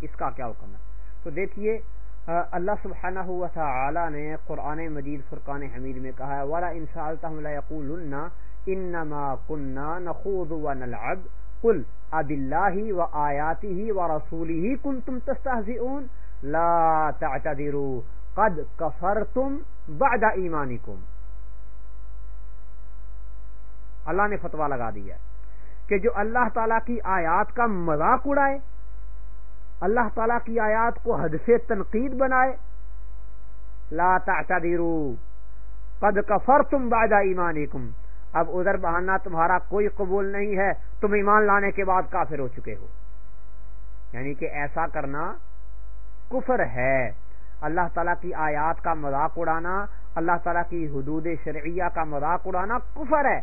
اس کا کیا حکم ہے؟ تو دیکھیے اللہ سبحانہ ہوا تھا نے قرآن مجید فرقان حمید میں کہا ہے والا ان انما کننا نخوض و نلعب قل اب اللہ و آیاتی ہی و رسولی ہی کن تم تستہزئون لا تعتذروا قد کفر تم بعد ایمانکم اللہ نے فتوا لگا دیا کہ جو اللہ تعالی کی آیات کا مذاق اڑائے، اللہ تعالی کی آیات کو حد سے تنقید بنائے، لا تعتذروا، قد کفرتم بعد ایمانکم اب ادھر بہانا تمہارا کوئی قبول نہیں ہے، تم ایمان لانے کے بعد کافر ہو چکے ہو۔ یعنی کہ ایسا کرنا کفر ہے۔ اللہ تعالیٰ کی آیات کا مذاق اڑانا، اللہ تعالیٰ کی حدود شرعیہ کا مذاق اڑانا کفر ہے۔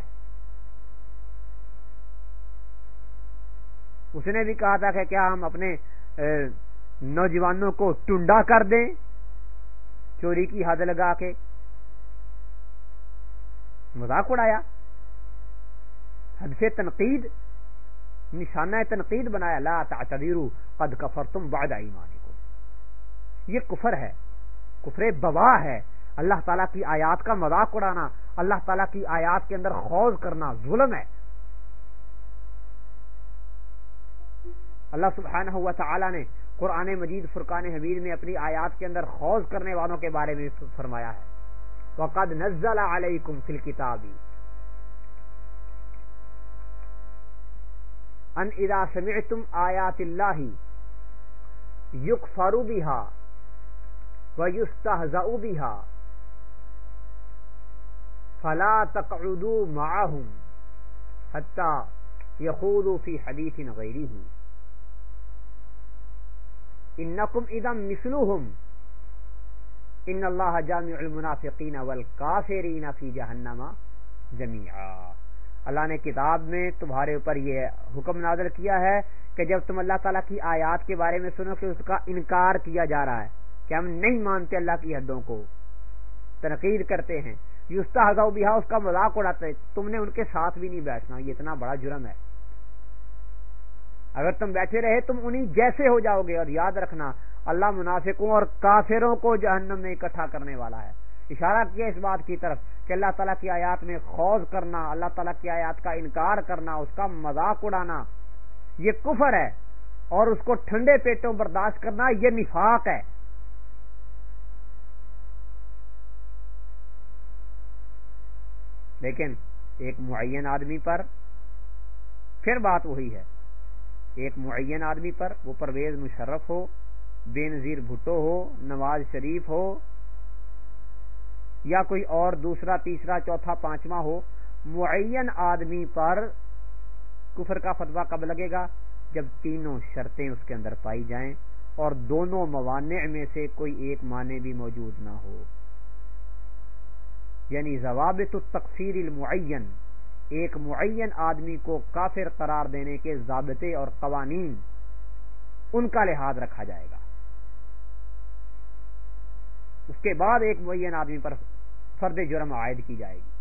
اس نے بھی کہا تھا کہ کیا ہم اپنے نوجوانوں کو ٹنڈا کر دیں چوری کی حد لگا کے۔ مذاق اڑایا۔ حد سے تنقید، نشانہ تنقید بنایا۔ لا تعتذروا قد کفرتم بعد ایمانکم۔ یہ کفر ہے، کفر بوا ہے۔ اللہ تعالیٰ کی آیات کا مذاق اڑانا، اللہ تعالیٰ کی آیات کے اندر خوض کرنا ظلم ہے۔ اللہ سبحانہ ہوا تعالیٰ نے قرآن مجید، فرقان حمید میں اپنی آیات کے اندر خوض کرنے والوں کے بارے میں فرمایا ہے۔ وقد نزل علیکم فی الکتاب ان اذا سمعتم آیات اللہ یکفر بها بها فلا تقعدوا معهم حتى يخوضوا في حديث غيره انکم ادم مثلهم ان اللہ جامع المنافقین والکافرین فی جہنم جميعا۔ اللہ نے کتاب میں تمہارے اوپر یہ حکم نازل کیا ہے کہ جب تم اللہ تعالیٰ کی آیات کے بارے میں سنو کہ اس کا انکار کیا جا رہا ہے۔ کہ ہم نہیں مانتے اللہ کی حدوں کو۔ تنقید کرتے ہیں۔ یوستا ہزاؤ بہا، اس کا مذاق اڑاتے تم نے ان کے ساتھ بھی نہیں بیٹھنا، یہ اتنا بڑا جرم ہے۔ اگر تم بیٹھے رہے، تم انہیں جیسے ہو جاؤ گے۔ اور یاد رکھنا، اللہ منافقوں اور کافروں کو جہنم میں اکٹھا کرنے والا ہے۔ اشارہ کیا اس بات کی طرف کہ اللہ تعالیٰ کی آیات میں خوض کرنا، اللہ تعالیٰ کی آیات کا انکار کرنا، اس کا مذاق اڑانا، یہ کفر ہے۔ اور اس کو ٹھنڈے پیٹوں برداشت کرنا، یہ نفاق ہے۔ لیکن ایک معین آدمی پر پھر بات وہی ہے۔ ایک معین آدمی پر وہ پرویز مشرف ہو، بے نظیر بھٹو ہو، نواز شریف ہو، یا کوئی اور دوسرا، تیسرا، چوتھا، پانچواں ہو، معین آدمی پر کفر کا فتوا کب لگے گا؟ جب تینوں شرطیں اس کے اندر پائی جائیں اور دونوں موانع میں سے کوئی ایک معنی بھی موجود نہ ہو۔ یعنی ضوابط التقصیر المعین، ایک معین آدمی کو کافر قرار دینے کے ضابطے اور قوانین، ان کا لحاظ رکھا جائے گا۔ اس کے بعد ایک معین آدمی پر فرد جرم عائد کی جائے گی۔